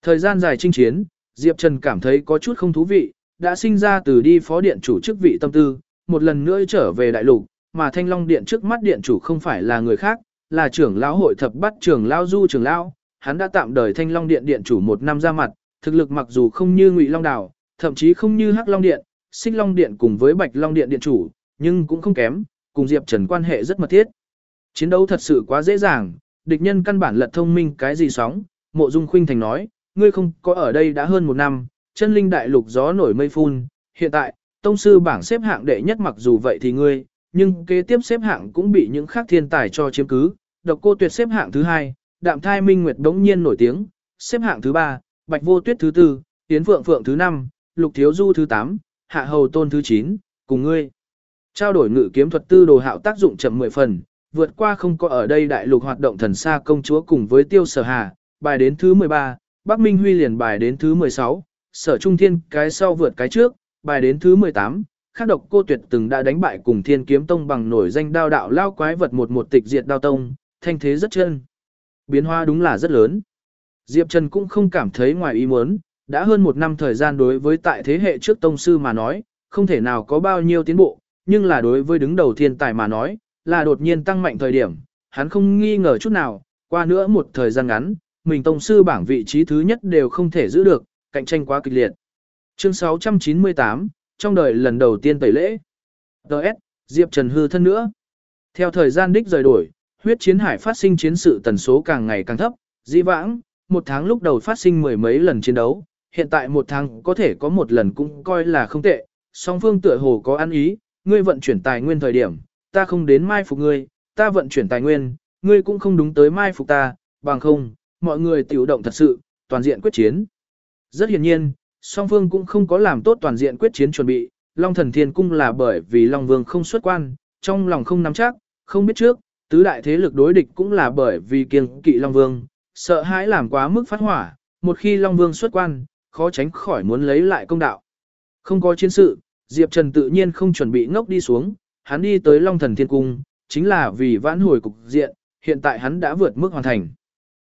Thời gian dài chinh chiến, Diệp Trần cảm thấy có chút không thú vị, đã sinh ra từ đi phó điện chủ chức vị tâm tư, một lần nữa trở về đại lục, mà Thanh Long điện trước mắt điện chủ không phải là người khác, là trưởng lão hội thập bắt trưởng lão Du trưởng lão, hắn đã tạm đời Thanh Long điện điện chủ một năm ra mặt, thực lực mặc dù không như Ngụy Long Đào thậm chí không như Hắc Long điện, Xích Long điện cùng với Bạch Long điện điện chủ, nhưng cũng không kém, cùng Diệp Trần quan hệ rất mật thiết. Chiến đấu thật sự quá dễ dàng, địch nhân căn bản lật thông minh cái gì sóng, Mộ Dung Khuynh Thành nói, ngươi không có ở đây đã hơn một năm, chân linh đại lục gió nổi mây phun, hiện tại, tông sư bảng xếp hạng đệ nhất mặc dù vậy thì ngươi, nhưng kế tiếp xếp hạng cũng bị những khác thiên tài cho chiếm cứ, độc cô tuyệt xếp hạng thứ hai, đạm thai minh nguyệt đống nhiên nổi tiếng, xếp hạng thứ ba, bạch vô tuyết thứ tư, tiến phượng phượng thứ năm, lục thiếu du thứ tám, hạ hầu tôn thứ chín, cùng ngươi. Trao đổi ngự kiếm thuật tư đồ hạo tác dụng chậm 10 phần, vượt qua không có ở đây đại lục hoạt động thần xa công chúa cùng với tiêu sở hà, bài đến thứ 13, Bắc Minh Huy liền bài đến thứ 16, sở trung thiên cái sau vượt cái trước, bài đến thứ 18, khác độc cô tuyệt từng đã đánh bại cùng thiên kiếm tông bằng nổi danh đao đạo lao quái vật một một tịch diệt đao tông, thanh thế rất chân. Biến hóa đúng là rất lớn. Diệp Trần cũng không cảm thấy ngoài ý muốn, đã hơn một năm thời gian đối với tại thế hệ trước tông sư mà nói, không thể nào có bao nhiêu tiến bộ, nhưng là đối với đứng đầu thiên tài mà nói, là đột nhiên tăng mạnh thời điểm, hắn không nghi ngờ chút nào, qua nữa một thời gian ngắn, mình tông sư bảng vị trí thứ nhất đều không thể giữ được, cạnh tranh quá kịch liệt. Chương 698, trong đời lần đầu tiên tẩy lễ. Đợt, Diệp Trần hư thân nữa. Theo thời gian đích rời đổi, huyết chiến hải phát sinh chiến sự tần số càng ngày càng thấp, dĩ vãng, một tháng lúc đầu phát sinh mười mấy lần chiến đấu, hiện tại một tháng có thể có một lần cũng coi là không tệ, song phương tựa hồ có ăn ý, ngươi vận chuyển tài nguyên thời điểm, ta không đến mai phục ngươi, ta vận chuyển tài nguyên, ngươi cũng không đúng tới mai phục ta, bằng không, mọi người tiểu động thật sự, toàn diện quyết chiến. Rất hiển nhiên, song phương cũng không có làm tốt toàn diện quyết chiến chuẩn bị, Long Thần Thiên Cung là bởi vì Long Vương không xuất quan, trong lòng không nắm chắc, không biết trước, tứ đại thế lực đối địch cũng là bởi vì kiêng kỵ Long Vương, sợ hãi làm quá mức phát hỏa, một khi Long Vương xuất quan, khó tránh khỏi muốn lấy lại công đạo. Không có chiến sự, Diệp Trần tự nhiên không chuẩn bị ngốc đi xuống, hắn đi tới Long Thần Thiên Cung, chính là vì vãn hồi cục diện, hiện tại hắn đã vượt mức hoàn thành.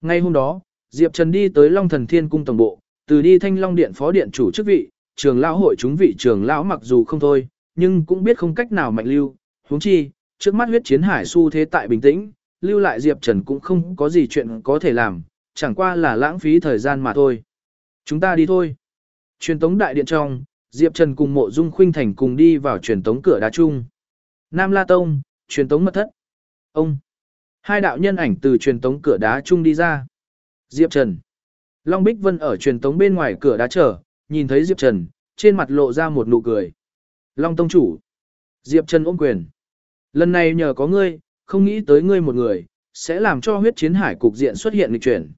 Ngay hôm đó, Diệp Trần đi tới Long Thần Thiên Cung tổng bộ, từ đi Thanh Long Điện phó điện chủ chức vị, trường lão hội chúng vị trường lão mặc dù không thôi, nhưng cũng biết không cách nào mạnh lưu, huống chi, trước mắt huyết chiến hải su thế tại bình tĩnh, lưu lại Diệp Trần cũng không có gì chuyện có thể làm, chẳng qua là lãng phí thời gian mà thôi. Chúng ta đi thôi. Truyền tống đại điện trong, Diệp Trần cùng mộ dung khuynh thành cùng đi vào truyền tống cửa đá chung. Nam La Tông, truyền tống mật thất. Ông. Hai đạo nhân ảnh từ truyền tống cửa đá chung đi ra. Diệp Trần. Long Bích Vân ở truyền tống bên ngoài cửa đá chờ, nhìn thấy Diệp Trần, trên mặt lộ ra một nụ cười. Long Tông Chủ. Diệp Trần ôm quyền. Lần này nhờ có ngươi, không nghĩ tới ngươi một người, sẽ làm cho huyết chiến hải cục diện xuất hiện lịch chuyển.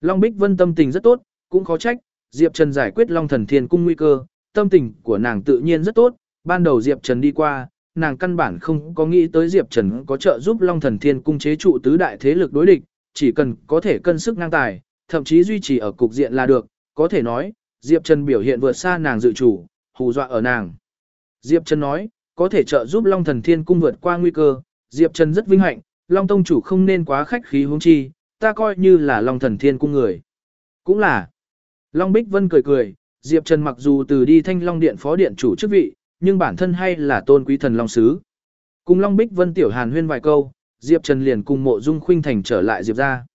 Long Bích Vân tâm tình rất tốt, cũng khó trách, Diệp Trần giải quyết Long Thần Thiên cung nguy cơ, tâm tình của nàng tự nhiên rất tốt, ban đầu Diệp Trần đi qua, nàng căn bản không có nghĩ tới Diệp Trần có trợ giúp Long Thần Thiên cung chế trụ tứ đại thế lực đối địch, chỉ cần có thể cân sức ngang tài, thậm chí duy trì ở cục diện là được, có thể nói, Diệp Trần biểu hiện vượt xa nàng dự chủ, hù dọa ở nàng. Diệp Trần nói, có thể trợ giúp Long Thần Thiên cung vượt qua nguy cơ, Diệp Trần rất vinh hạnh, Long Tông chủ không nên quá khách khí huống chi, ta coi như là Long Thần Thiên cung người. Cũng là. Long Bích Vân cười cười, Diệp Trần mặc dù từ đi thanh Long Điện phó điện chủ chức vị, nhưng bản thân hay là tôn quý thần Long Sứ. Cùng Long Bích Vân tiểu hàn huyên vài câu, Diệp Trần liền cùng mộ dung khuynh thành trở lại Diệp ra.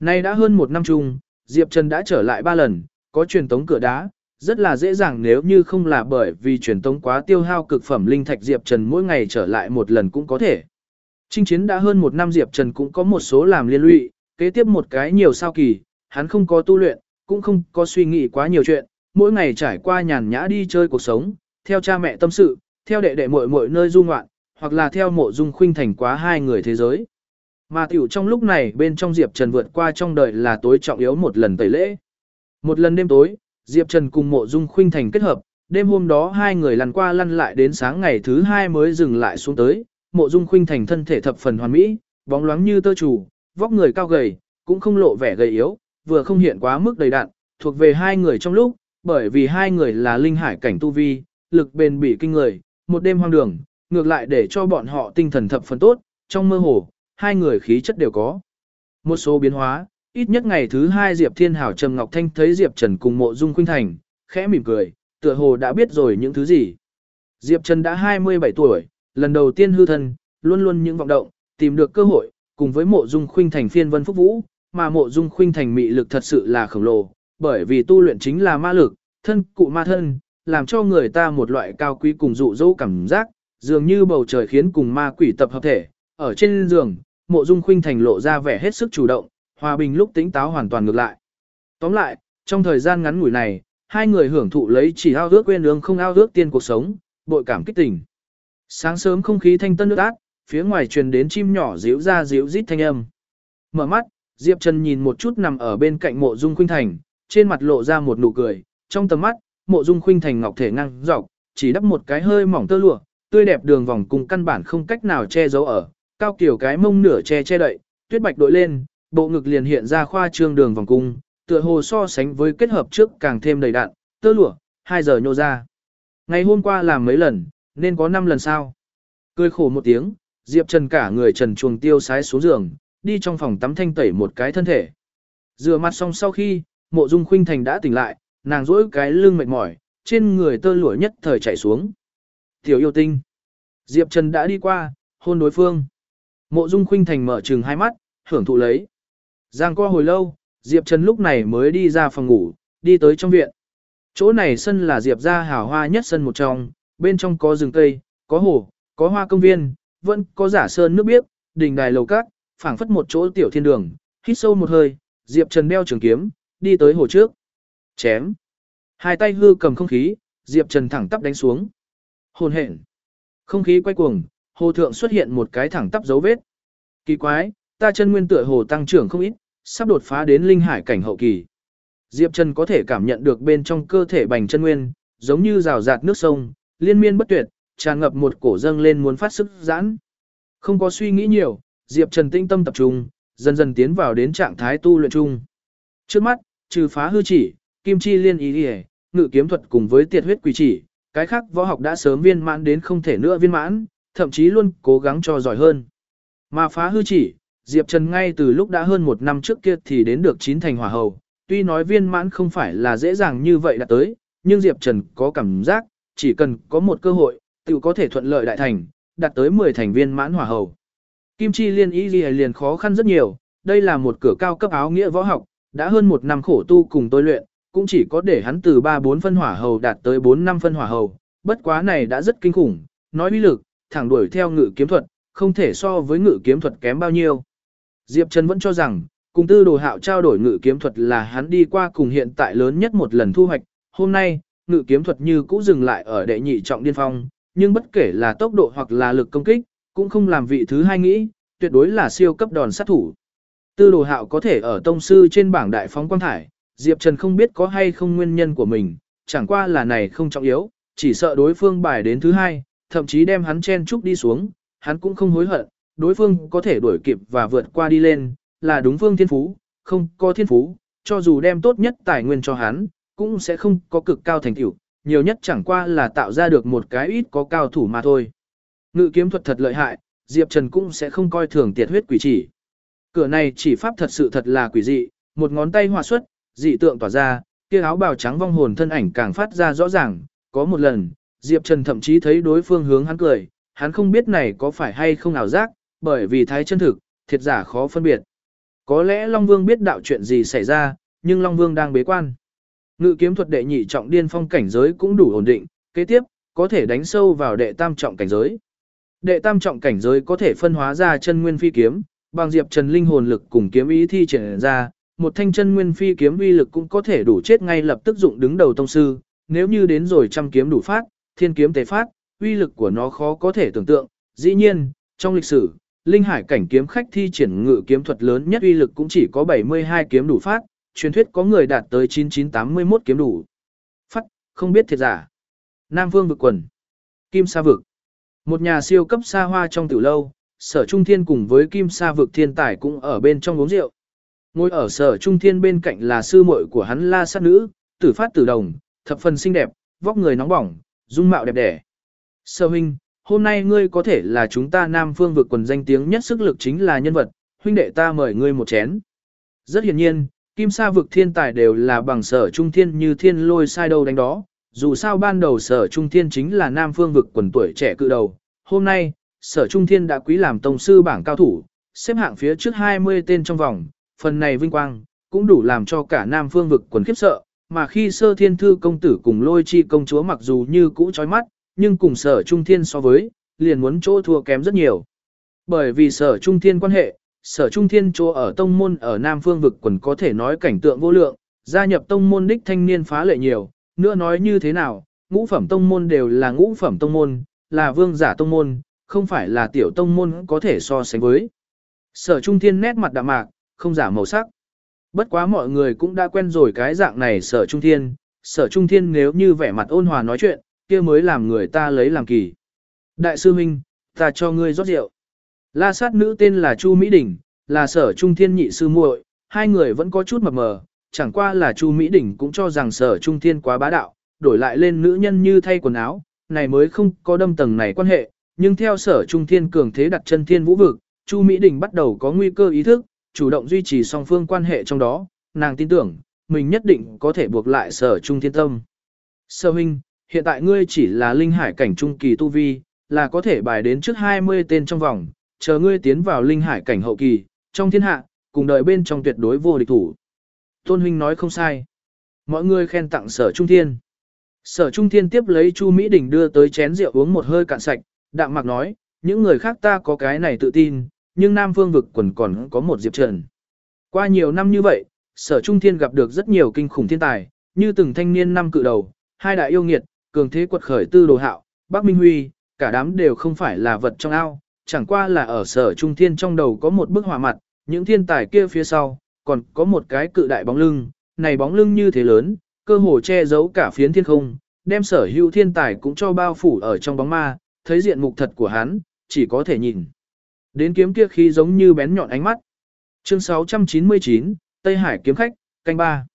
Nay đã hơn một năm chung, Diệp Trần đã trở lại ba lần, có truyền tống cửa đá, rất là dễ dàng nếu như không là bởi vì truyền tống quá tiêu hao cực phẩm linh thạch Diệp Trần mỗi ngày trở lại một lần cũng có thể. Trinh chiến đã hơn một năm Diệp Trần cũng có một số làm liên lụy, kế tiếp một cái nhiều sao kỳ, hắn không có tu luyện, cũng không có suy nghĩ quá nhiều chuyện, mỗi ngày trải qua nhàn nhã đi chơi cuộc sống, theo cha mẹ tâm sự, theo đệ đệ muội muội nơi du ngoạn, hoặc là theo mộ dung khuynh thành quá hai người thế giới. Mà tiểu trong lúc này bên trong Diệp Trần vượt qua trong đời là tối trọng yếu một lần tẩy lễ. Một lần đêm tối, Diệp Trần cùng mộ dung khuynh thành kết hợp, đêm hôm đó hai người lăn qua lăn lại đến sáng ngày thứ hai mới dừng lại xuống tới, mộ dung khuynh thành thân thể thập phần hoàn mỹ, bóng loáng như tơ chủ, vóc người cao gầy, cũng không lộ vẻ gầy yếu, vừa không hiện quá mức đầy đặn, thuộc về hai người trong lúc, bởi vì hai người là linh hải cảnh tu vi, lực bền bỉ kinh người, một đêm hoang đường, ngược lại để cho bọn họ tinh thần thập phần tốt, trong mơ hồ, hai người khí chất đều có. Một số biến hóa, ít nhất ngày thứ hai Diệp Thiên Hảo Trầm Ngọc Thanh thấy Diệp Trần cùng mộ dung khuynh thành, khẽ mỉm cười, tựa hồ đã biết rồi những thứ gì. Diệp Trần đã 27 tuổi, lần đầu tiên hư thân, luôn luôn những vọng động, tìm được cơ hội, cùng với mộ dung khuynh thành phiên vân phúc vũ, mà mộ dung khuynh thành mị lực thật sự là khổng lồ, bởi vì tu luyện chính là ma lực, thân cụ ma thân, làm cho người ta một loại cao quý cùng dụ dỗ cảm giác, dường như bầu trời khiến cùng ma quỷ tập hợp thể, ở trên giường, mộ dung khuynh thành lộ ra vẻ hết sức chủ động, hòa bình lúc tính táo hoàn toàn ngược lại. Tóm lại, trong thời gian ngắn ngủi này, hai người hưởng thụ lấy chỉ ao ước quên ương không ao ước tiên cuộc sống, bội cảm kích tình. Sáng sớm không khí thanh tân nước át, phía ngoài truyền đến chim nhỏ díu ra díu rít thanh âm. Mở mắt, Diệp Trần nhìn một chút nằm ở bên cạnh mộ dung khuynh thành, trên mặt lộ ra một nụ cười, trong tầm mắt, mộ dung khuynh thành ngọc thể ngang dọc, chỉ đắp một cái hơi mỏng tơ lụa, tươi đẹp đường vòng cùng căn bản không cách nào che giấu ở, cao kiểu cái mông nửa che che đậy, tuyết bạch đội lên, bộ ngực liền hiện ra khoa trương đường vòng cung, tựa hồ so sánh với kết hợp trước càng thêm đầy đặn, tơ lụa, 2 giờ nhô ra. Ngày hôm qua làm mấy lần, nên có 5 lần sao. Cười khổ một tiếng, Diệp Trần cả người trần chuồng tiêu sái xuống giường, đi trong phòng tắm thanh tẩy một cái thân thể. Rửa mặt xong sau khi, mộ dung khuynh thành đã tỉnh lại, nàng rỗi cái lưng mệt mỏi, trên người tơ lụa nhất thời chảy xuống. Tiểu yêu tinh. Diệp Trần đã đi qua, hôn đối phương. Mộ dung khuynh thành mở trừng hai mắt, hưởng thụ lấy. Giang qua hồi lâu, Diệp Trần lúc này mới đi ra phòng ngủ, đi tới trong viện. Chỗ này sân là Diệp ra hào hoa nhất sân một trong, bên trong có rừng cây, có hồ, có hoa công viên, vẫn có giả sơn nước biếc, đình đài lầu cát, phảng phất một chỗ tiểu thiên đường, hít sâu một hơi, Diệp Trần đeo trường kiếm, đi tới hồ trước. Chém. Hai tay hư cầm không khí, Diệp Trần thẳng tắp đánh xuống. Hồn hện. Không khí quay cuồng, hồ thượng xuất hiện một cái thẳng tắp dấu vết. Kỳ quái, ta chân nguyên tựa hồ tăng trưởng không ít, sắp đột phá đến linh hải cảnh hậu kỳ. Diệp Trần có thể cảm nhận được bên trong cơ thể bành chân nguyên, giống như rào rạt nước sông, liên miên bất tuyệt, tràn ngập một cổ dâng lên muốn phát sức giãn. Không có suy nghĩ nhiều, Diệp Trần tinh tâm tập trung, dần dần tiến vào đến trạng thái tu luyện chung. Trước mắt, trừ phá hư chỉ, kim chi liên ý đi ngự kiếm thuật cùng với tiệt huyết quỷ chỉ, cái khác võ học đã sớm viên mãn đến không thể nữa viên mãn, thậm chí luôn cố gắng cho giỏi hơn. Mà phá hư chỉ, Diệp Trần ngay từ lúc đã hơn một năm trước kia thì đến được chín thành hỏa hầu, tuy nói viên mãn không phải là dễ dàng như vậy đã tới, nhưng Diệp Trần có cảm giác, chỉ cần có một cơ hội, tự có thể thuận lợi đại thành, đạt tới 10 thành viên mãn hỏa hầu. Kim chi liên ý gì liền khó khăn rất nhiều, đây là một cửa cao cấp áo nghĩa võ học, đã hơn một năm khổ tu cùng tôi luyện, cũng chỉ có để hắn từ 3-4 phân hỏa hầu đạt tới 4-5 phân hỏa hầu, bất quá này đã rất kinh khủng, nói uy lực, thẳng đuổi theo ngự kiếm thuật, không thể so với ngự kiếm thuật kém bao nhiêu. Diệp Trần vẫn cho rằng, cùng tư đồ hạo trao đổi ngự kiếm thuật là hắn đi qua cùng hiện tại lớn nhất một lần thu hoạch, hôm nay, ngự kiếm thuật như cũ dừng lại ở đệ nhị trọng điên phong, nhưng bất kể là tốc độ hoặc là lực công kích, cũng không làm vị thứ hai nghĩ, tuyệt đối là siêu cấp đòn sát thủ. Tư đồ hạo có thể ở tông sư trên bảng đại phóng quang thải, Diệp Trần không biết có hay không nguyên nhân của mình, chẳng qua là này không trọng yếu, chỉ sợ đối phương bài đến thứ hai, thậm chí đem hắn chen trúc đi xuống, hắn cũng không hối hận, đối phương có thể đuổi kịp và vượt qua đi lên, là đúng phương thiên phú, không có thiên phú, cho dù đem tốt nhất tài nguyên cho hắn, cũng sẽ không có cực cao thành tựu, nhiều nhất chẳng qua là tạo ra được một cái ít có cao thủ mà thôi. Ngự kiếm thuật thật lợi hại, Diệp Trần cũng sẽ không coi thường tiệt huyết quỷ chỉ. Cửa này chỉ pháp thật sự thật là quỷ dị, một ngón tay hòa xuất, dị tượng tỏa ra, kia áo bào trắng vong hồn thân ảnh càng phát ra rõ ràng, có một lần, Diệp Trần thậm chí thấy đối phương hướng hắn cười, hắn không biết này có phải hay không ảo giác, bởi vì thái chân thực, thiệt giả khó phân biệt. Có lẽ Long Vương biết đạo chuyện gì xảy ra, nhưng Long Vương đang bế quan. Ngự kiếm thuật đệ nhị trọng điên phong cảnh giới cũng đủ ổn định, kế tiếp, có thể đánh sâu vào đệ tam trọng cảnh giới. Đệ tam trọng cảnh giới có thể phân hóa ra chân nguyên phi kiếm, bằng Diệp Trần linh hồn lực cùng kiếm ý thi triển ra, một thanh chân nguyên phi kiếm uy lực cũng có thể đủ chết ngay lập tức dụng đứng đầu tông sư, nếu như đến rồi trăm kiếm đủ phát, thiên kiếm tế phát, uy lực của nó khó có thể tưởng tượng. Dĩ nhiên, trong lịch sử, linh hải cảnh kiếm khách thi triển ngự kiếm thuật lớn nhất uy lực cũng chỉ có 72 kiếm đủ phát, truyền thuyết có người đạt tới 9981 kiếm đủ. Phát, không biết thiệt giả. Nam Vương vực quần. Kim Sa vực. Một nhà siêu cấp xa hoa trong tiểu lâu, sở trung thiên cùng với Kim Sa vực thiên tài cũng ở bên trong uống rượu. Ngồi ở sở trung thiên bên cạnh là sư muội của hắn la sát nữ, tử phát tử đồng, thập phần xinh đẹp, vóc người nóng bỏng, dung mạo đẹp đẽ. Sở huynh, hôm nay ngươi có thể là chúng ta Nam Phương vực quần danh tiếng nhất sức lực chính là nhân vật, huynh đệ ta mời ngươi một chén. Rất hiển nhiên, kim sa vực thiên tài đều là bằng sở trung thiên như thiên lôi sai đâu đánh đó, dù sao ban đầu sở trung thiên chính là Nam Phương vực quần tuổi trẻ cự đầu. Hôm nay, sở trung thiên đã quý làm tông sư bảng cao thủ, xếp hạng phía trước 20 tên trong vòng, phần này vinh quang, cũng đủ làm cho cả Nam Phương vực quần khiếp sợ, mà khi sơ thiên thư công tử cùng lôi chi công chúa mặc dù như cũ chói mắt, nhưng cùng sở trung thiên so với, liền muốn chỗ thua kém rất nhiều. Bởi vì sở trung thiên quan hệ, sở trung thiên chỗ ở tông môn ở Nam Phương vực quần có thể nói cảnh tượng vô lượng, gia nhập tông môn đích thanh niên phá lệ nhiều, nữa nói như thế nào, ngũ phẩm tông môn đều là ngũ phẩm tông môn, là vương giả tông môn, không phải là tiểu tông môn có thể so sánh với. Sở trung thiên nét mặt đạm mạc, không giả màu sắc. Bất quá mọi người cũng đã quen rồi cái dạng này sở trung thiên, sở trung thiên nếu như vẻ mặt ôn hòa nói chuyện, kia mới làm người ta lấy làm kỳ. Đại sư huynh, ta cho ngươi rót rượu. La sát nữ tên là Chu Mỹ Đình, là sở trung thiên nhị sư muội, hai người vẫn có chút mập mờ, chẳng qua là Chu Mỹ Đình cũng cho rằng sở trung thiên quá bá đạo, đổi lại lên nữ nhân như thay quần áo, này mới không có đâm tầng này quan hệ, nhưng theo sở trung thiên cường thế đặt chân thiên vũ vực, Chu Mỹ Đình bắt đầu có nguy cơ ý thức, chủ động duy trì song phương quan hệ trong đó, nàng tin tưởng, mình nhất định có thể buộc lại sở trung thiên tâm. Sở huynh, hiện tại ngươi chỉ là linh hải cảnh trung kỳ tu vi, là có thể bài đến trước 20 tên trong vòng, chờ ngươi tiến vào linh hải cảnh hậu kỳ, trong thiên hạ, cùng đợi bên trong tuyệt đối vô địch thủ. Tôn huynh nói không sai. Mọi người khen tặng sở trung thiên. Sở trung thiên tiếp lấy Chu Mỹ Đình đưa tới chén rượu uống một hơi cạn sạch, đạm mạc nói, những người khác ta có cái này tự tin, nhưng Nam Phương vực quần còn có một diệp trần. Qua nhiều năm như vậy, sở trung thiên gặp được rất nhiều kinh khủng thiên tài, như từng thanh niên năm cự đầu, hai đại yêu nghiệt, cường thế quật khởi tư đồ hạo, Bắc Minh Huy, cả đám đều không phải là vật trong ao, chẳng qua là ở sở trung thiên trong đầu có một bức họa mặt, những thiên tài kia phía sau, còn có một cái cự đại bóng lưng, này bóng lưng như thế lớn, cơ hồ che giấu cả phiến thiên không, đem sở hữu thiên tài cũng cho bao phủ ở trong bóng ma, thấy diện mục thật của hắn, chỉ có thể nhìn. Đến kiếm kia khi giống như bén nhọn ánh mắt. Chương 699, Tây Hải kiếm khách, canh ba.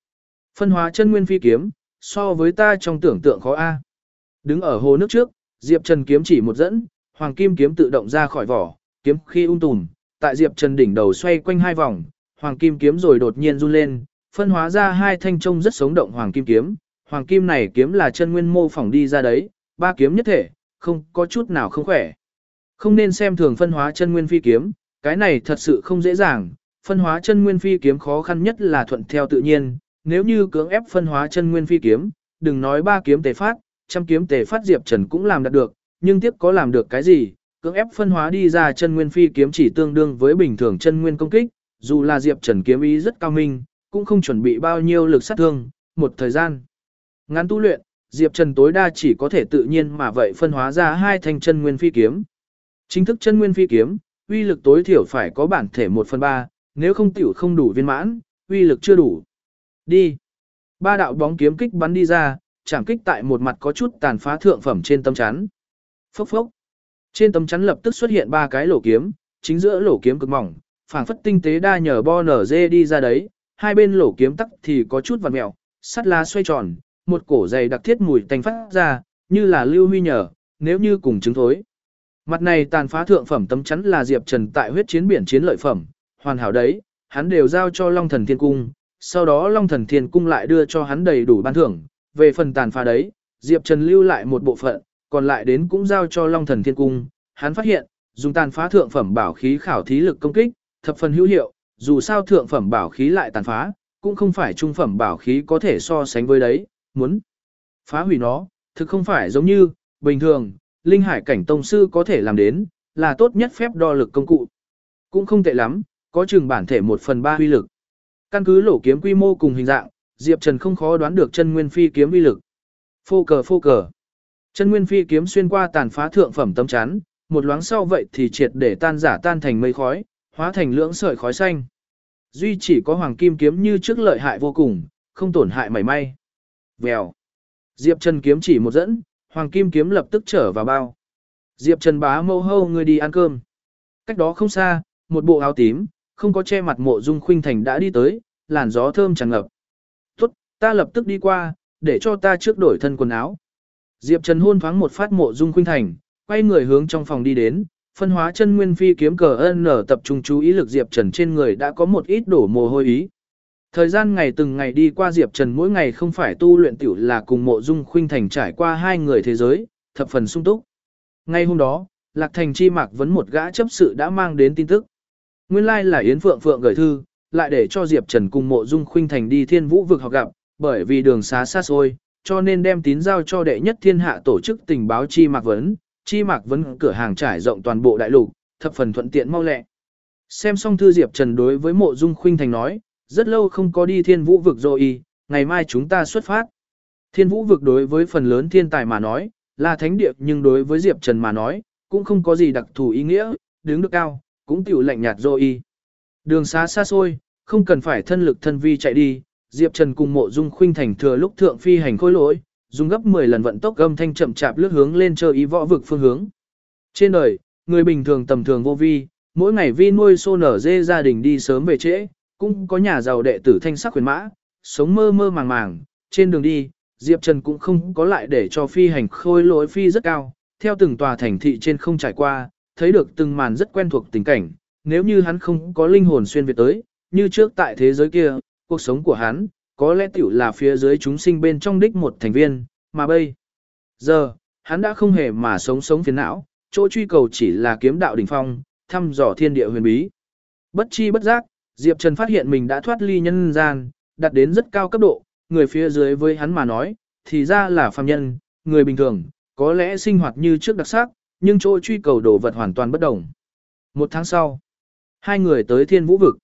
Phân hóa chân nguyên phi kiếm, so với ta trong tưởng tượng khó A. Đứng ở hồ nước trước, Diệp Trần kiếm chỉ một dẫn, hoàng kim kiếm tự động ra khỏi vỏ, kiếm khi ung tùm, tại Diệp Trần đỉnh đầu xoay quanh hai vòng, hoàng kim kiếm rồi đột nhiên run lên, phân hóa ra hai thanh trông rất sống động hoàng kim kiếm, hoàng kim này kiếm là chân nguyên mô phỏng đi ra đấy, ba kiếm nhất thể, không có chút nào không khỏe. Không nên xem thường phân hóa chân nguyên phi kiếm, cái này thật sự không dễ dàng, phân hóa chân nguyên phi kiếm khó khăn nhất là thuận theo tự nhiên, nếu như cưỡng ép phân hóa chân nguyên phi kiếm, đừng nói ba kiếm tề phát, trăm kiếm tề phát Diệp Trần cũng làm đạt được, nhưng tiếp có làm được cái gì, cưỡng ép phân hóa đi ra chân nguyên phi kiếm chỉ tương đương với bình thường chân nguyên công kích, dù là Diệp Trần kiếm ý rất cao minh, cũng không chuẩn bị bao nhiêu lực sát thương, một thời gian. Ngắn tu luyện, Diệp Trần tối đa chỉ có thể tự nhiên mà vậy phân hóa ra hai thanh chân nguyên phi kiếm. Chính thức chân nguyên phi kiếm, uy lực tối thiểu phải có bản thể 1 phần 3, nếu không tiểu không đủ viên mãn, uy lực chưa đủ. Đi. Ba đạo bóng kiếm kích bắn đi ra, chạm kích tại một mặt có chút tàn phá thượng phẩm trên tấm chắn. Phốc phốc. Trên tấm chắn lập tức xuất hiện ba cái lỗ kiếm, chính giữa lỗ kiếm cực mỏng, phảng phất tinh tế đa nhờ bo nở dê đi ra đấy, hai bên lỗ kiếm tắc thì có chút vằn mẹo, sắt lá xoay tròn, một cổ dày đặc thiết mùi tanh phát ra, như là lưu huy nhở, nếu như cùng chứng thối. Mặt này tàn phá thượng phẩm tấm chắn là Diệp Trần tại huyết chiến biển chiến lợi phẩm, hoàn hảo đấy, hắn đều giao cho Long Thần Thiên Cung, sau đó Long Thần Thiên Cung lại đưa cho hắn đầy đủ ban thưởng, về phần tàn phá đấy, Diệp Trần lưu lại một bộ phận, còn lại đến cũng giao cho Long Thần Thiên Cung, hắn phát hiện, dùng tàn phá thượng phẩm bảo khí khảo thí lực công kích, thập phần hữu hiệu, dù sao thượng phẩm bảo khí lại tàn phá, cũng không phải trung phẩm bảo khí có thể so sánh với đấy, muốn phá hủy nó, thực không phải giống như, bình thường, linh hải cảnh tông sư có thể làm đến, là tốt nhất phép đo lực công cụ. Cũng không tệ lắm, có chừng bản thể 1 phần 3 uy lực. Căn cứ lỗ kiếm quy mô cùng hình dạng, Diệp Trần không khó đoán được chân nguyên phi kiếm uy lực. Phô cờ phô cờ. Chân nguyên phi kiếm xuyên qua tàn phá thượng phẩm tấm chắn, một loáng sau vậy thì triệt để tan giả tan thành mây khói, hóa thành lưỡng sợi khói xanh. Duy chỉ có hoàng kim kiếm như trước lợi hại vô cùng, không tổn hại mảy may. Vèo. Diệp Trần kiếm chỉ một dẫn, hoàng kim kiếm lập tức trở vào bao. Diệp Trần bá mâu hâu người đi ăn cơm. Cách đó không xa, một bộ áo tím, không có che mặt mộ dung khuynh thành đã đi tới, làn gió thơm tràn ngập. Tốt, ta lập tức đi qua, để cho ta trước đổi thân quần áo. Diệp Trần hôn thoáng một phát mộ dung khuynh thành, quay người hướng trong phòng đi đến, phân hóa chân nguyên phi kiếm cờ ân nở tập trung chú ý lực Diệp Trần trên người đã có một ít đổ mồ hôi ý. Thời gian ngày từng ngày đi qua Diệp Trần mỗi ngày không phải tu luyện tiểu là cùng mộ dung khuynh thành trải qua hai người thế giới, thập phần sung túc. Ngay hôm đó, Lạc Thành Chi Mạc vấn một gã chấp sự đã mang đến tin tức. Nguyên lai like là Yến Phượng Phượng gửi thư, lại để cho Diệp Trần cùng mộ dung khuynh thành đi thiên vũ vực học gặp, bởi vì đường xá xa xôi, cho nên đem tín giao cho đệ nhất thiên hạ tổ chức tình báo Chi Mạc vấn, Chi Mạc vấn cửa hàng trải rộng toàn bộ đại lục, thập phần thuận tiện mau lẹ. Xem xong thư Diệp Trần đối với mộ dung khuynh thành nói, rất lâu không có đi thiên vũ vực rồi, ngày mai chúng ta xuất phát. Thiên vũ vực đối với phần lớn thiên tài mà nói, là thánh địa nhưng đối với Diệp Trần mà nói, cũng không có gì đặc thù ý nghĩa, đứng được cao, cũng tiểu lạnh nhạt rồi. Đường xa xa xôi, không cần phải thân lực thân vi chạy đi, Diệp Trần cùng mộ dung khuynh thành thừa lúc thượng phi hành khôi lỗi, dùng gấp 10 lần vận tốc âm thanh chậm chạp lướt hướng lên chơi ý võ vực phương hướng. Trên đời, người bình thường tầm thường vô vi, mỗi ngày vi nuôi xô nở dê gia đình đi sớm về trễ, cũng có nhà giàu đệ tử thanh sắc quyền mã, sống mơ mơ màng màng, trên đường đi, Diệp Trần cũng không có lại để cho phi hành khôi lối phi rất cao, theo từng tòa thành thị trên không trải qua, thấy được từng màn rất quen thuộc tình cảnh, nếu như hắn không có linh hồn xuyên việt tới, như trước tại thế giới kia, cuộc sống của hắn, có lẽ tiểu là phía dưới chúng sinh bên trong đích một thành viên, mà bây giờ, hắn đã không hề mà sống sống phiền não, chỗ truy cầu chỉ là kiếm đạo đỉnh phong, thăm dò thiên địa huyền bí. Bất chi bất giác, Diệp Trần phát hiện mình đã thoát ly nhân gian, đạt đến rất cao cấp độ, người phía dưới với hắn mà nói, thì ra là phàm nhân, người bình thường, có lẽ sinh hoạt như trước đặc sắc, nhưng chỗ truy cầu đồ vật hoàn toàn bất đồng. Một tháng sau, hai người tới thiên vũ vực.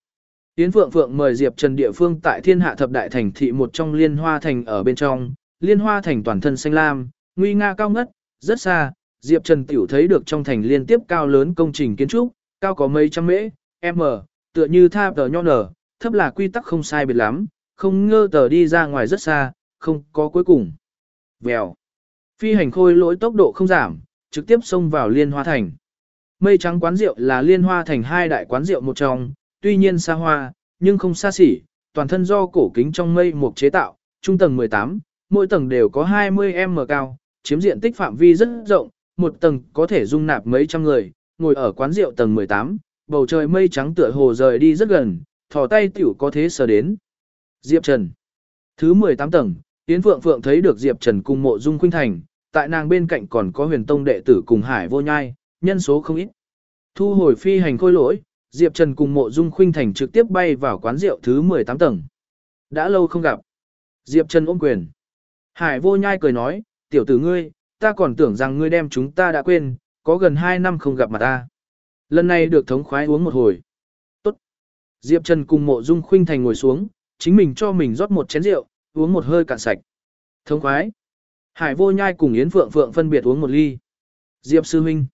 Yến Phượng Phượng mời Diệp Trần địa phương tại thiên hạ thập đại thành thị một trong liên hoa thành ở bên trong, liên hoa thành toàn thân xanh lam, nguy nga cao ngất, rất xa, Diệp Trần tiểu thấy được trong thành liên tiếp cao lớn công trình kiến trúc, cao có mấy trăm mễ, m, tựa như tha tờ nho nở, thấp là quy tắc không sai biệt lắm, không ngơ tờ đi ra ngoài rất xa, không có cuối cùng. Vèo. Phi hành khôi lỗi tốc độ không giảm, trực tiếp xông vào liên hoa thành. Mây trắng quán rượu là liên hoa thành hai đại quán rượu một trong, tuy nhiên xa hoa, nhưng không xa xỉ, toàn thân do cổ kính trong mây một chế tạo, trung tầng 18, mỗi tầng đều có 20m cao, chiếm diện tích phạm vi rất rộng, một tầng có thể dung nạp mấy trăm người, ngồi ở quán rượu tầng 18, bầu trời mây trắng tựa hồ rời đi rất gần, thò tay tiểu có thế sờ đến. Diệp Trần Thứ 18 tầng, Yến Phượng Phượng thấy được Diệp Trần cùng mộ dung khuynh thành, tại nàng bên cạnh còn có huyền tông đệ tử cùng hải vô nhai, nhân số không ít. Thu hồi phi hành khôi lỗi, Diệp Trần cùng mộ dung khuynh thành trực tiếp bay vào quán rượu thứ 18 tầng. Đã lâu không gặp. Diệp Trần ôm quyền. Hải vô nhai cười nói, tiểu tử ngươi, ta còn tưởng rằng ngươi đem chúng ta đã quên, có gần 2 năm không gặp mà ta. Lần này được thống khoái uống một hồi. Tốt. Diệp Trần cùng mộ dung khuynh thành ngồi xuống, chính mình cho mình rót một chén rượu, uống một hơi cạn sạch. Thống khoái. Hải vô nhai cùng Yến Phượng Phượng phân biệt uống một ly. Diệp Sư Huynh.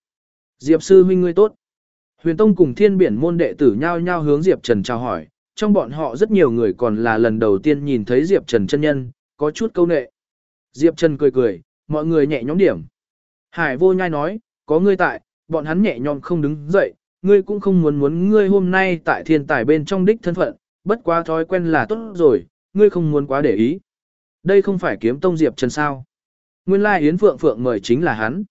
Diệp Sư Huynh ngươi tốt. Huyền Tông cùng thiên biển môn đệ tử nhau nhau hướng Diệp Trần chào hỏi, trong bọn họ rất nhiều người còn là lần đầu tiên nhìn thấy Diệp Trần chân nhân, có chút câu nệ. Diệp Trần cười cười, mọi người nhẹ nhõm điểm. Hải vô nhai nói, có ngươi tại, bọn hắn nhẹ nhõm không đứng dậy, ngươi cũng không muốn muốn ngươi hôm nay tại thiên tài bên trong đích thân phận, bất quá thói quen là tốt rồi, ngươi không muốn quá để ý. Đây không phải kiếm tông Diệp Trần sao. Nguyên lai Yến Phượng Phượng mời chính là hắn.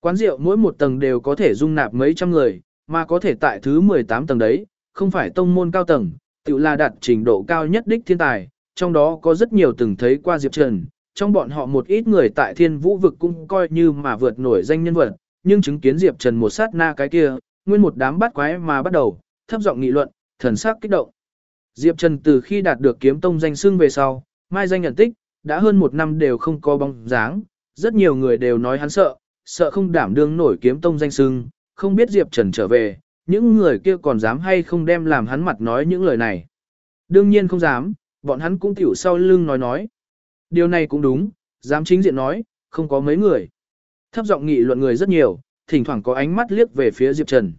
Quán rượu mỗi một tầng đều có thể dung nạp mấy trăm người, mà có thể tại thứ 18 tầng đấy, không phải tông môn cao tầng, tự là đạt trình độ cao nhất đích thiên tài, trong đó có rất nhiều từng thấy qua Diệp Trần, trong bọn họ một ít người tại thiên vũ vực cũng coi như mà vượt nổi danh nhân vật, nhưng chứng kiến Diệp Trần một sát na cái kia, nguyên một đám bắt quái mà bắt đầu, thấp giọng nghị luận, thần sắc kích động. Diệp Trần từ khi đạt được kiếm tông danh xưng về sau, mai danh nhận tích, đã hơn một năm đều không có bóng dáng, rất nhiều người đều nói hắn sợ, sợ không đảm đương nổi kiếm tông danh xưng, không biết Diệp Trần trở về, những người kia còn dám hay không đem làm hắn mặt nói những lời này. Đương nhiên không dám, bọn hắn cũng tiểu sau lưng nói nói. Điều này cũng đúng, dám chính diện nói, không có mấy người. Thấp giọng nghị luận người rất nhiều, thỉnh thoảng có ánh mắt liếc về phía Diệp Trần.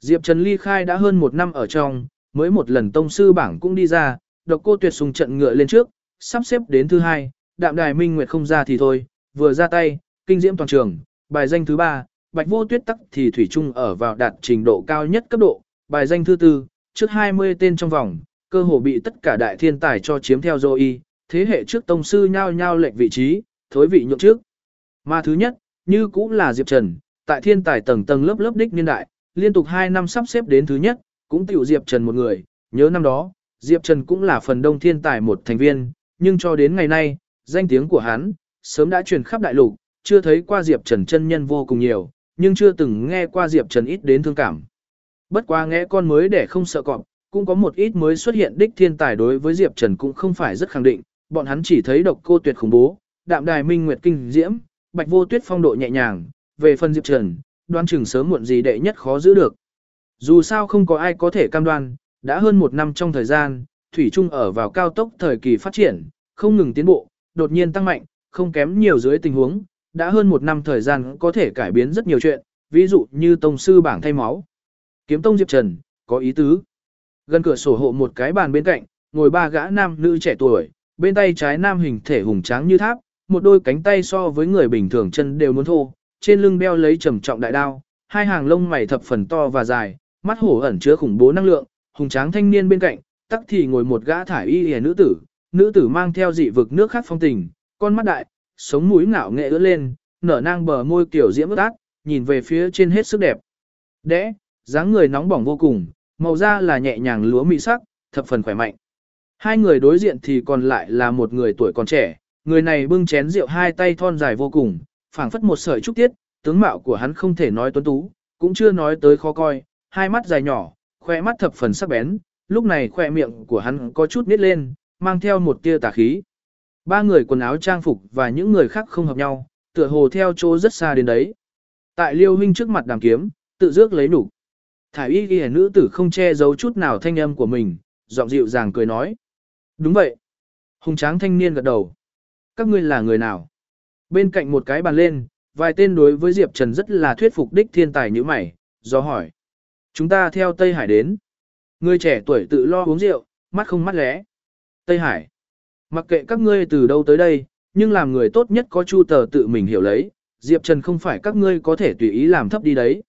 Diệp Trần ly khai đã hơn một năm ở trong, mới một lần tông sư bảng cũng đi ra, độc cô tuyệt sùng trận ngựa lên trước, sắp xếp đến thứ hai, đạm đài minh nguyệt không ra thì thôi, vừa ra tay, kinh diễm toàn trường, bài danh thứ ba, bạch vô tuyết tắc thì thủy chung ở vào đạt trình độ cao nhất cấp độ, bài danh thứ tư, trước 20 tên trong vòng, cơ hồ bị tất cả đại thiên tài cho chiếm theo dô y, thế hệ trước tông sư nhao nhao lệnh vị trí, thối vị nhượng trước. Mà thứ nhất, như cũng là Diệp Trần, tại thiên tài tầng tầng lớp lớp đích niên đại, liên tục 2 năm sắp xếp đến thứ nhất, cũng tiểu Diệp Trần một người, nhớ năm đó, Diệp Trần cũng là phần đông thiên tài một thành viên, nhưng cho đến ngày nay, danh tiếng của hắn, sớm đã truyền khắp đại lục, chưa thấy qua Diệp Trần chân nhân vô cùng nhiều, nhưng chưa từng nghe qua Diệp Trần ít đến thương cảm. Bất quá nghe con mới để không sợ cọp, cũng có một ít mới xuất hiện đích thiên tài đối với Diệp Trần cũng không phải rất khẳng định, bọn hắn chỉ thấy độc cô tuyệt khủng bố, đạm đài minh nguyệt kinh diễm, bạch vô tuyết phong độ nhẹ nhàng, về phần Diệp Trần, đoán chừng sớm muộn gì đệ nhất khó giữ được. Dù sao không có ai có thể cam đoan, đã hơn một năm trong thời gian, Thủy Trung ở vào cao tốc thời kỳ phát triển, không ngừng tiến bộ, đột nhiên tăng mạnh, không kém nhiều dưới tình huống, đã hơn một năm thời gian có thể cải biến rất nhiều chuyện, ví dụ như tông sư bảng thay máu. Kiếm tông Diệp Trần, có ý tứ. Gần cửa sổ hộ một cái bàn bên cạnh, ngồi ba gã nam nữ trẻ tuổi, bên tay trái nam hình thể hùng tráng như tháp, một đôi cánh tay so với người bình thường chân đều muốn thô, trên lưng đeo lấy trầm trọng đại đao, hai hàng lông mày thập phần to và dài, mắt hổ ẩn chứa khủng bố năng lượng, hùng tráng thanh niên bên cạnh, tắc thì ngồi một gã thải y hề nữ tử, nữ tử mang theo dị vực nước khác phong tình, con mắt đại, sống mũi ngạo nghệ ướt lên, nở nang bờ môi kiểu diễm ướt át, nhìn về phía trên hết sức đẹp. Đẽ, dáng người nóng bỏng vô cùng, màu da là nhẹ nhàng lúa mị sắc, thập phần khỏe mạnh. Hai người đối diện thì còn lại là một người tuổi còn trẻ, người này bưng chén rượu hai tay thon dài vô cùng, phảng phất một sợi trúc tiết, tướng mạo của hắn không thể nói tuấn tú, cũng chưa nói tới khó coi, hai mắt dài nhỏ, khoe mắt thập phần sắc bén, lúc này khoe miệng của hắn có chút nít lên, mang theo một tia tà khí. Ba người quần áo trang phục và những người khác không hợp nhau, tựa hồ theo chỗ rất xa đến đấy. Tại Liêu Huynh trước mặt đàm kiếm, tự dước lấy đủ. Thải y ghi nữ tử không che giấu chút nào thanh âm của mình, giọng dịu dàng cười nói. Đúng vậy. Hùng tráng thanh niên gật đầu. Các ngươi là người nào? Bên cạnh một cái bàn lên, vài tên đối với Diệp Trần rất là thuyết phục đích thiên tài như mày, do hỏi. Chúng ta theo Tây Hải đến. Người trẻ tuổi tự lo uống rượu, mắt không mắt lẽ. Tây Hải. Mặc kệ các ngươi từ đâu tới đây, nhưng làm người tốt nhất có chu tờ tự mình hiểu lấy, Diệp Trần không phải các ngươi có thể tùy ý làm thấp đi đấy.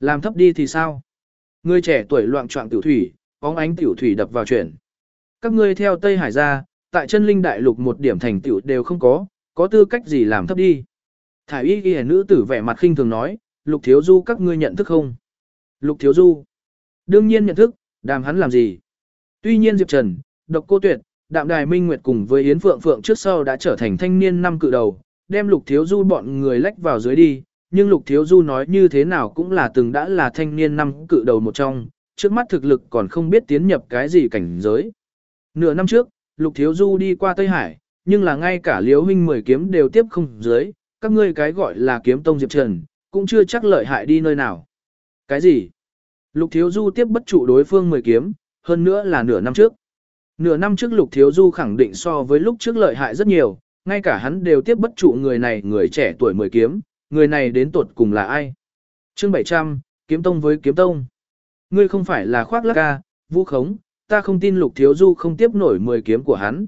Làm thấp đi thì sao? Người trẻ tuổi loạn trọng tiểu thủy, bóng ánh tiểu thủy đập vào chuyện. Các ngươi theo Tây Hải ra, tại chân linh đại lục một điểm thành tiểu đều không có, có tư cách gì làm thấp đi. Thải y ghi nữ tử vẻ mặt khinh thường nói, lục thiếu du các ngươi nhận thức không? Lục thiếu du. Đương nhiên nhận thức, đàm hắn làm gì? Tuy nhiên Diệp Trần, độc cô tuyệt, Đạm Đài Minh Nguyệt cùng với Yến Phượng Phượng trước sau đã trở thành thanh niên năm cự đầu, đem Lục Thiếu Du bọn người lách vào dưới đi, nhưng Lục Thiếu Du nói như thế nào cũng là từng đã là thanh niên năm cự đầu một trong, trước mắt thực lực còn không biết tiến nhập cái gì cảnh giới. Nửa năm trước, Lục Thiếu Du đi qua Tây Hải, nhưng là ngay cả Liễu huynh mười kiếm đều tiếp không dưới, các ngươi cái gọi là kiếm tông Diệp Trần, cũng chưa chắc lợi hại đi nơi nào. Cái gì? Lục Thiếu Du tiếp bất trụ đối phương mười kiếm, hơn nữa là nửa năm trước. Nửa năm trước Lục Thiếu Du khẳng định so với lúc trước lợi hại rất nhiều, ngay cả hắn đều tiếp bất trụ người này người trẻ tuổi mười kiếm, người này đến tuột cùng là ai? Chương 700, Kiếm Tông với Kiếm Tông. Ngươi không phải là khoác lác ca, vũ khống, ta không tin Lục Thiếu Du không tiếp nổi 10 kiếm của hắn.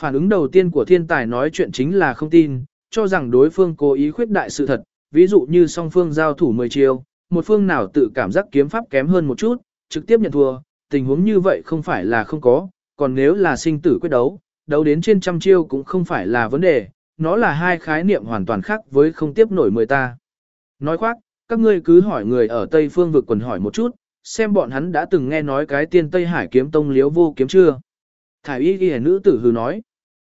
Phản ứng đầu tiên của thiên tài nói chuyện chính là không tin, cho rằng đối phương cố ý khuyết đại sự thật, ví dụ như song phương giao thủ 10 chiêu, một phương nào tự cảm giác kiếm pháp kém hơn một chút, trực tiếp nhận thua, tình huống như vậy không phải là không có, còn nếu là sinh tử quyết đấu, đấu đến trên trăm chiêu cũng không phải là vấn đề, nó là hai khái niệm hoàn toàn khác với không tiếp nổi mười ta. Nói khoác, các ngươi cứ hỏi người ở Tây Phương vực quần hỏi một chút, xem bọn hắn đã từng nghe nói cái tiên Tây Hải kiếm tông liếu vô kiếm chưa. Thải y ghi nữ tử hư nói,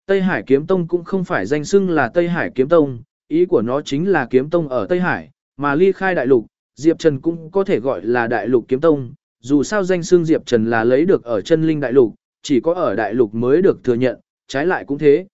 Tây Hải kiếm tông cũng không phải danh xưng là Tây Hải kiếm tông, ý của nó chính là kiếm tông ở Tây Hải, mà ly khai đại lục, Diệp Trần cũng có thể gọi là đại lục kiếm tông, dù sao danh xưng Diệp Trần là lấy được ở chân linh đại lục, chỉ có ở đại lục mới được thừa nhận, trái lại cũng thế.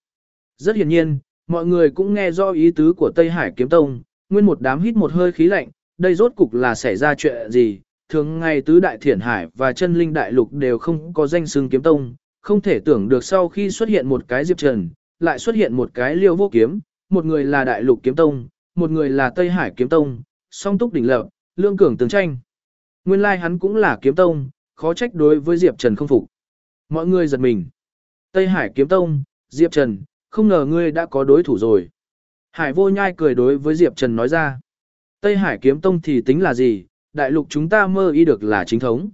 Rất hiển nhiên, mọi người cũng nghe do ý tứ của Tây Hải kiếm tông, nguyên một đám hít một hơi khí lạnh, đây rốt cục là xảy ra chuyện gì, thường ngày tứ đại thiển hải và chân linh đại lục đều không có danh xưng kiếm tông, không thể tưởng được sau khi xuất hiện một cái Diệp Trần, lại xuất hiện một cái liêu vô kiếm, một người là đại lục kiếm tông, một người là Tây Hải kiếm tông, song túc đỉnh lập, lương cường tướng tranh. Nguyên lai like hắn cũng là kiếm tông, khó trách đối với Diệp Trần không phục. Mọi người giật mình. Tây Hải kiếm tông, Diệp Trần, không ngờ ngươi đã có đối thủ rồi. Hải vô nhai cười đối với Diệp Trần nói ra. Tây Hải kiếm tông thì tính là gì, đại lục chúng ta mơ y được là chính thống.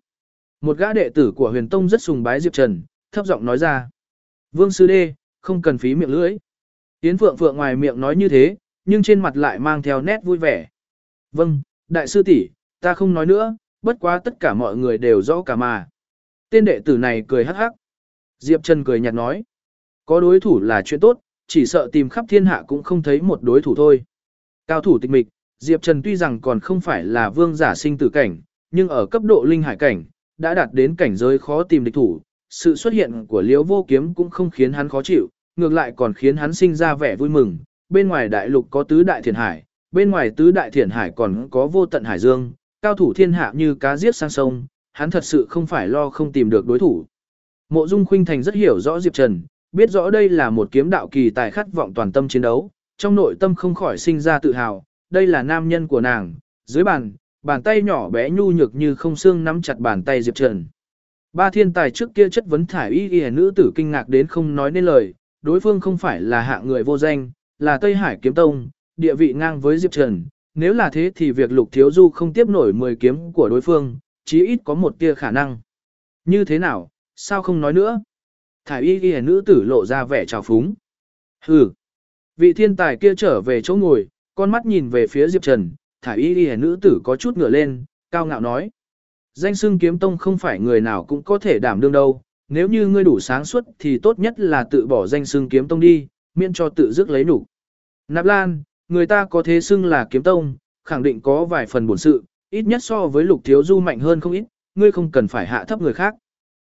Một gã đệ tử của huyền tông rất sùng bái Diệp Trần, thấp giọng nói ra. Vương Sư Đê, không cần phí miệng lưỡi. Yến Phượng Phượng ngoài miệng nói như thế, nhưng trên mặt lại mang theo nét vui vẻ. Vâng, đại sư tỷ, ta không nói nữa, bất quá tất cả mọi người đều rõ cả mà. Tên đệ tử này cười hắc hắc. Diệp Trần cười nhạt nói. Có đối thủ là chuyện tốt, chỉ sợ tìm khắp thiên hạ cũng không thấy một đối thủ thôi. Cao thủ tịch mịch, Diệp Trần tuy rằng còn không phải là vương giả sinh tử cảnh, nhưng ở cấp độ linh hải cảnh, đã đạt đến cảnh giới khó tìm địch thủ. Sự xuất hiện của liễu vô kiếm cũng không khiến hắn khó chịu, ngược lại còn khiến hắn sinh ra vẻ vui mừng. Bên ngoài đại lục có tứ đại thiền hải, bên ngoài tứ đại thiền hải còn có vô tận hải dương, cao thủ thiên hạ như cá giết sang sông, hắn thật sự không phải lo không tìm được đối thủ. Mộ Dung Khuynh Thành rất hiểu rõ Diệp Trần, biết rõ đây là một kiếm đạo kỳ tài khát vọng toàn tâm chiến đấu, trong nội tâm không khỏi sinh ra tự hào, đây là nam nhân của nàng, dưới bàn, bàn tay nhỏ bé nhu nhược như không xương nắm chặt bàn tay Diệp Trần. Ba thiên tài trước kia chất vấn thải y y nữ tử kinh ngạc đến không nói nên lời, đối phương không phải là hạng người vô danh, là Tây Hải kiếm tông, địa vị ngang với Diệp Trần. Nếu là thế thì việc lục thiếu du không tiếp nổi 10 kiếm của đối phương, chí ít có một tia khả năng. Như thế nào, sao không nói nữa? Thải y ghi nữ tử lộ ra vẻ trào phúng. Hừ. Vị thiên tài kia trở về chỗ ngồi, con mắt nhìn về phía Diệp Trần, thải y ghi nữ tử có chút ngửa lên, cao ngạo nói. Danh xưng kiếm tông không phải người nào cũng có thể đảm đương đâu, nếu như ngươi đủ sáng suốt thì tốt nhất là tự bỏ danh xưng kiếm tông đi, miễn cho tự dứt lấy nụ. Nạp Lan, người ta có thế xưng là kiếm tông, khẳng định có vài phần bổn sự, ít nhất so với lục thiếu du mạnh hơn không ít, ngươi không cần phải hạ thấp người khác.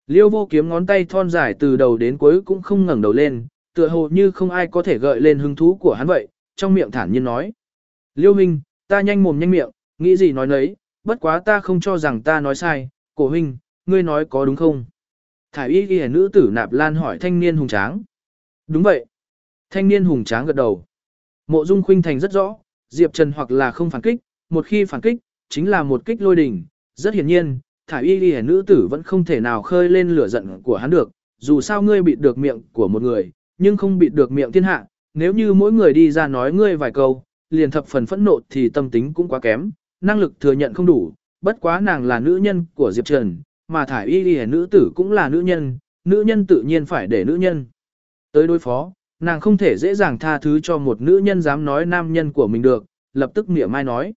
Liêu vô kiếm ngón tay thon dài từ đầu đến cuối cũng không ngẩng đầu lên, tựa hồ như không ai có thể gợi lên hứng thú của hắn vậy, trong miệng thản nhiên nói. Liêu Minh, ta nhanh mồm nhanh miệng, nghĩ gì nói nấy, bất quá ta không cho rằng ta nói sai, cổ huynh, ngươi nói có đúng không? Thải y ghi nữ tử nạp lan hỏi thanh niên hùng tráng. Đúng vậy. Thanh niên hùng tráng gật đầu. Mộ dung khuynh thành rất rõ, Diệp Trần hoặc là không phản kích, một khi phản kích, chính là một kích lôi đình, Rất hiển nhiên, thải y ghi nữ tử vẫn không thể nào khơi lên lửa giận của hắn được, dù sao ngươi bị được miệng của một người, nhưng không bị được miệng thiên hạ, nếu như mỗi người đi ra nói ngươi vài câu, liền thập phần phẫn nộ thì tâm tính cũng quá kém, năng lực thừa nhận không đủ, bất quá nàng là nữ nhân của Diệp Trần, mà thải y ghi nữ tử cũng là nữ nhân, nữ nhân tự nhiên phải để nữ nhân. Tới đối phó, nàng không thể dễ dàng tha thứ cho một nữ nhân dám nói nam nhân của mình được, lập tức mỉa mai nói.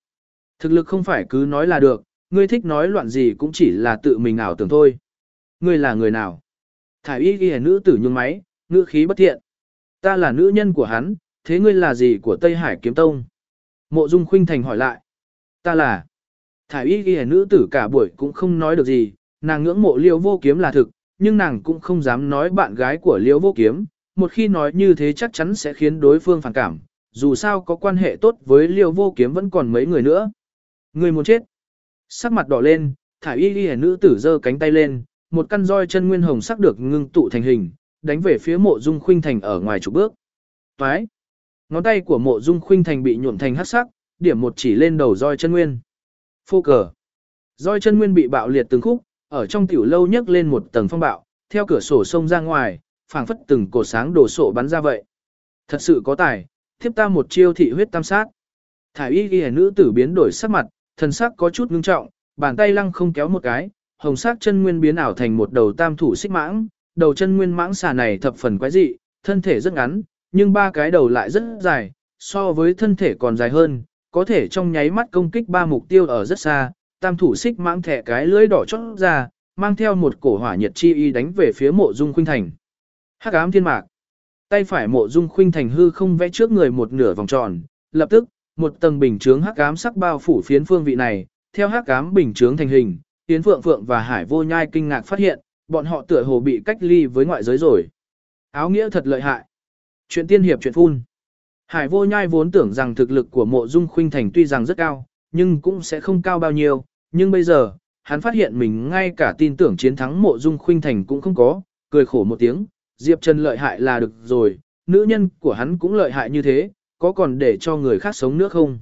Thực lực không phải cứ nói là được, ngươi thích nói loạn gì cũng chỉ là tự mình ảo tưởng thôi. Ngươi là người nào? Thải y ghi nữ tử nhung máy, ngữ khí bất thiện. Ta là nữ nhân của hắn, thế ngươi là gì của Tây Hải Kiếm Tông? Mộ Dung Khuynh Thành hỏi lại. Ta là. Thải y ghi nữ tử cả buổi cũng không nói được gì, nàng ngưỡng mộ liêu vô kiếm là thực, nhưng nàng cũng không dám nói bạn gái của liêu vô kiếm, một khi nói như thế chắc chắn sẽ khiến đối phương phản cảm, dù sao có quan hệ tốt với liêu vô kiếm vẫn còn mấy người nữa. Người muốn chết. Sắc mặt đỏ lên, thải y ghi nữ tử giơ cánh tay lên, một căn roi chân nguyên hồng sắc được ngưng tụ thành hình, đánh về phía mộ dung khuynh thành ở ngoài chục bước. Toái! Ngón tay của mộ dung khuynh thành bị nhuộm thành hắc sắc, điểm một chỉ lên đầu roi chân nguyên. Phô cờ! Roi chân nguyên bị bạo liệt từng khúc, ở trong tiểu lâu nhấc lên một tầng phong bạo, theo cửa sổ sông ra ngoài, phảng phất từng cổ sáng đổ sổ bắn ra vậy. Thật sự có tài, tiếp ta một chiêu thị huyết tam sát. Thải y ghi nữ tử biến đổi sắc mặt, thần sắc có chút ngưng trọng, bàn tay lăng không kéo một cái, hồng sắc chân nguyên biến ảo thành một đầu tam thủ xích mãng, đầu chân nguyên mãng xà này thập phần quái dị, thân thể rất ngắn, nhưng ba cái đầu lại rất dài, so với thân thể còn dài hơn, có thể trong nháy mắt công kích ba mục tiêu ở rất xa, tam thủ xích mãng thẻ cái lưỡi đỏ chót ra, mang theo một cổ hỏa nhiệt chi y đánh về phía mộ dung khuynh thành. Hắc ám thiên mạc. Tay phải mộ dung khuynh thành hư không vẽ trước người một nửa vòng tròn, lập tức, một tầng bình chướng hắc ám sắc bao phủ phiến phương vị này, theo hắc ám bình chướng thành hình, Yến Phượng Phượng và Hải Vô Nhai kinh ngạc phát hiện, bọn họ tựa hồ bị cách ly với ngoại giới rồi. Áo nghĩa thật lợi hại. Chuyện tiên hiệp chuyện phun. Hải Vô Nhai vốn tưởng rằng thực lực của Mộ Dung Khuynh Thành tuy rằng rất cao, nhưng cũng sẽ không cao bao nhiêu, nhưng bây giờ, hắn phát hiện mình ngay cả tin tưởng chiến thắng Mộ Dung Khuynh Thành cũng không có, cười khổ một tiếng, Diệp Trần lợi hại là được rồi, nữ nhân của hắn cũng lợi hại như thế, có còn để cho người khác sống nữa không?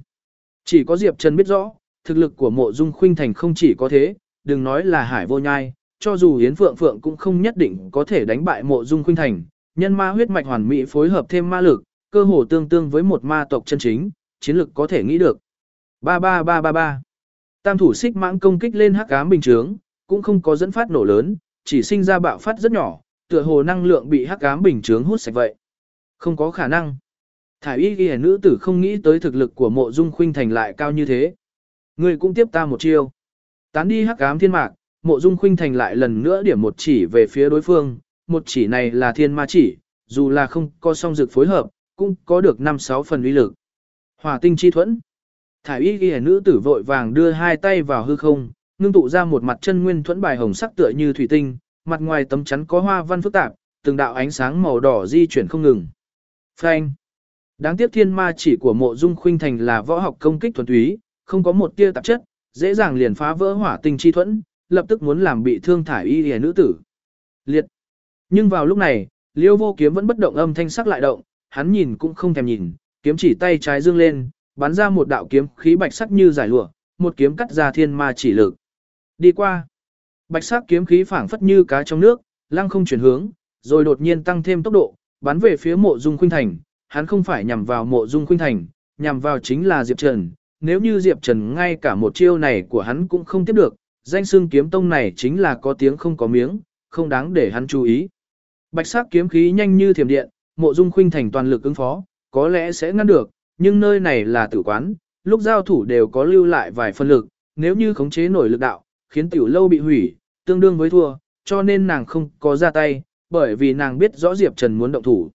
Chỉ có Diệp Trần biết rõ, thực lực của mộ dung khuynh thành không chỉ có thế, đừng nói là hải vô nhai, cho dù Yến Phượng Phượng cũng không nhất định có thể đánh bại mộ dung khuynh thành, nhân ma huyết mạch hoàn mỹ phối hợp thêm ma lực, cơ hồ tương tương với một ma tộc chân chính, chiến lực có thể nghĩ được. 33333 Tam thủ xích mãng công kích lên hắc ám bình chướng, cũng không có dẫn phát nổ lớn, chỉ sinh ra bạo phát rất nhỏ, tựa hồ năng lượng bị hắc ám bình chướng hút sạch vậy. Không có khả năng. Thải y ghi nữ tử không nghĩ tới thực lực của mộ dung khuynh thành lại cao như thế. người cũng tiếp ta một chiêu. Tán đi hắc ám thiên mạc, mộ dung khuynh thành lại lần nữa điểm một chỉ về phía đối phương, một chỉ này là thiên ma chỉ, dù là không có song dược phối hợp, cũng có được 5-6 phần uy lực. Hỏa tinh chi thuẫn. Thải y ghi nữ tử vội vàng đưa hai tay vào hư không, ngưng tụ ra một mặt chân nguyên thuẫn bài hồng sắc tựa như thủy tinh, mặt ngoài tấm chắn có hoa văn phức tạp, từng đạo ánh sáng màu đỏ di chuyển không ngừng. Phanh. Đáng tiếc thiên ma chỉ của mộ dung khuynh thành là võ học công kích thuần túy, không có một tia tạp chất, dễ dàng liền phá vỡ hỏa tinh chi thuẫn, lập tức muốn làm bị thương thải y hề nữ tử. Liệt. Nhưng vào lúc này, liêu vô kiếm vẫn bất động âm thanh sắc lại động, hắn nhìn cũng không thèm nhìn, kiếm chỉ tay trái dương lên, bắn ra một đạo kiếm khí bạch sắc như giải lụa, một kiếm cắt ra thiên ma chỉ lực. Đi qua. Bạch sắc kiếm khí phảng phất như cá trong nước, lăng không chuyển hướng, rồi đột nhiên tăng thêm tốc độ, bắn về phía mộ dung khuynh thành, hắn không phải nhằm vào mộ dung khuynh thành, nhằm vào chính là Diệp Trần. Nếu như Diệp Trần ngay cả một chiêu này của hắn cũng không tiếp được, danh xương kiếm tông này chính là có tiếng không có miếng, không đáng để hắn chú ý. Bạch sắc kiếm khí nhanh như thiểm điện, mộ dung khuynh thành toàn lực ứng phó, có lẽ sẽ ngăn được, nhưng nơi này là tử quán, lúc giao thủ đều có lưu lại vài phân lực, nếu như khống chế nổi lực đạo, khiến tiểu lâu bị hủy, tương đương với thua, cho nên nàng không có ra tay, bởi vì nàng biết rõ Diệp Trần muốn động thủ.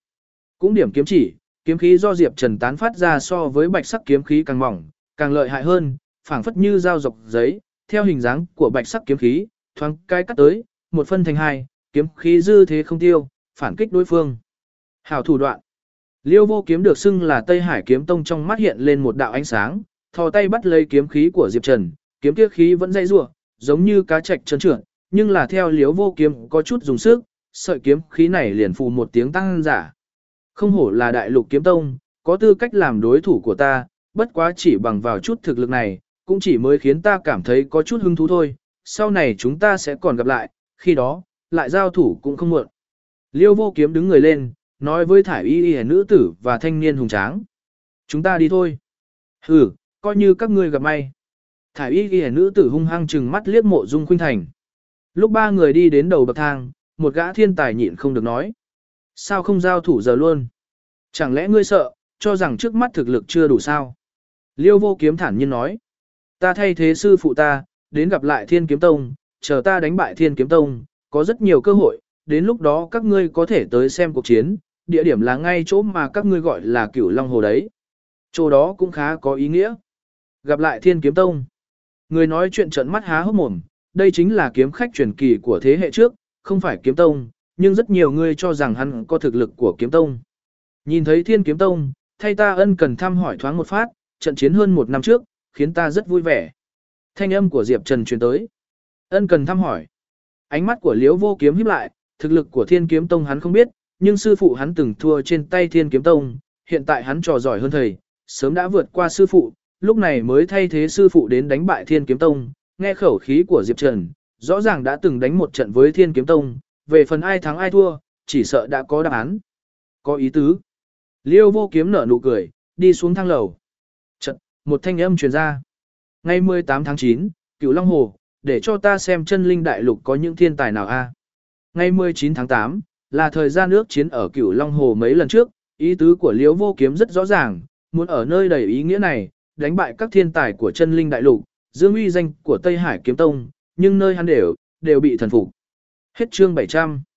Cũng điểm kiếm chỉ, Kiếm khí do Diệp Trần tán phát ra so với bạch sắc kiếm khí càng mỏng, càng lợi hại hơn, phảng phất như dao dọc giấy, theo hình dáng của bạch sắc kiếm khí, thoáng cái cắt tới, một phân thành hai, kiếm khí dư thế không tiêu, phản kích đối phương. Hảo thủ đoạn. Liêu vô kiếm được xưng là Tây Hải kiếm tông trong mắt hiện lên một đạo ánh sáng, thò tay bắt lấy kiếm khí của Diệp Trần, kiếm kia khí vẫn dây rủa, giống như cá trạch trơn trượt, nhưng là theo Liêu vô kiếm có chút dùng sức, sợi kiếm khí này liền phù một tiếng tăng giả. Không hổ là đại lục kiếm tông, có tư cách làm đối thủ của ta, bất quá chỉ bằng vào chút thực lực này, cũng chỉ mới khiến ta cảm thấy có chút hứng thú thôi, sau này chúng ta sẽ còn gặp lại, khi đó, lại giao thủ cũng không muộn. Liêu vô kiếm đứng người lên, nói với thải y y nữ tử và thanh niên hùng tráng. Chúng ta đi thôi. Ừ, coi như các ngươi gặp may. Thải y y nữ tử hung hăng chừng mắt liếc mộ dung khuynh thành. Lúc ba người đi đến đầu bậc thang, một gã thiên tài nhịn không được nói. Sao không giao thủ giờ luôn? Chẳng lẽ ngươi sợ, cho rằng trước mắt thực lực chưa đủ sao? Liêu vô kiếm thản nhiên nói. Ta thay thế sư phụ ta, đến gặp lại thiên kiếm tông, chờ ta đánh bại thiên kiếm tông, có rất nhiều cơ hội, đến lúc đó các ngươi có thể tới xem cuộc chiến, địa điểm là ngay chỗ mà các ngươi gọi là cửu Long Hồ đấy. Chỗ đó cũng khá có ý nghĩa. Gặp lại Thiên Kiếm Tông. Người nói chuyện trận mắt há hốc mồm, đây chính là kiếm khách truyền kỳ của thế hệ trước, không phải kiếm tông, nhưng rất nhiều người cho rằng hắn có thực lực của kiếm tông. Nhìn thấy Thiên Kiếm Tông, thay ta ân cần thăm hỏi thoáng một phát, trận chiến hơn một năm trước, khiến ta rất vui vẻ. Thanh âm của Diệp Trần truyền tới. Ân cần thăm hỏi. Ánh mắt của Liễu Vô Kiếm híp lại, thực lực của Thiên Kiếm Tông hắn không biết, nhưng sư phụ hắn từng thua trên tay Thiên Kiếm Tông, hiện tại hắn trò giỏi hơn thầy, sớm đã vượt qua sư phụ, lúc này mới thay thế sư phụ đến đánh bại Thiên Kiếm Tông, nghe khẩu khí của Diệp Trần, rõ ràng đã từng đánh một trận với Thiên Kiếm Tông, về phần ai thắng ai thua, chỉ sợ đã có đáp án. Có ý tứ. Liêu vô kiếm nở nụ cười, đi xuống thang lầu. Trận, một thanh âm truyền ra. Ngày 18 tháng 9, cựu Long Hồ, để cho ta xem chân linh đại lục có những thiên tài nào a. Ngày 19 tháng 8, là thời gian nước chiến ở cựu Long Hồ mấy lần trước, ý tứ của Liêu vô kiếm rất rõ ràng, muốn ở nơi đầy ý nghĩa này, đánh bại các thiên tài của chân linh đại lục, dương uy danh của Tây Hải Kiếm Tông, nhưng nơi hắn đều, đều bị thần phục. Hết chương 700.